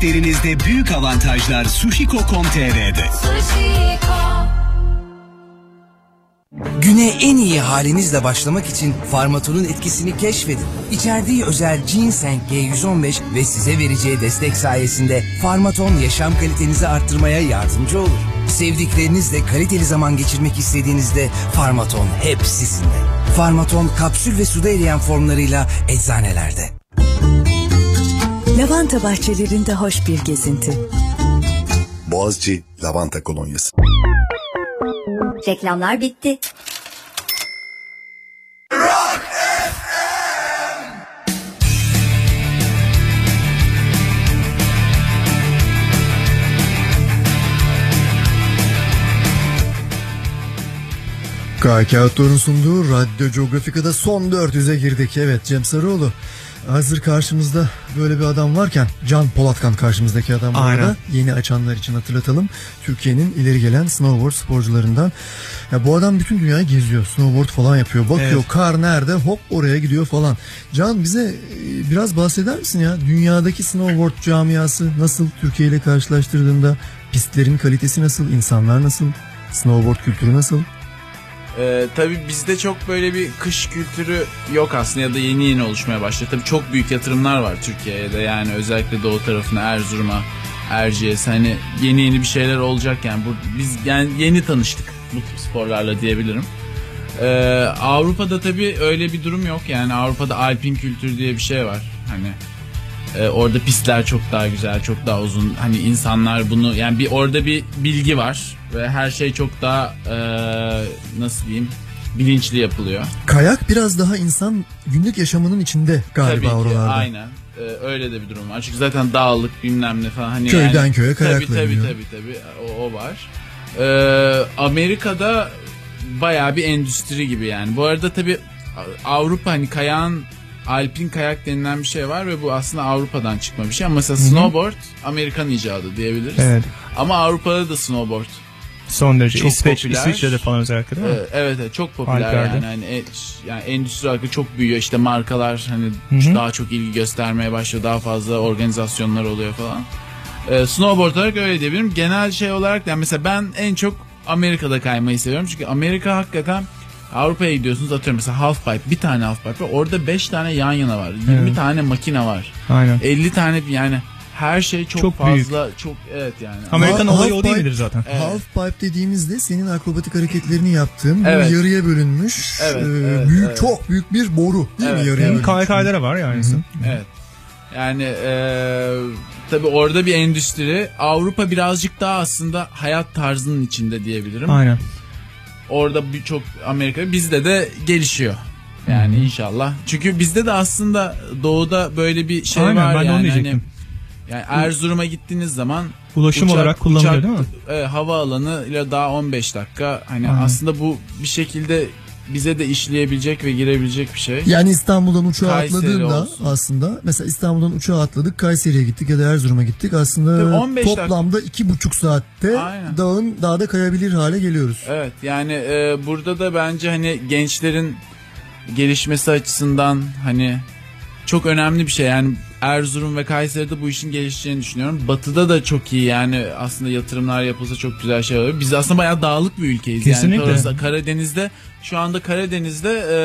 Siparişlerinizde büyük avantajlar sushiko.com.tr'de. Sushiko Güne en iyi halinizle başlamak için Farmaton'un etkisini keşfedin. İçerdiği özel Ginseng G115 ve size vereceği destek sayesinde Farmaton yaşam kalitenizi arttırmaya yardımcı olur. Sevdiklerinizle kaliteli zaman geçirmek istediğinizde Farmaton hep sizinle. Farmaton kapsül ve suda eriyen formlarıyla eczanelerde. Lavanta bahçelerinde hoş bir gezinti. Boğaziçi Lavanta Kolonyası. Reklamlar bitti. Outdoor'un sunduğu Radyo Geografika'da son 400'e girdik. Evet Cem Sarıoğlu. Hazır karşımızda böyle bir adam varken Can Polatkan karşımızdaki adam Aynen. arada. Yeni açanlar için hatırlatalım. Türkiye'nin ileri gelen snowboard sporcularından. Ya bu adam bütün dünyayı geziyor. Snowboard falan yapıyor. Bakıyor Evet. kar nerede hop oraya gidiyor falan. Can bize e, biraz bahseder misin ya? Dünyadaki snowboard camiası nasıl Türkiye ile karşılaştırdığında pistlerin kalitesi nasıl? insanlar nasıl? Snowboard kültürü nasıl? Ee, tabii bizde çok böyle bir kış kültürü yok aslında ya da yeni yeni oluşmaya başladı. Tabii çok büyük yatırımlar var Türkiye'de. Yani özellikle doğu tarafına Erzurum'a, Erciyes hani yeni yeni bir şeyler olacak yani. Bu, biz yani yeni tanıştık bu tip sporlarla diyebilirim. Ee, Avrupa'da tabii öyle bir durum yok. Yani Avrupa'da alpin kültürü diye bir şey var. Hani e, orada pistler çok daha güzel, çok daha uzun. Hani insanlar bunu yani bir orada bir bilgi var ve her şey çok daha e, nasıl diyeyim bilinçli yapılıyor. Kayak biraz daha insan günlük yaşamının içinde galiba Tabii ki, oralarda. aynen. Ee, öyle de bir durum var. Çünkü zaten dağlık bilmem ne falan. Hani Köyden yani, köye kayakla Tabii tabii iniyor. tabii, tabii. O, o var. Ee, Amerika'da bayağı bir endüstri gibi yani. Bu arada tabii Avrupa hani kayağın alpin kayak denilen bir şey var ve bu aslında Avrupa'dan çıkma bir şey. Ama mesela Hı hı. snowboard Amerikan icadı diyebiliriz. Evet. Ama Avrupa'da da snowboard Son derece. çok İsveç, popüler. İsviçre'de falan özellikle değil mi? Ee, Evet, evet çok popüler Alplerde. yani. Hani e- yani endüstri olarak çok büyüyor. İşte markalar hani Hı hı. daha çok ilgi göstermeye başlıyor. Daha fazla organizasyonlar oluyor falan. Ee, snowboard olarak öyle diyebilirim. Genel şey olarak yani mesela ben en çok Amerika'da kaymayı seviyorum. Çünkü Amerika hakikaten Avrupa'ya gidiyorsunuz atıyorum mesela half pipe bir tane half pipe var. Orada 5 tane yan yana var. 20 Evet. tane makine var. Aynen. 50 tane yani her şey çok, Çok büyük. fazla çok evet yani. Amerikan Ha- olayı o değil midir zaten? Half pipe dediğimizde senin akrobatik hareketlerini yaptığın bu Evet. yarıya bölünmüş Evet, e, evet, büyük evet. çok büyük bir boru değil Evet, mi yarıya Hem bölünmüş? KK'lara var yani. Evet. Yani e, tabii orada bir endüstri. Avrupa birazcık daha aslında hayat tarzının içinde diyebilirim. Aynen. Orada birçok Amerika bizde de gelişiyor. Yani inşallah. Çünkü bizde de aslında doğuda böyle bir şey Aynen, var ben onu yani. diyecektim. Hani, yani Erzurum'a gittiğiniz zaman Ulaşım olarak kullanılıyor değil mi? e, havaalanı ile daha 15 dakika. Hani Aynen. aslında bu bir şekilde bize de işleyebilecek ve girebilecek bir şey. Yani İstanbul'dan uçağa Kayseri atladığında olsun. aslında mesela İstanbul'dan uçağa atladık Kayseri'ye gittik ya da Erzurum'a gittik aslında Tabii 15 dakika. toplamda iki buçuk saatte Aynen. dağın dağda kayabilir hale geliyoruz. Evet yani e, burada da bence hani gençlerin gelişmesi açısından hani çok önemli bir şey. Yani Erzurum ve Kayseri'de bu işin gelişeceğini düşünüyorum. Batı'da da çok iyi yani aslında yatırımlar yapılsa çok güzel şey olur. Biz aslında bayağı dağlık bir ülkeyiz. Kesinlikle. Yani Karadeniz'de şu anda Karadeniz'de e,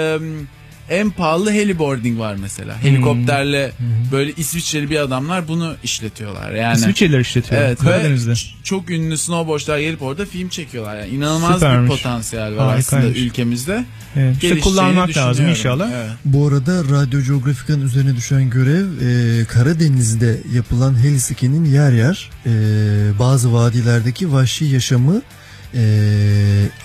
en pahalı heliboarding var mesela. Helikopterle böyle İsviçreli bir adamlar bunu işletiyorlar. Yani İsviçreliler işletiyor. Evet Karadeniz'de. çok ünlü snowboardçular gelip orada film çekiyorlar. Yani inanılmaz Süpermiş. bir potansiyel var aslında Harikaymış. ülkemizde. Evet, işte kullanmak lazım inşallah. Evet. Bu arada Radyo Geografika'nın üzerine düşen görev e, Karadeniz'de yapılan heliski'nin yer yer e, bazı vadilerdeki vahşi yaşamı e,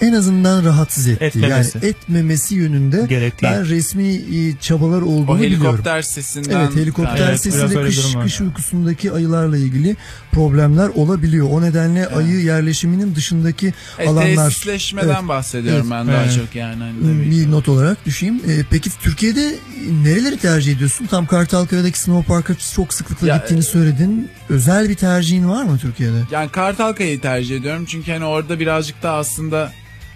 en azından rahatsız etti. Etmemesi. Yani etmemesi yönünde Gerektiği. ben resmi e, çabalar olduğunu O helikopter biliyorum. sesinden. Evet helikopter Evet, biraz öyle kış, kış uykusundaki ayılarla ilgili problemler olabiliyor. O nedenle ayı yerleşiminin dışındaki E, alanlar. tesisleşmeden Evet. bahsediyorum Evet. ben daha Evet. çok yani. Hani. Bir not olarak düşeyim. Ee, peki Türkiye'de nereleri tercih ediyorsun? Tam Kartalkaya'daki Snow Park'a çok sıklıkla Ya, gittiğini söyledin. Özel bir tercihin var mı Türkiye'de? Yani Kartalkaya'yı tercih ediyorum çünkü hani orada birazcık daha aslında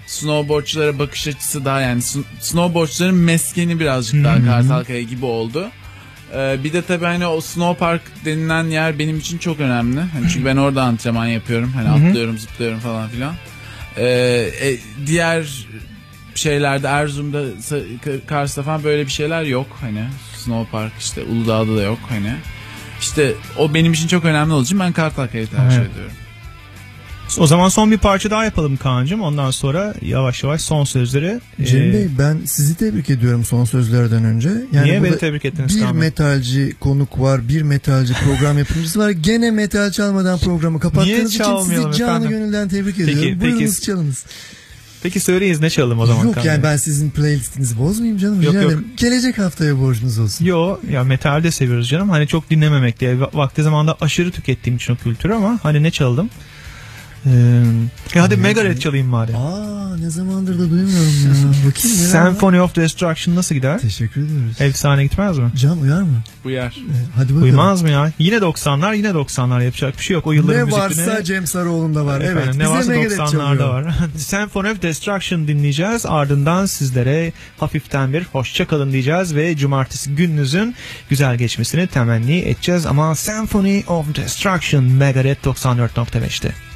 snowboardçulara bakış açısı daha yani sn- snowboardçuların meskeni birazcık daha Kartalkaya gibi oldu. Ee, bir de tabii hani o snow park denilen yer benim için çok önemli. Hani çünkü ben orada antrenman yapıyorum. Hani atlıyorum, zıplıyorum falan filan. Ee, e, diğer şeylerde Erzurum'da, Kars'ta falan böyle bir şeyler yok. Hani snow park işte Uludağ'da da yok hani. İşte o benim için çok önemli olduğu için ben Kartalkaya'yı tercih Evet. ediyorum. O zaman son bir parça daha yapalım Kaan'cığım. Ondan sonra yavaş yavaş son sözleri. Cem e, Bey ben sizi tebrik ediyorum son sözlerden önce. Yani Niye beni tebrik ettiniz Bir Kaan metalci konuk var, bir metalci program yapımcısı var. Gene metal çalmadan programı kapattığınız için sizi canı efendim? gönülden tebrik Peki, ediyorum. peki. Buyurunuz çalınız. Peki söyleyiz ne çalalım o zaman Yok Kaan yani ben sizin playlistinizi bozmayayım canım. Yok, yok. Gelecek haftaya borcunuz olsun. Yo ya metal de seviyoruz canım. Hani çok dinlememek diye. Va- Vakti zamanda aşırı tükettiğim için o kültürü ama hani ne çaldım? Ee, e hadi Megadeth çalayım madem. Aa ne zamandır da duymuyorum ya. Bakayım. Symphony of Destruction nasıl gider? Teşekkür ediyoruz. Efsane gitmez mi? Can uyar mı? Bu yer. Ee, hadi bakalım. Uymaz mı ya? Yine 90'lar yine 90'lar yapacak bir şey yok. O yılların Ne müziklerine- varsa Cem Sarıoğlu'nda var. Efendim, evet. ne varsa Megadeth 90'larda çalıyor. var. Symphony of Destruction dinleyeceğiz. Ardından sizlere hafiften bir hoşça kalın diyeceğiz ve cumartesi gününüzün güzel geçmesini temenni edeceğiz. Ama Symphony of Destruction Megadeth 94.5'te.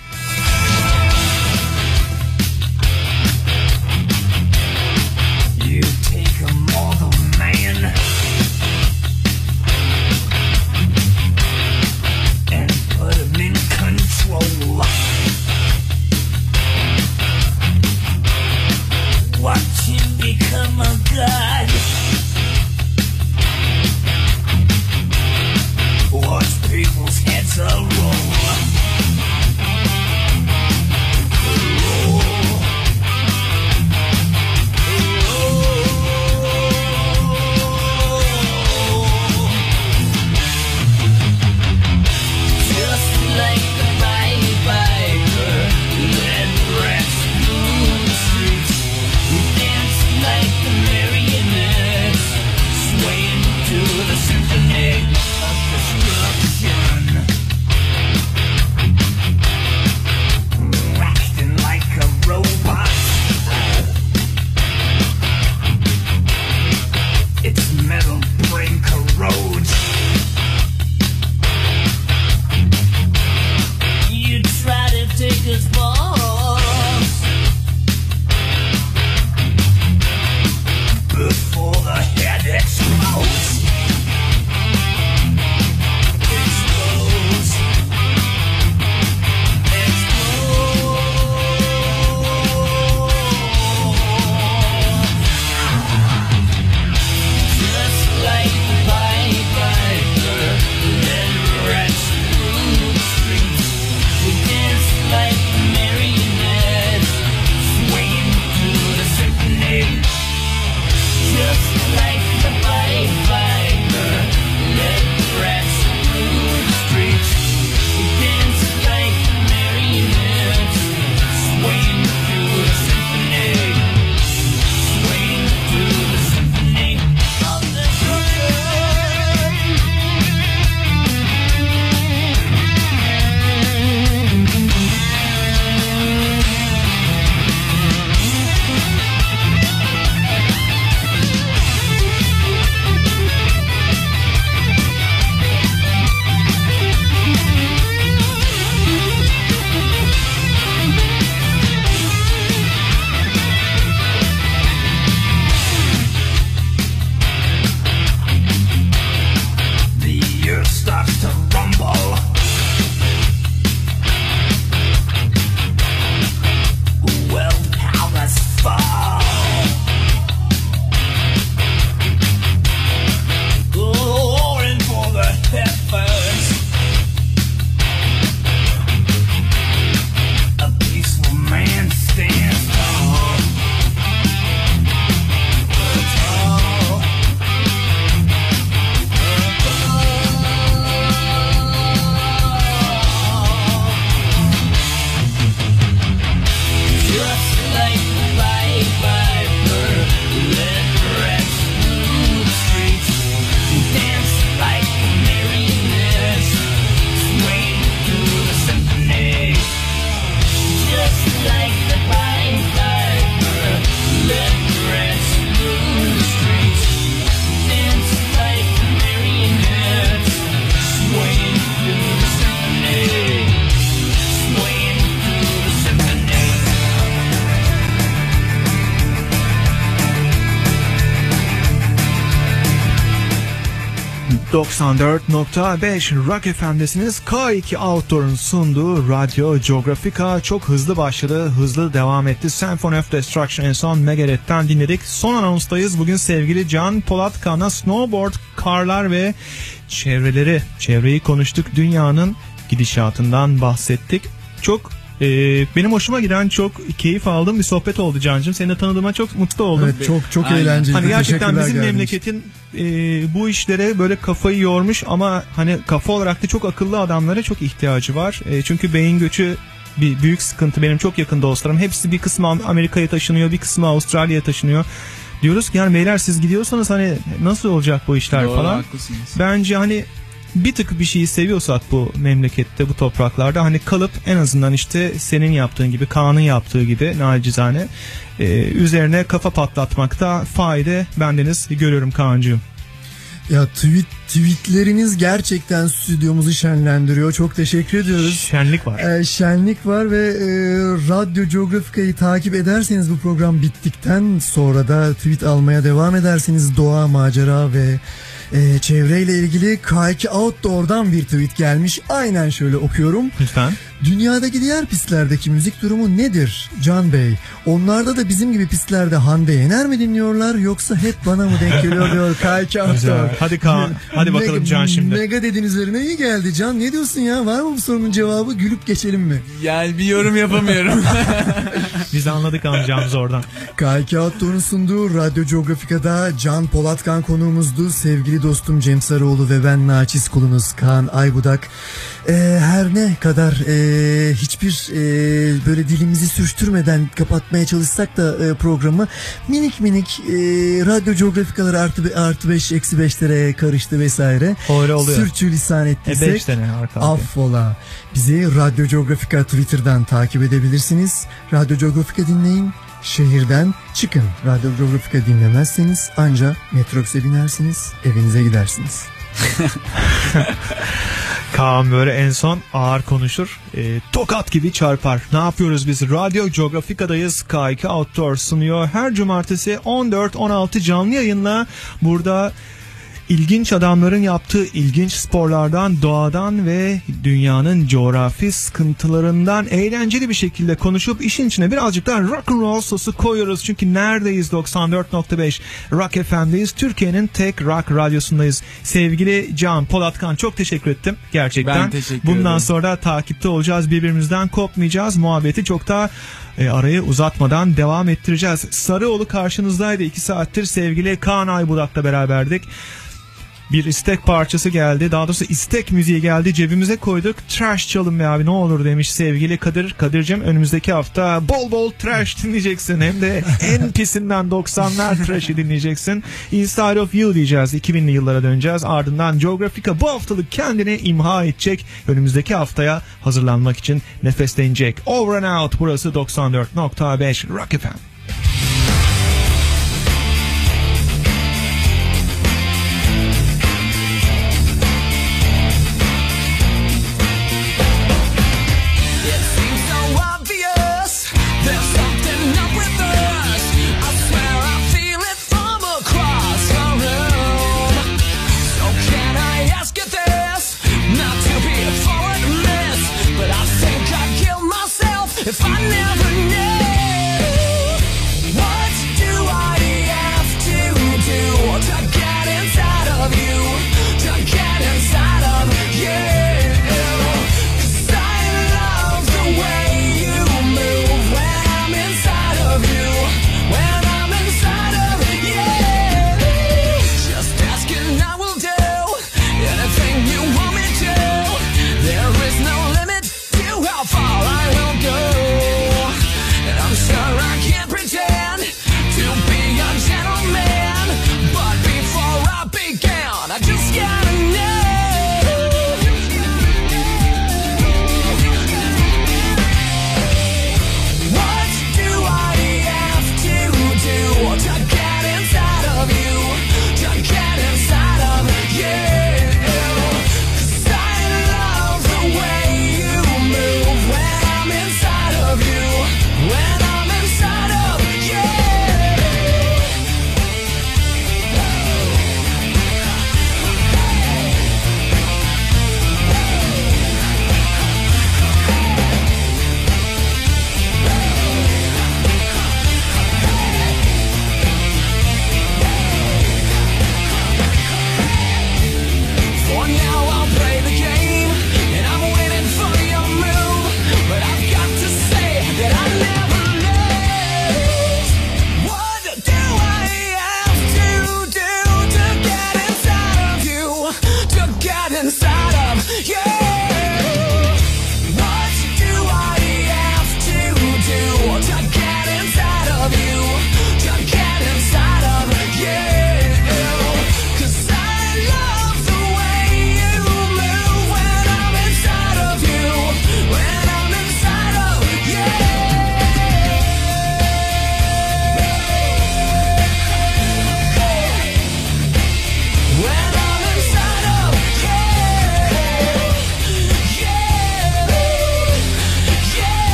94.5 Rock FM'desiniz. K2 Outdoor'un sunduğu Radyo Geografika çok hızlı başladı, hızlı devam etti. Symphony of Destruction en son Megadeth'ten dinledik. Son anonstayız. Bugün sevgili Can Polat Kan'a snowboard, karlar ve çevreleri, çevreyi konuştuk. Dünyanın gidişatından bahsettik. Çok e, benim hoşuma giden çok keyif aldığım bir sohbet oldu Can'cığım. Seni de tanıdığıma çok mutlu oldum. Evet, çok çok Aynen. eğlenceli. Hani gerçekten bizim geldiğiniz memleketin e, bu işlere böyle kafayı yormuş ama hani kafa olarak da çok akıllı adamlara çok ihtiyacı var. E, çünkü beyin göçü bir büyük sıkıntı. Benim çok yakın dostlarım. Hepsi bir kısmı Amerika'ya taşınıyor, bir kısmı Avustralya'ya taşınıyor. Diyoruz ki yani beyler siz gidiyorsanız hani nasıl olacak bu işler Doğru, falan. haklısınız. Bence hani bir tık bir şeyi seviyorsak bu memlekette bu topraklarda hani kalıp en azından işte senin yaptığın gibi Kaan'ın yaptığı gibi nacizane e, üzerine kafa patlatmakta fayda bendeniz görüyorum Kaan'cığım. Ya tweet tweetleriniz gerçekten stüdyomuzu şenlendiriyor. Çok teşekkür ediyoruz. Şenlik var. Ee, şenlik var ve e, Radyo Geografika'yı takip ederseniz bu program bittikten sonra da tweet almaya devam ederseniz doğa, macera ve e, çevreyle ilgili K2 Outdoor'dan bir tweet gelmiş. Aynen şöyle okuyorum. Lütfen. Dünyadaki diğer pistlerdeki müzik durumu nedir Can Bey? Onlarda da bizim gibi pistlerde Hande Yener mi dinliyorlar yoksa hep bana mı denk geliyor diyor K2 Outdoor. Güzel. Hadi Kaan. Hadi bakalım Can şimdi. Mega dedin üzerine iyi geldi Can. Ne diyorsun ya? Var mı bu sorunun cevabı? Gülüp geçelim mi? Yani bir yorum yapamıyorum. Biz anladık anlayacağımız oradan. K2 Outdoor'un sunduğu Radyo Geografika'da Can Polatkan konuğumuzdu. Sevgili dostum Cem Sarıoğlu ve ben naçiz kulunuz Kaan Aybudak. Ee, her ne kadar ee, hiçbir ee, böyle dilimizi sürçtürmeden kapatmaya çalışsak da ee, programı minik minik ee, Radyo Geografikalar artı, artı 5 eksi 5'lere karıştı vesaire. Öyle oluyor. Sürçülisan E ettiysek 5 arka arkaya. Affola. Bizi Radyo Geografika Twitter'dan takip edebilirsiniz. Radyo Geografika dinleyin. Şehirden çıkın. Radyo Geografika dinlemezseniz anca metrobüse binersiniz, evinize gidersiniz. Kaan böyle en son ağır konuşur. E, tokat gibi çarpar. Ne yapıyoruz biz? Radyo Geografika'dayız. K2 Outdoor sunuyor. Her cumartesi 14-16 canlı yayınla burada ilginç adamların yaptığı ilginç sporlardan, doğadan ve dünyanın coğrafi sıkıntılarından eğlenceli bir şekilde konuşup işin içine birazcık daha rock and roll sosu koyuyoruz. Çünkü neredeyiz? 94.5 Rock FM'deyiz. Türkiye'nin tek rock radyosundayız. Sevgili Can Polatkan çok teşekkür ettim gerçekten. Ben teşekkür Bundan ederim. sonra takipte olacağız. Birbirimizden kopmayacağız. Muhabbeti çok daha e, arayı uzatmadan devam ettireceğiz. Sarıoğlu karşınızdaydı. 2 saattir sevgili Kaan Aybudak'la beraberdik. Bir istek parçası geldi. Daha doğrusu istek müziği geldi. Cebimize koyduk. Trash çalın be abi ne olur demiş sevgili Kadir. Kadir'cim önümüzdeki hafta bol bol trash dinleyeceksin. Hem de en pisinden 90'lar trash'i dinleyeceksin. Inside of You diyeceğiz. 2000'li yıllara döneceğiz. Ardından Geografika bu haftalık kendini imha edecek. Önümüzdeki haftaya hazırlanmak için nefeslenecek. Over and out burası 94.5 Rock FM.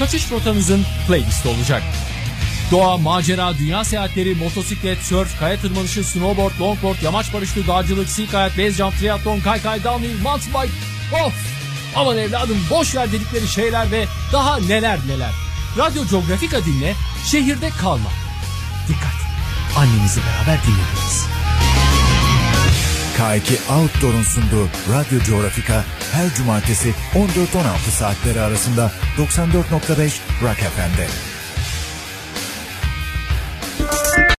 kaçış rotanızın playlisti olacak. Doğa, macera, dünya seyahatleri, motosiklet, sörf, kaya tırmanışı, snowboard, longboard, yamaç paraşütü, dağcılık, sea kayak, base jump, triatlon, kaykay, downhill, mountain bike. Of! Aman evladım boş ver dedikleri şeyler ve daha neler neler. Radyo Geografika dinle, şehirde kalma. Dikkat! Annenizle beraber dinlediniz. K2 Outdoor'un sunduğu Radyo Geografika her cumartesi 14-16 saatleri arasında 94.5 Rock FM'de.